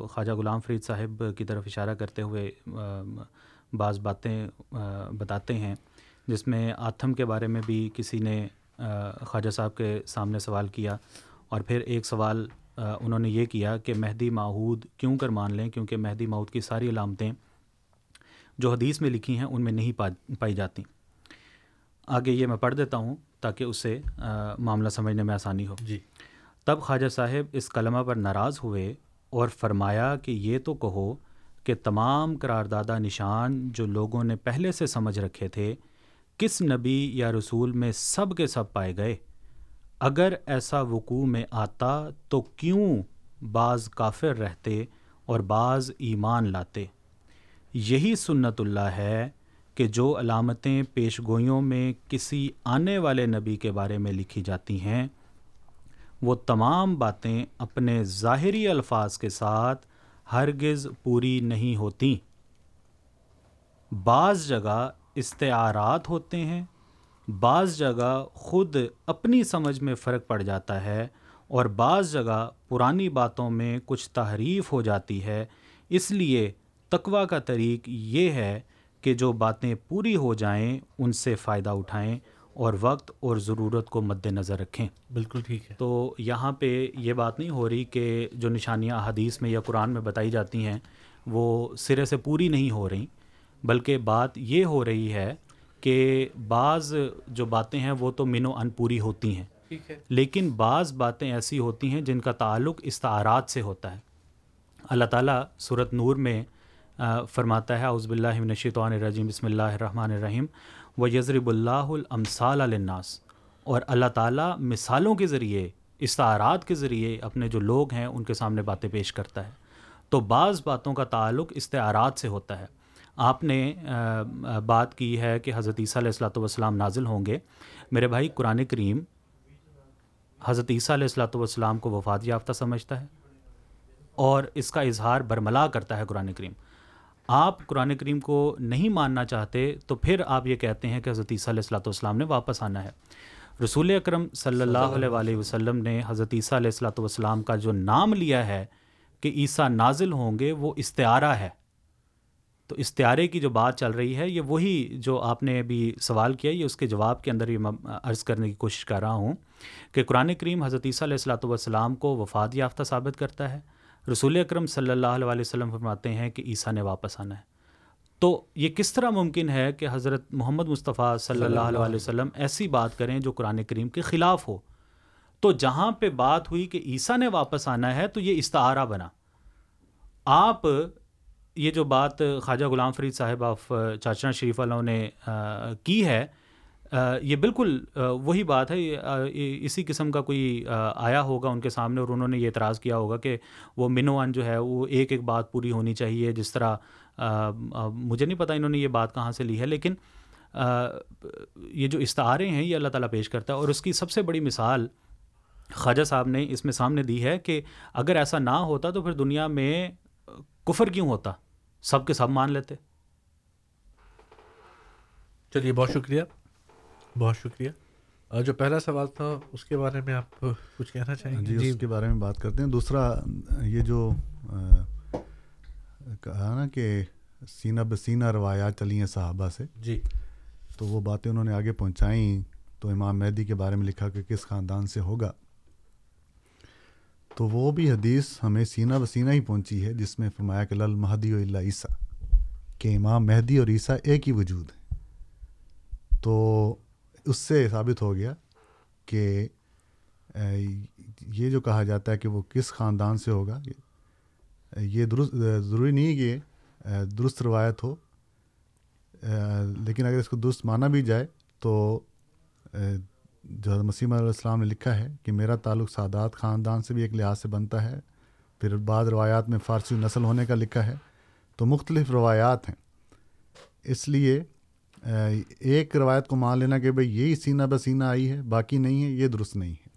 Speaker 5: خواجہ غلام فرید صاحب کی طرف اشارہ کرتے ہوئے بعض باتیں بتاتے ہیں، جس میں آتھم کے بارے میں بھی کسی نے خواجہ صاحب کے سامنے سوال کیا اور پھر ایک سوال انہوں نے یہ کیا کہ مہدی ماحود کیوں کر مان لیں؟ کیونکہ مہدی ماحود کی ساری علامتیں جو حدیث میں لکھی ہیں ان میں نہیں پائی جاتی۔ آگے یہ میں پڑھ دیتا ہوں تاکہ اس سے معاملہ سمجھنے میں آسانی ہو۔
Speaker 4: جی۔
Speaker 5: تب خواجہ صاحب اس کلمہ پر ناراض ہوئے اور فرمایا کہ یہ تو کہو کہ تمام قراردادہ نشان جو لوگوں نے پہلے سے سمجھ رکھے تھے کس نبی یا رسول میں سب کے سب پائے گئے؟ اگر ایسا وقوع میں آتا تو کیوں بعض کافر رہتے اور بعض ایمان لاتے؟ یہی سنت اللہ ہے کہ جو علامتیں پیش گوئیوں میں کسی آنے والے نبی کے بارے میں لکھی جاتی ہیں، وہ تمام باتیں اپنے ظاہری الفاظ کے ساتھ ہرگز پوری نہیں ہوتیں۔ بعض جگہ استعارات ہوتے ہیں۔ بعض جگہ خود اپنی سمجھ میں فرق پڑ جاتا ہے اور بعض جگہ پرانی باتوں میں کچھ تحریف ہو جاتی ہے۔ اس لیے تقوا کا طریق یہ ہے کہ جو باتیں پوری ہو جائیں ان سے فائدہ اٹھائیں اور وقت اور ضرورت کو مد نظر رکھیں۔
Speaker 4: بالکل ٹھیک ہے۔
Speaker 5: تو یہاں پہ یہ بات نہیں ہو رہی کہ جو نشانیاں حدیث میں یا قرآن میں بتائی جاتی ہیں وہ سرے سے پوری نہیں ہو رہی۔ بلکہ بات یہ ہو رہی ہے کہ بعض جو باتیں ہیں وہ تو من و ان پوری ہوتی ہیں۔ لیکن بعض باتیں ایسی ہوتی ہیں جن کا تعلق استعارات سے ہوتا ہے۔ اللہ تعالیٰ صورت نور میں فرماتا ہے عزب اللہ الشیطان الرجیم بسم اللہ الرحمن الرحیم۔ و یضرب اللہ الامثال الناس اور اللہ تعالیٰ مثالوں کے ذریعے استعارات کے ذریعے اپنے جو لوگ ہیں ان کے سامنے باتیں پیش کرتا ہے۔ تو بعض باتوں کا تعلق استعارات سے ہوتا ہے۔ آپ نے بات کی ہے کہ حضرت عیسیٰ علیہ السلاۃ والسلام نازل ہوں گے۔ میرے بھائی قرآن کریم حضرت عیسیٰ علیہ السلاۃ والسلام کو وفات یافتہ سمجھتا ہے اور اس کا اظہار برملا کرتا ہے قرآن کریم۔ آپ قرآن کریم کو نہیں ماننا چاہتے تو پھر آپ یہ کہتے ہیں کہ حضرت عیسیٰ علیہ السلاۃ والسلام نے واپس آنا ہے۔ رسول اکرم صلی اللہ علیہ وسلم۔ نے حضرت عیسیٰ علیہ السلاۃ والسلام کا جو نام لیا ہے کہ عیسیٰ نازل ہوں گے وہ استعارہ ہے۔ تو استعارے کی جو بات چل رہی ہے، یہ وہی جو آپ نے ابھی سوال کیا، یہ اس کے جواب کے اندر یہ میں عرض کرنے کی کوشش کر رہا ہوں کہ قرآن کریم حضرت عیسیٰ علیہ السلاۃ والسلام کو وفات یافتہ ثابت کرتا ہے۔ رسول اکرم صلی اللہ علیہ وسلم فرماتے ہیں کہ عیسیٰ نے واپس آنا ہے۔ تو یہ کس طرح ممکن ہے کہ حضرت محمد مصطفیٰ صلی اللہ علیہ وسلم ایسی بات کریں جو قرآن کریم کے خلاف ہو؟ تو جہاں پہ بات ہوئی کہ عیسیٰ نے واپس آنا ہے تو یہ استعارہ بنا۔ آپ یہ جو بات خواجہ غلام فرید صاحب آف چاچا شریف والوں نے کی ہے یہ بالکل وہی بات ہے اسی قسم کا کوئی آیا ہوگا ان کے سامنے اور انہوں نے یہ اعتراض کیا ہوگا کہ وہ منوان جو ہے وہ ایک ایک بات پوری ہونی چاہیے، جس طرح مجھے نہیں پتہ انہوں نے یہ بات کہاں سے لی ہے، لیکن یہ جو استعارے ہیں یہ اللہ تعالیٰ پیش کرتا ہے اور اس کی سب سے بڑی مثال خواجہ صاحب نے اس میں سامنے دی ہے کہ اگر ایسا نہ ہوتا تو پھر دنیا میں کفر کیوں ہوتا؟ سب کے سب مان لیتے۔
Speaker 4: چلیے بہت شکریہ۔ بہت شکریہ۔ جو پہلا سوال تھا اس کے بارے میں آپ کچھ کہنا چاہیں
Speaker 7: گے؟ جی اس کے بارے میں بات کرتے ہیں۔ دوسرا یہ جو کہا نا کہ سینہ بسینہ روایات چلی ہیں صحابہ سے۔
Speaker 4: جی۔
Speaker 7: تو وہ باتیں انہوں نے آگے پہنچائیں۔ تو امام مہدی کے بارے میں لکھا کہ کس خاندان سے ہوگا۔ تو وہ بھی حدیث ہمیں سینہ بسینہ ہی پہنچی ہے، جس میں فرمایا کہ لل مہدی و اللہ عیسیٰ، کہ امام مہدی اور عیسیٰ ایک ہی وجود ہے تو اس سے ثابت ہو گیا کہ یہ جو کہا جاتا ہے کہ وہ کس خاندان سے ہوگا، یہ درست، ضروری نہیں کہ درست روایت ہو۔ لیکن اگر اس کو درست مانا بھی جائے تو جو مسیم علیہ السلام نے لکھا ہے کہ میرا تعلق سادات خاندان سے بھی ایک لحاظ سے بنتا ہے، پھر بعض روایات میں فارسی نسل ہونے کا لکھا ہے، تو مختلف روایات ہیں۔ اس لیے ایک روایت کو مان لینا کہ بھئی یہی سینہ بسینہ آئی ہے، باقی نہیں ہے، یہ درست نہیں ہے۔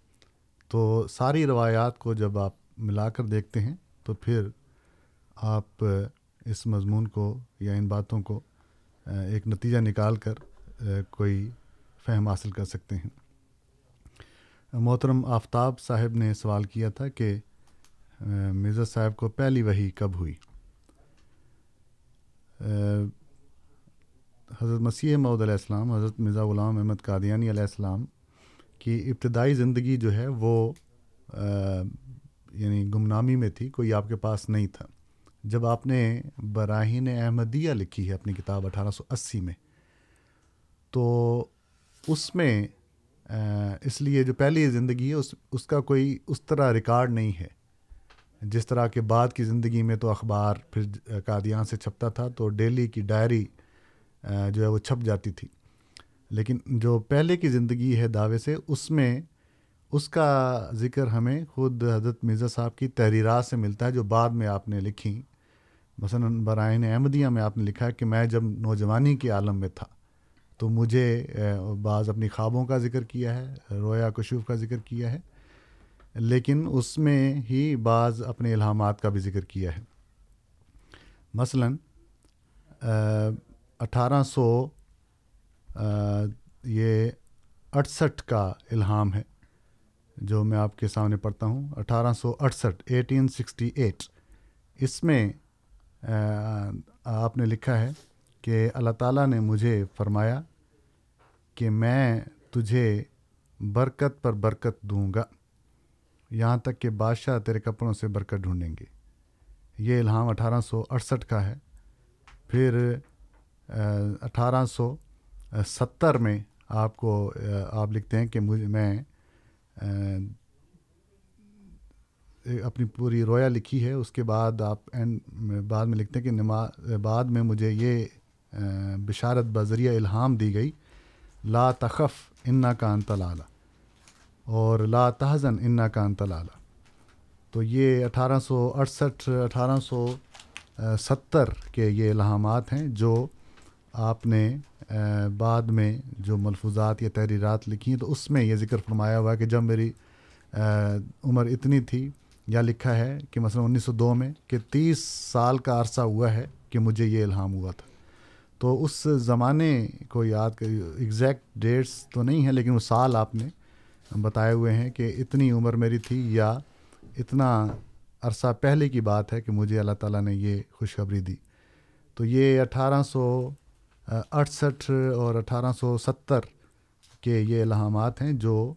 Speaker 7: تو ساری روایات کو جب آپ ملا کر دیکھتے ہیں، تو پھر آپ اس مضمون کو یا ان باتوں کو ایک نتیجہ نکال کر کوئی فہم حاصل کر سکتے ہیں۔ محترم آفتاب صاحب نے سوال کیا تھا کہ مرزا صاحب کو پہلی وہی کب ہوئی؟ حضرت مسیح محدود علیہ السلام، حضرت مرزا غلام احمد قادیانی علیہ السلام کی ابتدائی زندگی جو ہے وہ یعنی گمنامی میں تھی، کوئی آپ کے پاس نہیں تھا۔ جب آپ نے براہین احمدیہ لکھی ہے اپنی کتاب اٹھارہ سو اسی میں، تو اس میں اس لیے جو پہلی زندگی ہے، اس اس کا کوئی اس طرح ریکارڈ نہیں ہے۔ جس طرح کے بعد کی زندگی میں تو اخبار پھر قادیان سے چھپتا تھا، تو ڈیلی کی ڈائری جو ہے وہ چھپ جاتی تھی۔ لیکن جو پہلے کی زندگی ہے دعوے سے، اس میں، اس کا ذکر ہمیں خود حضرت مرزا صاحب کی تحریرات سے ملتا ہے، جو بعد میں آپ نے لکھی۔ مثلاً برائن احمدیہ میں آپ نے لکھا ہے کہ میں جب نوجوانی کے عالم میں تھا تو مجھے بعض اپنی خوابوں کا ذکر کیا ہے، رویا کشوف کا ذکر کیا ہے، لیکن اس میں ہی بعض اپنے الہامات کا بھی ذکر کیا ہے۔ مثلاً اٹھارہ سو یہ اڑسٹھ کا الہام ہے، جو میں آپ کے سامنے پڑھتا ہوں۔ اٹھارہ سو اڑسٹھ ایٹین سکسٹی ایٹ اس میں آپ نے لکھا ہے کہ اللہ تعالیٰ نے مجھے فرمایا کہ میں تجھے برکت پر برکت دوں گا۔ یہاں تک کہ بادشاہ تیرے کپڑوں سے برکت ڈھونڈیں گے۔ یہ الہام اٹھارہ سو اڑسٹھ کا ہے۔ پھر اٹھارہ سو ستر میں آپ کو آپ لکھتے ہیں کہ مجھے، میں اپنی پوری رویا لکھی ہے۔ اس کے بعد آپ اینڈ بعد میں لکھتے ہیں کہ نماز بعد میں مجھے یہ بشارت بذریعہ الہام دی گئی۔ لا تخف انا کا انت لالا اور لا تحزن انا کا انت لالا تو یہ اٹھارہ سو اڑسٹھ، اٹھارہ سو ستر کے یہ الہامات ہیں جو آپ نے بعد میں جو ملفوظات یا تحریرات لکھی ہیں تو اس میں یہ ذکر فرمایا ہوا ہے کہ جب میری عمر اتنی تھی یا لکھا ہے کہ مثلا انیس سو دو میں کہ تیس سال کا عرصہ ہوا ہے کہ مجھے یہ الہام ہوا تھا۔ تو اس زمانے کو یاد کر ایگزیکٹ ڈیٹس تو نہیں ہیں، لیکن وہ سال آپ نے بتائے ہوئے ہیں کہ اتنی عمر میری تھی یا اتنا عرصہ پہلے کی بات ہے کہ مجھے اللہ تعالیٰ نے یہ خوشخبری دی۔ تو یہ اٹھارہ سو اڑسٹھ اور اٹھارہ سو ستر کے یہ الہامات ہیں جو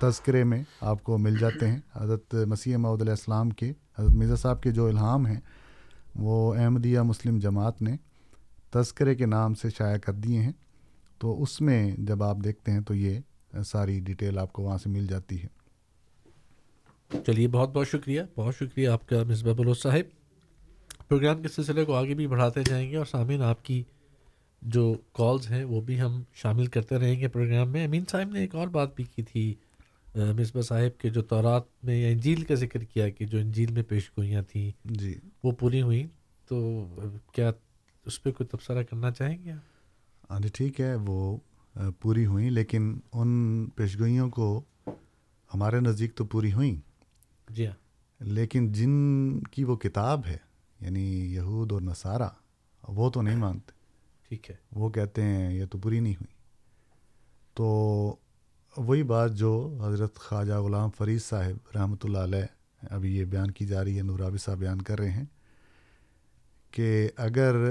Speaker 7: تذکرے میں آپ کو مل جاتے ہیں۔ حضرت مسیح محدود علیہ السلام کے، حضرت مرزا صاحب کے جو الہام ہیں وہ احمدیہ مسلم جماعت نے تذکرے کے نام سے شائع کر دیے ہیں۔ تو اس میں جب آپ دیکھتے ہیں تو یہ ساری ڈیٹیل آپ کو وہاں سے مل جاتی ہے۔
Speaker 4: چلیے، بہت بہت شکریہ۔ بہت شکریہ آپ کا مصباح بلوچ صاحب۔ پروگرام کے سلسلے کو آگے بھی بڑھاتے جائیں گے اور سامعین، آپ کی جو کالز ہیں وہ بھی ہم شامل کرتے رہیں گے پروگرام میں۔ امین صاحب نے ایک اور بات بھی کی تھی۔ مصباح صاحب کے جو تورات میں یا انجیل کا ذکر کیا کہ جو انجیل میں پیش گوئیاں تھیں
Speaker 7: جی۔
Speaker 4: وہ پوری ہوئیں تو کیا اس پہ کوئی تبصرہ کرنا چاہیں گے
Speaker 7: ہاں جی ٹھیک ہے وہ پوری ہوئیں لیکن ان پیشگوئیوں کو ہمارے نزدیک تو پوری ہوئیں۔
Speaker 4: جی ہاں۔
Speaker 7: لیکن جن کی وہ کتاب ہے یعنی یہود اور نصارہ وہ تو نہیں مانتے۔
Speaker 4: ٹھیک ہے۔
Speaker 7: وہ کہتے ہیں یہ تو پوری نہیں ہوئی۔ تو وہی بات جو حضرت خواجہ غلام فرید صاحب رحمۃ اللہ علیہ ابھی یہ بیان کی جا رہی ہے نورابی صاحب بیان کر رہے ہیں کہ اگر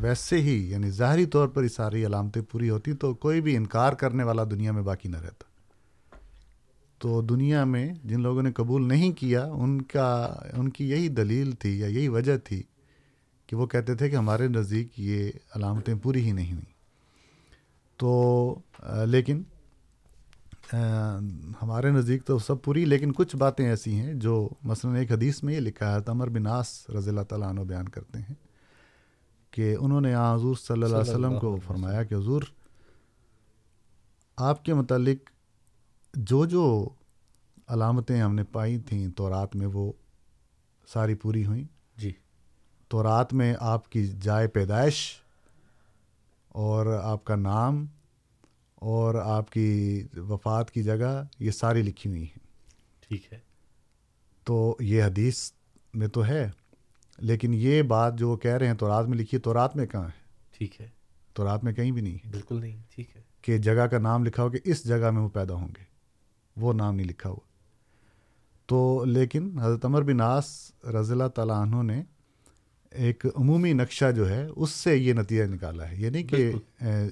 Speaker 7: ویسے ہی یعنی ظاہری طور پر یہ ساری علامتیں پوری ہوتی تو کوئی بھی انکار کرنے والا دنیا میں باقی نہ رہتا۔ تو دنیا میں جن لوگوں نے قبول نہیں کیا، ان کا، ان کی یہی دلیل تھی یا یہی وجہ تھی کہ وہ کہتے تھے کہ ہمارے نزدیک یہ علامتیں پوری ہی نہیں ہوئیں تو لیکن ہمارے نزدیک تو سب پوری لیکن کچھ باتیں ایسی ہیں جو مثلاً ایک حدیث میں یہ لکھا ہے تمر بناس رضی اللہ تعالیٰ عنہ بیان کرتے ہیں کہ انہوں نے یہاں حضور صلی اللہ علیہ وسلم کو فرمایا کہ حضور آپ کے متعلق جو جو علامتیں ہم نے پائی تھیں تو رات میں وہ ساری پوری ہوئیں۔
Speaker 4: جی۔
Speaker 7: تو رات میں آپ کی جائے پیدائش اور آپ کا نام اور آپ کی وفات کی جگہ یہ ساری لکھی ہوئی ہیں۔
Speaker 4: ٹھیک ہے۔
Speaker 7: تو یہ حدیث میں تو ہے لیکن یہ بات جو وہ کہہ رہے ہیں تو رات میں لکھی تو رات میں کہاں ہے؟
Speaker 4: ٹھیک ہے۔
Speaker 7: تو رات میں کہیں بھی نہیں ہے۔
Speaker 4: بالکل نہیں ٹھیک ہے۔
Speaker 7: کہ جگہ کا نام لکھا ہو کہ اس جگہ میں وہ پیدا ہوں گے وہ نام نہیں لکھا ہوا۔ تو لیکن حضرت عمر بن آس رضی اللہ تعالیٰ عنہ نے ایک عمومی نقشہ جو ہے اس سے یہ نتیجہ نکالا ہے۔ یعنی کہ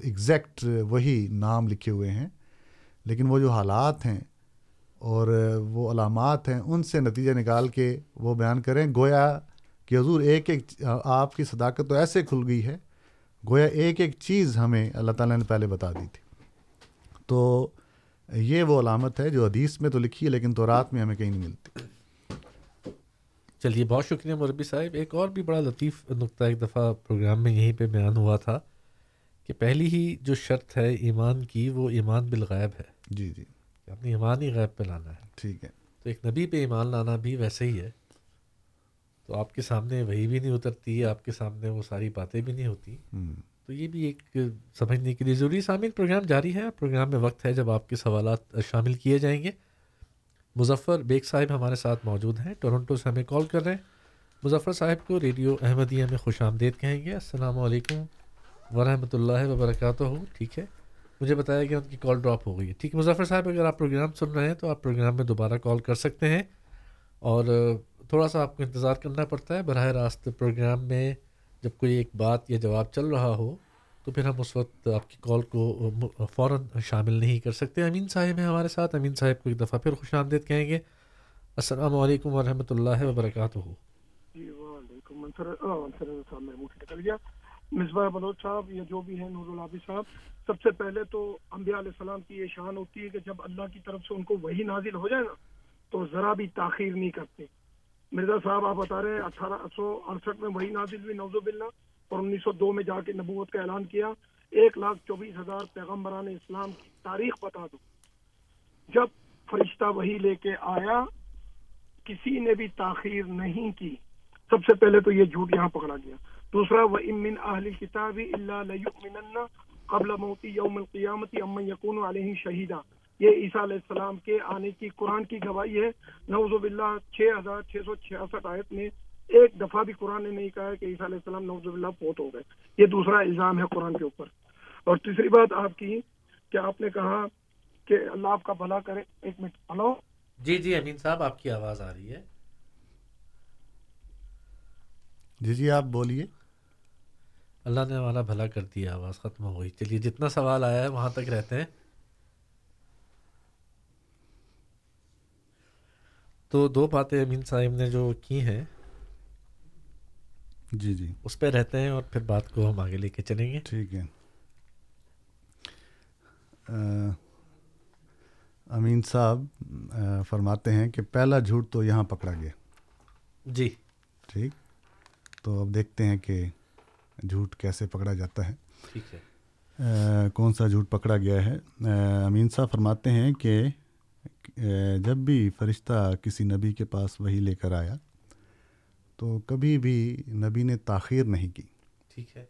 Speaker 7: ایگزیکٹ وہی نام لکھے ہوئے ہیں لیکن وہ جو حالات ہیں اور وہ علامات ہیں ان سے نتیجہ نکال کے وہ بیان کریں۔ گویا کہ حضور ایک ایک آپ کی صداقت تو ایسے کھل گئی ہے گویا ایک ایک چیز ہمیں اللہ تعالیٰ نے پہلے بتا دی تھی۔ تو یہ وہ علامت ہے جو حدیث میں تو لکھی ہے لیکن تو رات میں ہمیں کہیں نہیں ملتی۔
Speaker 4: چلیے بہت شکریہ مربی صاحب۔ ایک اور بھی بڑا لطیف نقطہ ایک دفعہ پروگرام میں یہیں پہ بیان ہوا تھا کہ پہلی ہی جو شرط ہے ایمان کی وہ ایمان بالغیب ہے۔
Speaker 7: جی جی۔
Speaker 4: اپنی ایمان ہی غیب پہ لانا ہے۔
Speaker 7: ٹھیک ہے۔
Speaker 4: تو ایک نبی پہ ایمان لانا بھی ویسے ہی ہے۔ تو آپ کے سامنے وہی بھی نہیں اترتی آپ کے سامنے وہ ساری باتیں بھی نہیں ہوتی۔ تو یہ بھی ایک سمجھنے کے لیے ضروری شامل پروگرام جاری ہے۔ پروگرام میں وقت ہے جب آپ کے سوالات شامل کیے جائیں گے۔ مظفر بیگ صاحب ہمارے ساتھ موجود ہیں، ٹورنٹو سے ہمیں کال کر رہے ہیں۔ مظفر صاحب کو ریڈیو احمدیہ میں خوش آمدید کہیں گے۔ السلام علیکم ورحمۃ اللہ وبرکاتہ۔ ٹھیک ہے، مجھے بتایا کہ ان کی کال ڈراپ ہو گئی ہے۔ ٹھیک ہے، مظفر صاحب، اگر آپ پروگرام سن رہے ہیں تو آپ پروگرام میں دوبارہ کال کر سکتے ہیں۔ اور تھوڑا سا آپ کو انتظار کرنا پڑتا ہے۔ براہ راست پروگرام میں جب کوئی ایک بات یا جواب چل رہا ہو تو پھر ہم اس وقت آپ کی کال کو فوراً شامل نہیں کر سکتے۔ امین صاحب ہیں ہمارے ساتھ۔ امین صاحب کو ایک دفعہ پھر خوش آمدید کہیں گے۔ السلام علیکم ورحمۃ اللہ وبرکاتہ۔
Speaker 8: جی وعلیکم مصباح بلوچ صاحب یا جو بھی ہیں، نور العابی صاحب، سب سے پہلے تو انبیاء علیہ السلام کی یہ شان ہوتی ہے کہ جب اللہ کی طرف سے ان کو وہی نازل ہو جائے نا، تو ذرا بھی تاخیر نہیں کرتے۔ مرزا صاحب، آپ بتا رہے ہیں، اٹھارہ سو اڑسٹھ میں وہی نازل ہوئی نوزو بلّہ اور انیس سو دو میں جا کے نبوت کا اعلان کیا، ایک لاکھ چوبیس ہزار پیغمبران اسلام کی تاریخ بتا دو۔ جب فرشتہ وہی لے کے آیا، کسی نے بھی تاخیر نہیں کی۔ سب سے پہلے تو یہ جھوٹ یہاں پکڑا گیا۔ دوسرا وہ امن اہل کتاب اللہ قبل موتی یوم القیامتی امن یقون علیہ شہیدہ یہ عیسیٰ علیہ السلام کے آنے کی قرآن کی گواہی ہے۔ نوز باللہ، چھ ہزار چھ سو چھیاسٹھ آیت میں ایک دفعہ بھی قرآن نے نہیں کہا کہ عیسیٰ علیہ السلام نوز باللہ فوت ہو گئے۔ یہ دوسرا الزام ہے قرآن کے اوپر۔ اور تیسری بات آپ کی کہ آپ نے کہا کہ اللہ آپ کا بھلا کرے۔ ایک منٹ ہلو؟
Speaker 4: جی جی امین صاحب آپ کی آواز آ رہی ہے۔
Speaker 7: جی جی آپ بولیے۔
Speaker 4: اللہ نے ہمارا بھلا کر دیا آواز ختم ہو گئی۔ چلیے جتنا سوال آیا ہے وہاں تک رہتے ہیں۔ تو دو باتیں امین صاحب نے جو کی ہیں۔
Speaker 7: جی جی۔
Speaker 4: اس پہ رہتے ہیں اور پھر بات کو ہم آگے لے کے چلیں گے۔
Speaker 7: ٹھیک ہے۔ امین صاحب فرماتے ہیں کہ پہلا جھوٹ تو یہاں پکڑا گیا۔
Speaker 4: جی۔
Speaker 7: ٹھیک۔ تو اب دیکھتے ہیں کہ جھوٹ کیسے پکڑا جاتا ہے۔
Speaker 4: ٹھیک ہے۔
Speaker 7: کون سا جھوٹ پکڑا گیا ہے؟ امین صاحب فرماتے ہیں کہ جب بھی فرشتہ کسی نبی کے پاس وہی لے کر آیا تو کبھی بھی نبی نے تاخیر نہیں کی۔
Speaker 4: ٹھیک ہے۔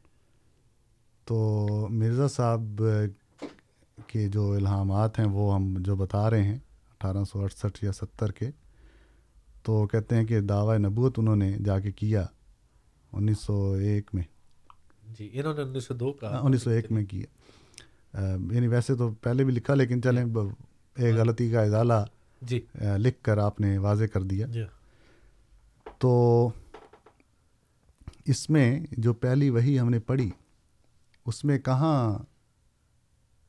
Speaker 7: تو مرزا صاحب کے جو الہامات ہیں وہ ہم جو بتا رہے ہیں اٹھارہ سو اڑسٹھ یا ستر کے تو کہتے ہیں کہ دعوی نبوت انہوں نے جا کے کیا انیس سو ایک میں۔
Speaker 4: جی انہوں نے انیس سو دو کا
Speaker 7: انیس سو ایک میں کیا۔ یعنی ویسے تو پہلے بھی لکھا لیکن چلیں ایک غلطی کا ازالہ
Speaker 4: جی۔
Speaker 7: لکھ کر آپ نے واضح کر دیا۔
Speaker 4: جی۔
Speaker 7: تو اس میں جو پہلی وہی ہم نے پڑھی اس میں کہاں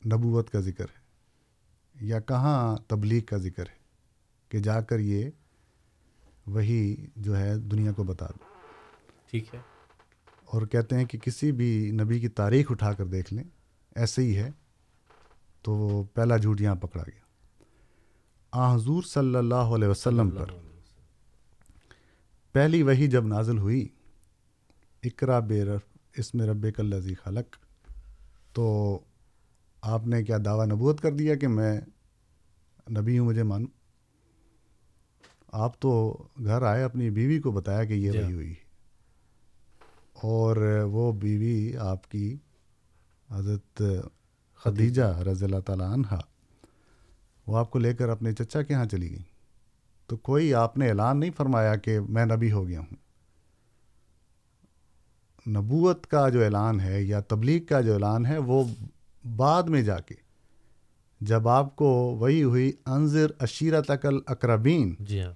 Speaker 7: نبوت کا ذکر ہے؟ یا کہاں تبلیغ کا ذکر ہے؟ کہ جا کر یہ وہی جو ہے دنیا کو بتا دو۔
Speaker 4: ٹھیک ہے۔
Speaker 7: اور کہتے ہیں کہ کسی بھی نبی کی تاریخ اٹھا کر دیکھ لیں ایسے ہی ہے تو پہلا جھوٹ یہاں پکڑا گیا۔ آ حضور صلی اللہ علیہ وسلم پر پہلی وہی جب نازل ہوئی اقرا بے رف اس میں رب کلزی خلق تو آپ نے کیا دعویٰ نبوت کر دیا کہ میں نبی ہوں مجھے مانوں؟ آپ تو گھر آئے اپنی بیوی کو بتایا کہ یہ وہی ہوئی۔ اور وہ بیوی آپ کی حضرت خدیجہ رضی اللہ تعالیٰ عنہ وہ آپ کو لے کر اپنے چچا کے ہاں چلی گئی تو کوئی آپ نے اعلان نہیں فرمایا کہ میں نبی ہو گیا ہوں۔ نبوت کا جو اعلان ہے یا تبلیغ کا جو اعلان ہے وہ بعد میں جا کے جب آپ کو وہی ہوئی انضر اشیرہ تقل اقربین
Speaker 4: جی ہاں۔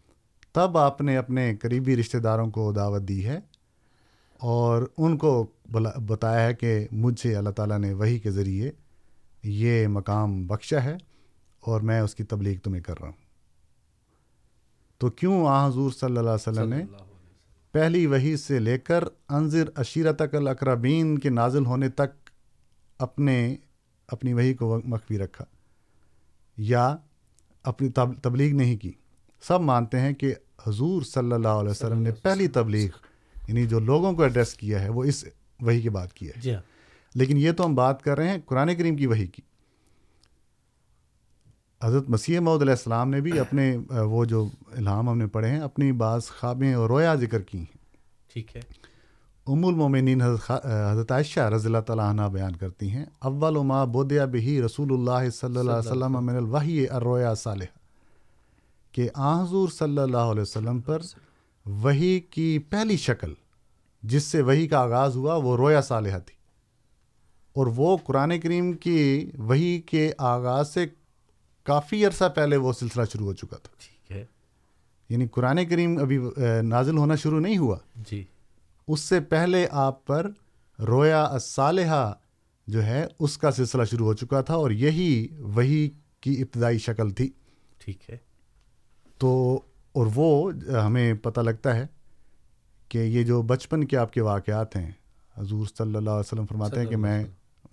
Speaker 7: تب آپ نے اپنے قریبی رشتہ داروں کو دعوت دی ہے اور ان کو بتایا ہے کہ مجھ سے اللہ تعالیٰ نے وہی کے ذریعے یہ مقام بخشا ہے اور میں اس کی تبلیغ تمہیں کر رہا ہوں۔ تو کیوں آ حضور صلی اللہ علیہ وسلم نے پہلی وہی سے لے کر انضر اشیرہ تک الاقربین کے نازل ہونے تک اپنے اپنی وہی کو مخفی رکھا یا اپنی تبلیغ نہیں کی۔ سب مانتے ہیں کہ حضور صلی اللہ علیہ وسلم نے پہلی تبلیغ یعنی جو لوگوں کو ایڈریس کیا ہے وہ اس وہی کی بات کی ہے۔
Speaker 4: جی ہاں۔
Speaker 7: لیکن یہ تو ہم بات کر رہے ہیں قرآن کریم کی وہی کی۔ حضرت مسیح محدود علیہ السلام نے بھی اپنے وہ جو الہام ہم نے پڑھے ہیں اپنی بعض خوابیں اور رویا ذکر کی ہیں۔
Speaker 4: ٹھیک ہے۔
Speaker 7: ام المومنین حضرت عائشہ رضی اللہ تعالیٰ عنہ بیان کرتی ہیں اول ما بودیا بہی رسول اللہ صلی اللہ علیہ وسلم من الوحی الرویا صالح کہ آ حضور صلی اللہ علیہ وسلم پر وہی کی پہلی شکل جس سے وہی کا آغاز ہوا وہ رویا صالحہ تھی۔ اور وہ قرآن کریم کی وہی کے آغاز سے کافی عرصہ پہلے وہ سلسلہ شروع ہو چکا تھا۔
Speaker 4: ٹھیک ہے۔
Speaker 7: یعنی قرآن کریم ابھی نازل ہونا شروع نہیں ہوا۔
Speaker 4: جی۔
Speaker 7: اس سے پہلے آپ پر رویا صالحہ جو ہے اس کا سلسلہ شروع ہو چکا تھا اور یہی وہی کی ابتدائی شکل تھی۔
Speaker 4: ٹھیک ہے۔
Speaker 7: تو اور وہ ہمیں پتہ لگتا ہے کہ یہ جو بچپن کے آپ کے واقعات ہیں حضور صلی اللہ علیہ وسلم فرماتے ہیں کہ میں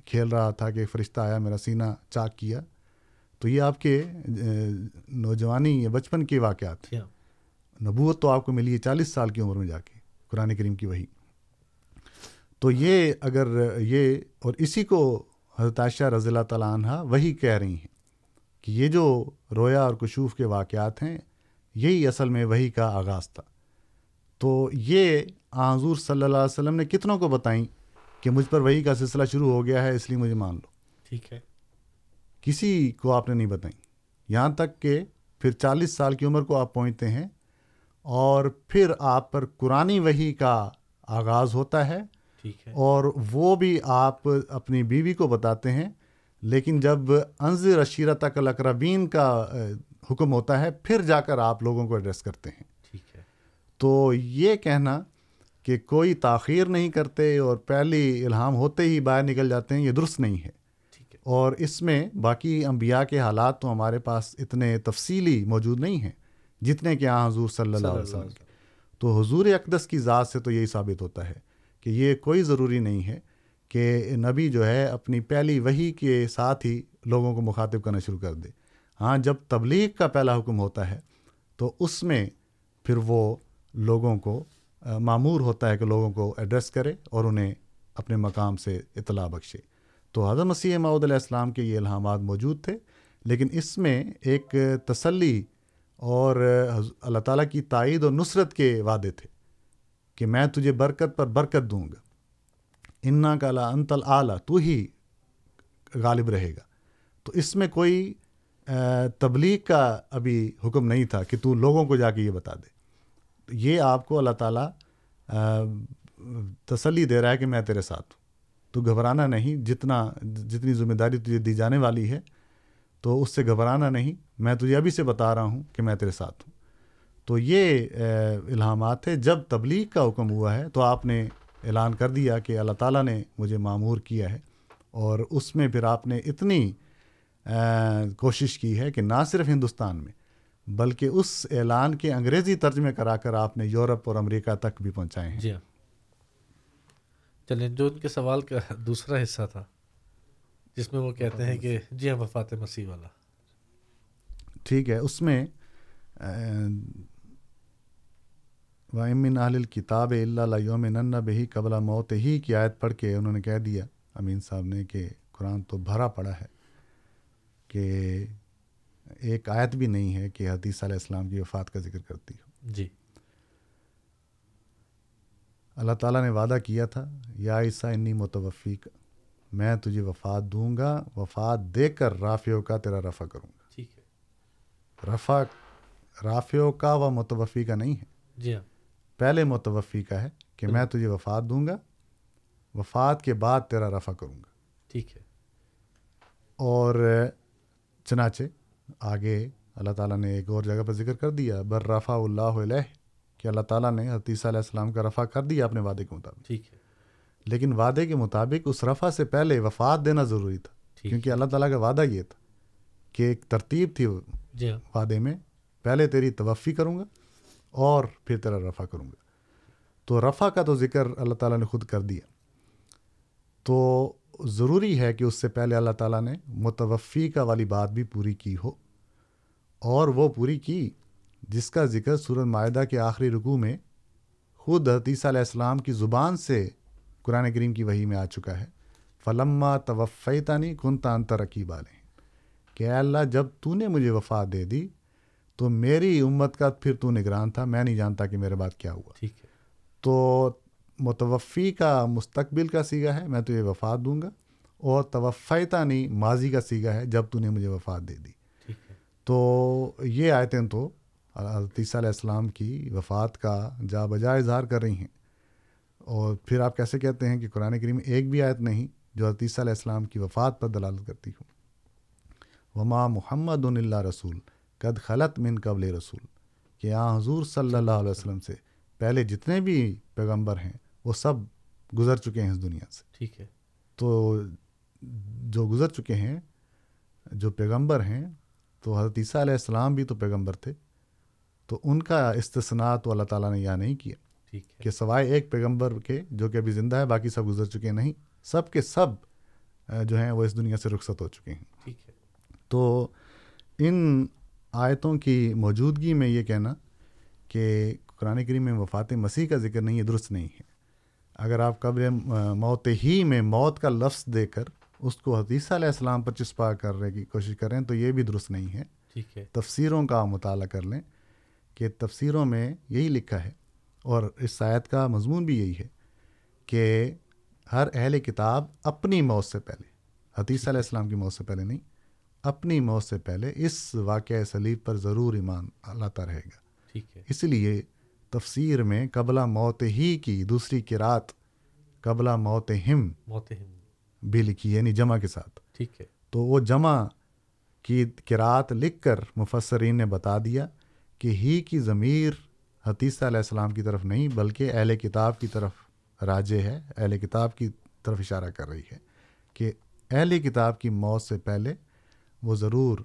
Speaker 7: کھیل رہا تھا کہ فرشتہ آیا میرا سینہ چاک کیا۔ تو یہ آپ کے نوجوانی یا بچپن کے واقعات ہیں۔ نبوت تو آپ کو ملی ہے چالیس سال کی عمر میں جا کے قرآن کریم کی وہی تو یہ اگر یہ اور اسی کو حضرت عائشہ رضی اللہ تعالیٰ عنہ وہی کہہ رہی ہیں کہ یہ جو رویا اور کشوف کے واقعات ہیں یہی اصل میں وہی کا آغاز تھا۔ تو یہ حضور صلی اللہ علیہ وسلم نے کتنوں کو بتائیں کہ مجھ پر وہی کا سلسلہ شروع ہو گیا ہے اس لیے مجھے مان لو۔
Speaker 4: ٹھیک ہے۔
Speaker 7: کسی کو آپ نے نہیں بتائیں یہاں تک کہ پھر چالیس سال کی عمر کو آپ پہنچتے ہیں اور پھر آپ پر قرآن وہی کا آغاز ہوتا ہے۔ اور وہ بھی آپ اپنی بیوی کو بتاتے ہیں لیکن جب انضر اشیرہ تک الاقربین کا حکم ہوتا ہے پھر جا کر آپ لوگوں کو ایڈریس کرتے ہیں۔
Speaker 4: ٹھیک ہے۔
Speaker 7: تو یہ کہنا کہ کوئی تاخیر نہیں کرتے اور پہلی الہام ہوتے ہی باہر نکل جاتے ہیں یہ درست نہیں ہے۔ اور اس میں باقی انبیاء کے حالات تو ہمارے پاس اتنے تفصیلی موجود نہیں ہیں جتنے کہ یہاں حضور صلی اللہ علیہ وسلم کے۔ تو حضور اقدس کی ذات سے تو یہی ثابت ہوتا ہے کہ یہ کوئی ضروری نہیں ہے کہ نبی جو ہے اپنی پہلی وہی کے ساتھ ہی لوگوں کو مخاطب کرنا شروع کر دے۔ ہاں جب تبلیغ کا پہلا حکم ہوتا ہے تو اس میں پھر وہ لوگوں کو معمور ہوتا ہے کہ لوگوں کو ایڈریس کرے اور انہیں اپنے مقام سے اطلاع بخشے۔ تو حضرت مسیح معود علیہ السلام کے یہ الہامات موجود تھے، لیکن اس میں ایک تسلی اور اللہ تعالیٰ کی تائید و نصرت کے وعدے تھے کہ میں تجھے برکت پر برکت دوں گا۔ انا کا لا انتل اعلیٰ تو ہی غالب رہے گا۔ تو اس میں کوئی تبلیغ کا ابھی حکم نہیں تھا کہ تو لوگوں کو جا کے یہ بتا دے۔ یہ آپ کو اللہ تعالیٰ تسلی دے رہا ہے کہ میں تیرے ساتھ ہوں۔ تو گھبرانا نہیں، جتنا، جتنی ذمہ داری تجھے دی جانے والی ہے، تو اس سے گھبرانا نہیں۔ میں تجھے ابھی سے بتا رہا ہوں کہ میں تیرے ساتھ ہوں۔ تو یہ الہامات ہے جب تبلیغ کا حکم ہوا ہے تو آپ نے اعلان کر دیا کہ اللہ تعالیٰ نے مجھے معمور کیا ہے۔ اور اس میں پھر آپ نے اتنی کوشش کی ہے کہ نہ صرف ہندوستان میں، بلکہ اس اعلان کے انگریزی ترجمے کرا کر آپ نے یورپ اور امریکہ تک بھی پہنچائے ہیں۔
Speaker 4: جی ہاں۔ چلیں جو ان کے سوال کا دوسرا حصہ تھا جس میں وہ کہتے ہیں کہ جی ہاں وفات مسیح والا۔
Speaker 7: ٹھیک ہے اس میں وامن عال الکتاب اللہ یوم نن بہی قبل موت ہی کی آیت پڑھ کے انہوں نے کہہ دیا امین صاحب نے کہ قرآن تو بھرا پڑا ہے کہ ایک آیت بھی نہیں ہے کہ حدیث علیہ السلام کی وفات کا ذکر کرتی ہو۔
Speaker 4: جی۔
Speaker 7: اللہ تعالیٰ نے وعدہ کیا تھا یا عیسیٰ انی متوفیق میں تجھے وفات دوں گا وفات دے کر رافیوں کا تیرا رفع کروں گا۔
Speaker 4: ٹھیک ہے۔
Speaker 7: رفع رافیوں کا و متوفی کا نہیں ہے۔
Speaker 4: جی ہاں۔
Speaker 7: پہلے متوفی کا ہے کہ میں تجھے وفات دوں گا وفات کے بعد تیرا رفع کروں گا۔
Speaker 4: ٹھیک ہے۔
Speaker 7: اور چنانچہ آگے اللہ تعالیٰ نے ایک اور جگہ پر ذکر کر دیا بر رفع اللہ علیہ کہ اللہ تعالیٰ نے حتیثہ علیہ السلام کا رفع کر دیا اپنے وعدے کے مطابق۔
Speaker 4: ٹھیک ہے۔
Speaker 7: لیکن وعدے کے مطابق اس رفع سے پہلے وفات دینا ضروری تھا کیونکہ اللہ تعالیٰ کا وعدہ یہ تھا کہ ایک ترتیب تھی
Speaker 4: جی ہاں۔
Speaker 7: وعدے میں پہلے تیری توفی کروں گا اور پھر تیرا رفع کروں گا۔ تو رفع کا تو ذکر اللہ تعالیٰ نے خود کر دیا۔ تو ضروری ہے کہ اس سے پہلے اللہ تعالیٰ نے متوفی کا والی بات بھی پوری کی ہو اور وہ پوری کی۔ جس کا ذکر سورت معاہدہ کے آخری رکوع میں خود حتیثہ علیہ السلام کی زبان سے قرآن کریم کی وہی میں آ چکا ہے۔ فلما توفی تانی کن تان ترقی والے کہ اے اللہ جب تو نے مجھے وفات دے دی تو میری امت کا پھر تو نگران تھا۔ میں نہیں جانتا کہ میرے بات کیا ہوا۔
Speaker 4: ٹھیک ہے۔
Speaker 7: تو متوفی کا مستقبل کا سیگا ہے میں تجھے وفات دوں گا۔ اور توفیتا نہیں ماضی کا سیگا ہے جب تو نے مجھے وفات دے دی۔ تو یہ آیتیں تو عیسیٰ علیہ السلام کی وفات کا جا بجا اظہار کر رہی ہیں۔ اور پھر آپ کیسے کہتے ہیں کہ قرآن کریم ایک بھی آیت نہیں جو عیسیٰ علیہ السلام کی وفات پر دلالت کرتی ہوں وما محمد اللہ رسول قد خلط من قبل رسول۔ کہ آ حضور صلی اللہ علیہ وسلم سے پہلے جتنے بھی پیغمبر ہیں وہ سب گزر چکے ہیں اس دنیا سے۔
Speaker 4: ٹھیک ہے۔
Speaker 7: تو جو گزر چکے ہیں جو پیغمبر ہیں تو حضرت عیسیٰ علیہ السلام بھی تو پیغمبر تھے۔ تو ان کا استثناء تو اللہ تعالیٰ نے یہاں نہیں کیا
Speaker 4: ٹھیک ہے۔
Speaker 7: کہ سوائے ایک پیغمبر کے جو کہ ابھی زندہ ہے باقی سب گزر چکے نہیں سب کے سب جو ہیں وہ اس دنیا سے رخصت ہو چکے ہیں۔
Speaker 4: ٹھیک ہے۔
Speaker 7: تو ان آیتوں کی موجودگی میں یہ کہنا کہ قرآن کریم میں وفات مسیح کا ذکر نہیں ہے درست نہیں ہے۔ اگر آپ قبر موت ہی میں موت کا لفظ دے کر اس کو حدیثہ علیہ السلام پر چسپا کرنے کی کوشش کریں تو یہ بھی درست نہیں ہے۔
Speaker 4: ٹھیک ہے۔
Speaker 7: تفسیروں کا مطالعہ کر لیں۔ کہ تفسیروں میں یہی لکھا ہے اور اس آیت کا مضمون بھی یہی ہے کہ ہر اہل کتاب اپنی موت سے پہلے حدیثہ علیہ السلام کی موت سے پہلے نہیں اپنی موت سے پہلے اس واقعہ سلیب پر ضرور ایمان لاتا رہے گا۔
Speaker 4: ٹھیک ہے۔
Speaker 7: اس لیے تفسیر میں قبلہ موت ہی کی دوسری کراط قبلہ موت ہم
Speaker 4: موت
Speaker 7: بھی لکھی یعنی جمع کے ساتھ۔
Speaker 4: ٹھیک ہے۔
Speaker 7: تو وہ جمع کی قرات لکھ کر مفسرین نے بتا دیا کہ ہی کی ضمیر حتیثہ علیہ السلام کی طرف نہیں بلکہ اہل کتاب کی طرف راجے ہے اہل کتاب کی طرف اشارہ کر رہی ہے کہ اہل کتاب کی موت سے پہلے وہ ضرور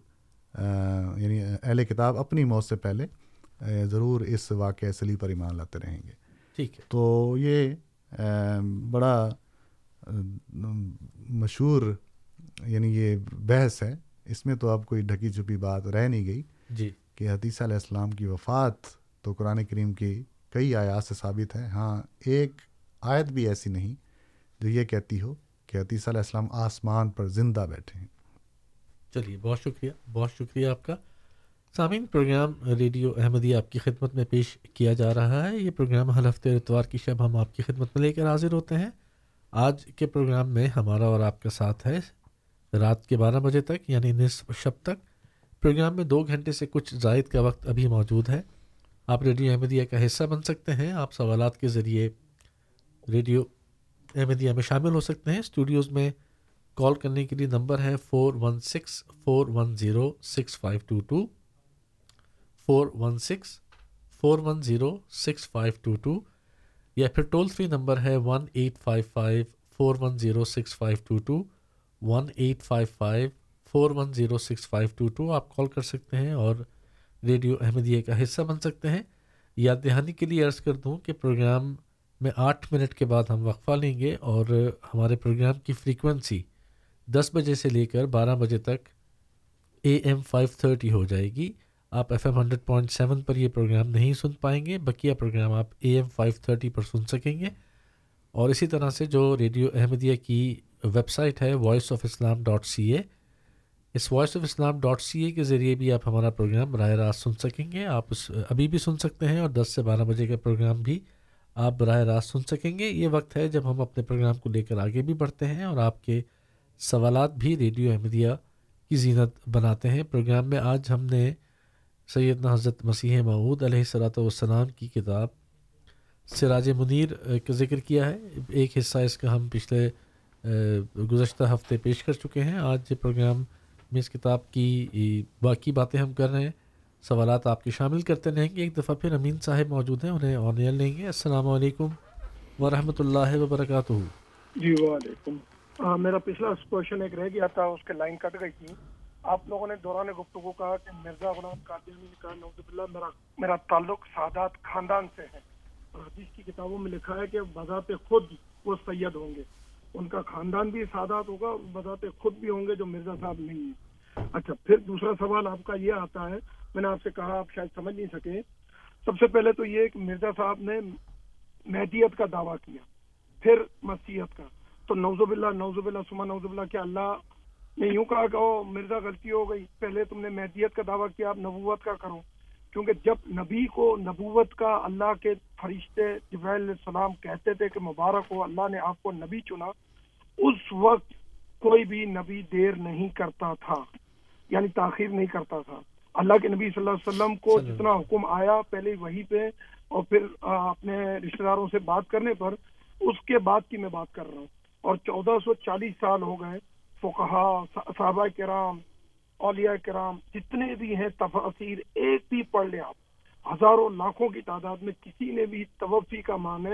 Speaker 7: یعنی اہل کتاب اپنی موت سے پہلے ضرور اس واقعہ اصلی پر ایمان لاتے رہیں گے۔
Speaker 4: ٹھیک ہے۔
Speaker 7: تو یہ بڑا مشہور یعنی یہ بحث ہے۔ اس میں تو اب کوئی ڈھکی چھپی بات رہ نہیں گئی۔
Speaker 4: جی۔
Speaker 7: کہ حدیثہ علیہ السلام کی وفات تو قرآن کریم کی کئی آیات سے ثابت ہے ہاں ایک آیت بھی ایسی نہیں جو یہ کہتی ہو کہ حدیثہ علیہ السلام آسمان پر زندہ بیٹھے ہیں۔
Speaker 4: چلیے، بہت شکریہ بہت شکریہ آپ کا۔ سامعین، پروگرام ریڈیو احمدی آپ کی خدمت میں پیش کیا جا رہا ہے۔ یہ پروگرام ہر ہفتے اتوار کی شب ہم آپ کی خدمت میں لے کر حاضر ہوتے ہیں۔ آج کے پروگرام میں ہمارا اور آپ کا ساتھ ہے۔ رات کے بارہ بجے تک یعنی نصف شب تک پروگرام میں دو گھنٹے سے کچھ زائد کا وقت ابھی موجود ہے۔ آپ ریڈیو احمدیہ کا حصہ بن سکتے ہیں۔ آپ سوالات کے ذریعے ریڈیو احمدیہ میں شامل ہو سکتے ہیں۔ اسٹوڈیوز میں کال کرنے کے لیے نمبر ہے four one six four one zero six five two two four one six four one zero six five two two یا پھر ٹول فری نمبر ہے one eight five five four one zero six five two two one eight five five four one zero six five two two آپ call کر سکتے ہیں اور radio Ahmadiyya کا حصہ بن سکتے ہیں۔ یاد دہانی کے لیے عرض کر دوں کہ پروگرام میں آٹھ منٹ کے بعد ہم وقفہ لیں گے اور ہمارے پروگرام کی فریکوینسی دس بجے سے لے کر بارہ بجے تک اے ایم فائیو تھرٹی ہو جائے گی۔ آپ F M hundred point seven پر یہ پروگرام نہیں سن پائیں گے، بقیہ پروگرام آپ اے ایم فائیو تھرٹی پر سن سکیں گے۔ اور اسی طرح سے جو ریڈیو احمدیہ کی ویب سائٹ ہے voice of Islam dot C A us voice of Islam dot C A کے ذریعے بھی آپ ہمارا پروگرام براہ راست سن سکیں گے۔ آپ اس، ابھی بھی سن سکتے ہیں اور دس سے بارہ بجے کا پروگرام بھی آپ براہ راست سن سکیں گے۔ یہ وقت ہے جب ہم اپنے پروگرام کو لے کر آگے بھی بڑھتے ہیں اور آپ کے سوالات بھی ریڈیو احمدیہ کی زینت بناتے ہیں۔ پروگرام میں آج ہم نے سیدنا حضرت مسیح معود علیہ صلاۃ والسلام کی کتاب سراج منیر کا ذکر کیا ہے۔ ایک حصہ اس کا ہم پچھلے گزشتہ ہفتے پیش کر چکے ہیں۔ آج یہ پروگرام میں اس کتاب کی باقی باتیں ہم کر رہے ہیں، سوالات آپ کے شامل کرتے رہیں گے، ایک دفعہ پھر امین صاحب موجود ہیں، انہیں آن ایئر لیں گے۔ السلام علیکم ورحمۃ اللہ وبرکاتہ۔
Speaker 8: جی وعلیکم۔ ہاں میرا پچھلا کوشچن ایک رہ گیا تھا، اس کے لائن کٹ گئی تھی۔ آپ لوگوں نے دوران گفتگو کہا کہ مرزا غلام قادیانی نے کہا نوز اللہ میرا میرا تعلق سادات خاندان سے ہے۔ حدیث کی کتابوں میں لکھا ہے کہ بذات خود وہ سید ہوں گے۔ ان کا خاندان بھی سادات ہوگا، بذات خود بھی ہوں گے جو مرزا صاحب نہیں ہیں۔ اچھا پھر دوسرا سوال آپ کا یہ آتا ہے، میں نے آپ سے کہا، آپ شاید سمجھ نہیں سکے۔ سب سے پہلے تو یہ کہ مرزا صاحب نے مہدیت کا دعویٰ کیا، پھر مسیحت کا۔ تو نوزب اللہ نوزب اللہ سما نوزب اللہ کیا اللہ نے یوں کہا کہ مرزا، غلطی ہو گئی، پہلے تم نے مہدیت کا دعویٰ کیا اب نبوت کا کرو۔ کیونکہ جب نبی کو نبوت کا اللہ کے فرشتے علیہ السلام کہتے تھے کہ مبارک ہو اللہ نے آپ کو نبی چنا اس وقت کوئی بھی نبی دیر نہیں کرتا تھا یعنی تاخیر نہیں کرتا تھا۔ اللہ کے نبی صلی اللہ علیہ وسلم کو جتنا حکم آیا پہلے وہی پہ اور پھر اپنے رشتہ داروں سے بات کرنے پر اس کے بعد کی میں بات کر رہا ہوں۔ اور چودہ سو چالیس سال ہو گئے فقہا صحابہ کرام اولیاء کرام جتنے بھی ہیں تفاصیر ایک بھی پڑھ لے آپ۔ ہزاروں لاکھوں کی تعداد میں کسی نے بھی توفی کا معنی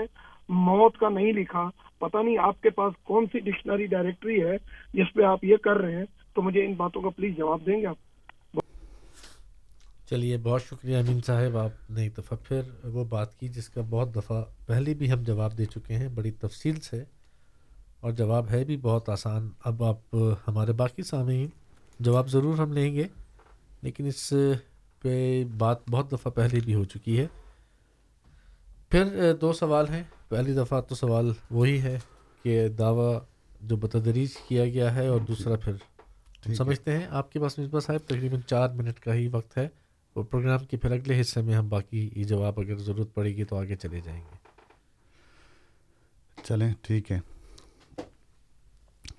Speaker 8: موت کا نہیں لکھا۔ پتہ نہیں آپ کے پاس کون سی ڈکشنری ڈائریکٹری ہے جس پہ آپ یہ کر رہے ہیں، تو مجھے ان باتوں کا پلیز جواب دیں گے آپ۔
Speaker 4: چلیے، بہت شکریہ امین صاحب، آپ نے ایک دفعہ پھر وہ بات کی جس کا بہت دفعہ پہلے بھی ہم جواب دے چکے ہیں، بڑی تفصیل سے۔ اور جواب ہے بھی بہت آسان۔ اب آپ ہمارے باقی سامعین جواب ضرور ہم لیں گے لیکن اس پہ بات بہت دفعہ پہلے بھی ہو چکی ہے۔ پھر دو سوال ہیں۔ پہلی دفعہ تو سوال وہی ہے کہ دعویٰ جو بتدریج کیا گیا ہے اور دوسرا پھر سمجھتے ہیں۔ آپ کے پاس مصباح صاحب تقریباً چار منٹ کا ہی وقت ہے اور پروگرام کے پھر اگلے حصے میں ہم باقی یہ جواب اگر ضرورت پڑے گی تو آگے چلے جائیں گے۔
Speaker 7: چلیں ٹھیک ہے۔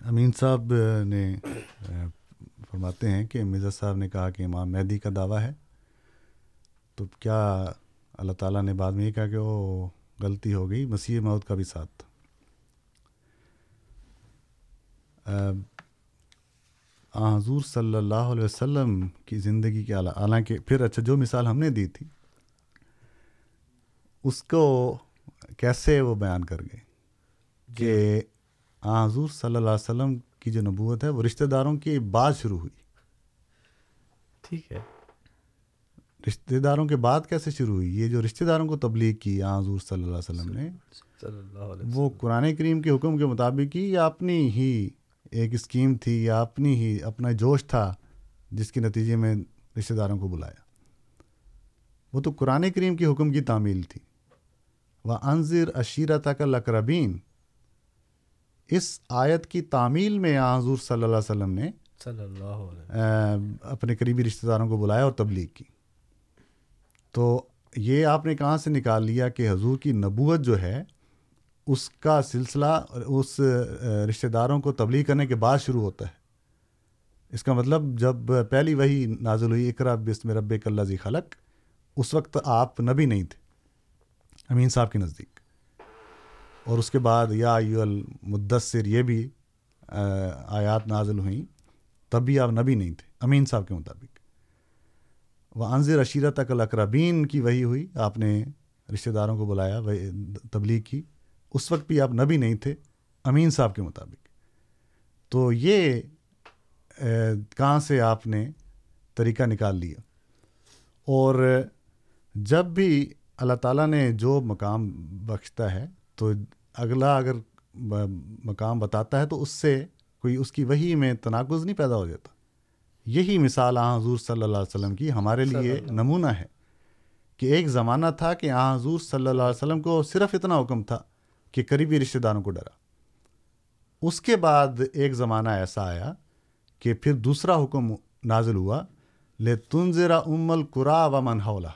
Speaker 7: امین صاحب نے فرماتے ہیں کہ مرزا صاحب نے کہا کہ امام مہدی کا دعویٰ ہے۔ تو کیا اللہ تعالیٰ نے بعد میں یہ کہا کہ وہ غلطی ہو گئی؟ مسیح موت کا بھی ساتھ۔ آ حضور صلی اللہ علیہ وسلم کی زندگی کے اعلیٰ حالانکہ پھر اچھا جو مثال ہم نے دی تھی اس کو کیسے وہ بیان کر گئے؟ کہ آ حضور صلی اللہ علیہ وسلم کی جو نبوت ہے وہ رشتہ داروں کی بعد شروع ہوئی۔
Speaker 4: ٹھیک ہے۔
Speaker 7: رشتہ داروں کے بعد کیسے شروع ہوئی؟ یہ جو رشتہ داروں کو تبلیغ کی حضور صلی اللہ علیہ وسلم نے وہ قرآن کریم کے حکم کے مطابق کی یا اپنی ہی ایک اسکیم تھی یا اپنی ہی اپنا جوش تھا جس کے نتیجے میں رشتہ داروں کو بلایا؟ وہ تو قرآن کریم کے حکم کی تعمیل تھی۔ وہ انضر اشیرہ تک الاقربین اس آیت کی تعمیل میں حضور صلی اللہ علیہ وسلم نے
Speaker 4: صلی اللہ علیہ
Speaker 7: اپنے قریبی رشتہ داروں کو بلایا اور تبلیغ کی۔ تو یہ آپ نے کہاں سے نکال لیا کہ حضور کی نبوت جو ہے اس کا سلسلہ اس رشتہ داروں کو تبلیغ کرنے کے بعد شروع ہوتا ہے؟ اس کا مطلب جب پہلی وہی نازل ہوئی اقرا بسم رب کلّہ خلق اس وقت آپ نبی نہیں تھے امین صاحب کے نزدیک۔ اور اس کے بعد یا ایو المدثر، یہ بھی آیات نازل ہوئیں، تب بھی آپ نبی نہیں تھے، امین صاحب کے مطابق۔ وہ انضر عشیرت تک الاقربین کی وہی ہوئی، آپ نے رشتہ داروں کو بلایا وہی تبلیغ کی۔ اس وقت بھی آپ نبی نہیں تھے، امین صاحب کے مطابق۔ تو یہ کہاں سے آپ نے طریقہ نکال لیا؟ اور جب بھی اللہ تعالیٰ نے جو مقام بخشتا ہے، تو اگلا اگر مقام بتاتا ہے تو اس سے کوئی اس کی وہی میں تناقض نہیں پیدا ہو جاتا۔ یہی مثال آ حضور صلی اللہ علیہ وسلم کی ہمارے لیے نمونہ ہے کہ ایک زمانہ تھا کہ آ حضور صلی اللہ علیہ وسلم کو صرف اتنا حکم تھا کہ قریبی رشتہ داروں کو ڈرا۔ اس کے بعد ایک زمانہ ایسا آیا کہ پھر دوسرا حکم نازل ہوا لے تنظرا ام القرا و من حولہ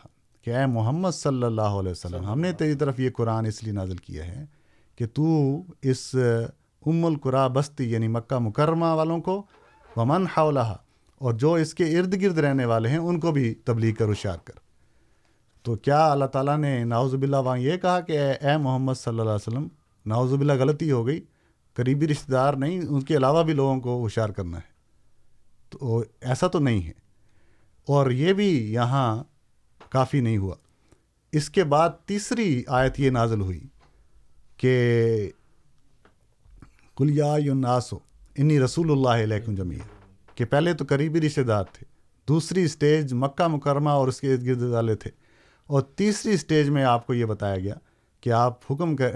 Speaker 7: کہ اے محمد صلی اللہ علیہ وسلم ہم نے تیری طرف یہ قرآن اس لیے نازل کیا ہے کہ تو اس ام القرا بستی یعنی مکہ مکرمہ والوں کو، ومن حولہ اور جو اس کے ارد گرد رہنے والے ہیں، ان کو بھی تبلیغ کر ہوشیار کر۔ تو کیا اللہ تعالیٰ نے ناؤز باللہ وہاں یہ کہا کہ اے اے محمد صلی اللہ علیہ وسلم ناؤز باللہ غلطی ہو گئی، قریبی رشتہ دار نہیں، ان کے علاوہ بھی لوگوں کو ہوشیار کرنا ہے۔ تو ایسا تو نہیں ہے۔ اور یہ بھی یہاں کافی نہیں ہوا۔ اس کے بعد تیسری آیت یہ نازل ہوئی۔ کہ کلیا ناسو انی رسول اللہ علیکم جمیع کہ پہلے تو قریبی رشتہ دار تھے، دوسری اسٹیج مکہ مکرمہ اور اس کے ارد گرد والے تھے، اور تیسری اسٹیج میں آپ کو یہ بتایا گیا کہ آپ حکم کر،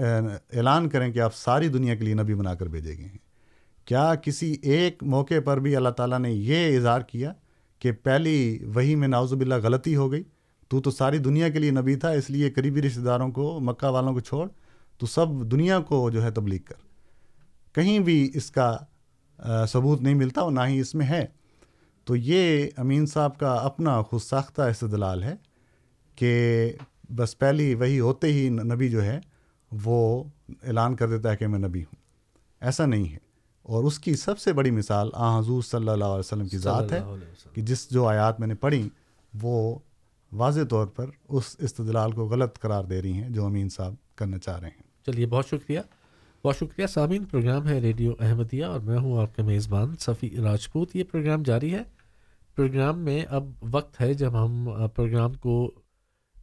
Speaker 7: اعلان کریں کہ آپ ساری دنیا کے لیے نبی بنا کر بھیجے گئے ہیں۔ کیا کسی ایک موقع پر بھی اللہ تعالیٰ نے یہ اظہار کیا کہ پہلی وہی میں ناوز باللہ غلطی ہو گئی، تو تو ساری دنیا کے لیے نبی تھا، اس لیے قریبی رشتہ داروں کو، مکہ والوں کو چھوڑ تو سب دنیا کو جو ہے تبلیغ کر۔ کہیں بھی اس کا ثبوت نہیں ملتا اور نہ ہی اس میں ہے۔ تو یہ امین صاحب کا اپنا خود ساختہ استدلال ہے کہ بس پہلی وہی ہوتے ہی نبی جو ہے وہ اعلان کر دیتا ہے کہ میں نبی ہوں۔ ایسا نہیں ہے۔ اور اس کی سب سے بڑی مثال آ حضور صلی اللہ علیہ وسلم کی ذات ہے۔ کہ جس جو آیات میں نے پڑھی وہ واضح طور پر اس استدلال کو غلط قرار دے رہی ہیں جو امین صاحب کرنا چاہ رہے ہیں۔
Speaker 4: چلیے، بہت شکریہ۔ بہت شکریہ۔ سامعین، پروگرام ہے ریڈیو احمدیہ اور میں ہوں آپ کا میزبان صفی راجپوت۔ یہ پروگرام جاری ہے۔ پروگرام میں اب وقت ہے جب ہم پروگرام کو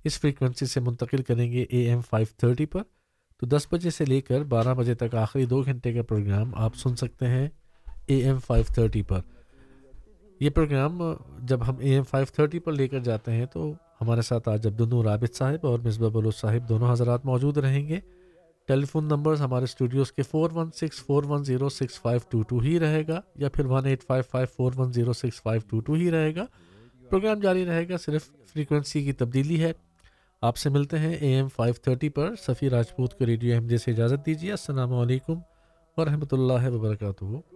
Speaker 4: اس فریکوینسی سے منتقل کریں گے اے ایم فائیو تھرٹی پر۔ تو دس بجے سے لے کر بارہ بجے تک آخری دو گھنٹے کا پروگرام آپ سن سکتے ہیں اے ایم فائیو تھرٹی پر۔ یہ پروگرام، جب ہم اے ایم فائیو تھرٹی پر لے کر جاتے ہیں تو ہمارے ساتھ آج عبدالنور رابط صاحب اور مصباح بلوچ صاحب دونوں حضرات موجود رہیں گے۔ ٹیلی فون نمبرز ہمارے اسٹوڈیوز کے four one six four one zero six five two two ہی رہے گا یا پھر one eight five five four one zero six five two two ہی رہے گا۔ پروگرام جاری رہے گا، صرف فریکوینسی کی تبدیلی ہے۔ آپ سے ملتے ہیں اے ایم فائیو تھرٹی پر۔ سفیر راجپوت کو ریڈیو احمدے سے اجازت دیجیے۔ السلام علیکم ورحمۃ اللہ وبرکاتہ۔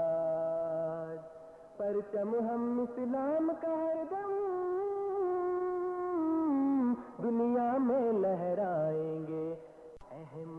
Speaker 9: پرچم ہم اسلام کا دم۔ دنیا میں لہر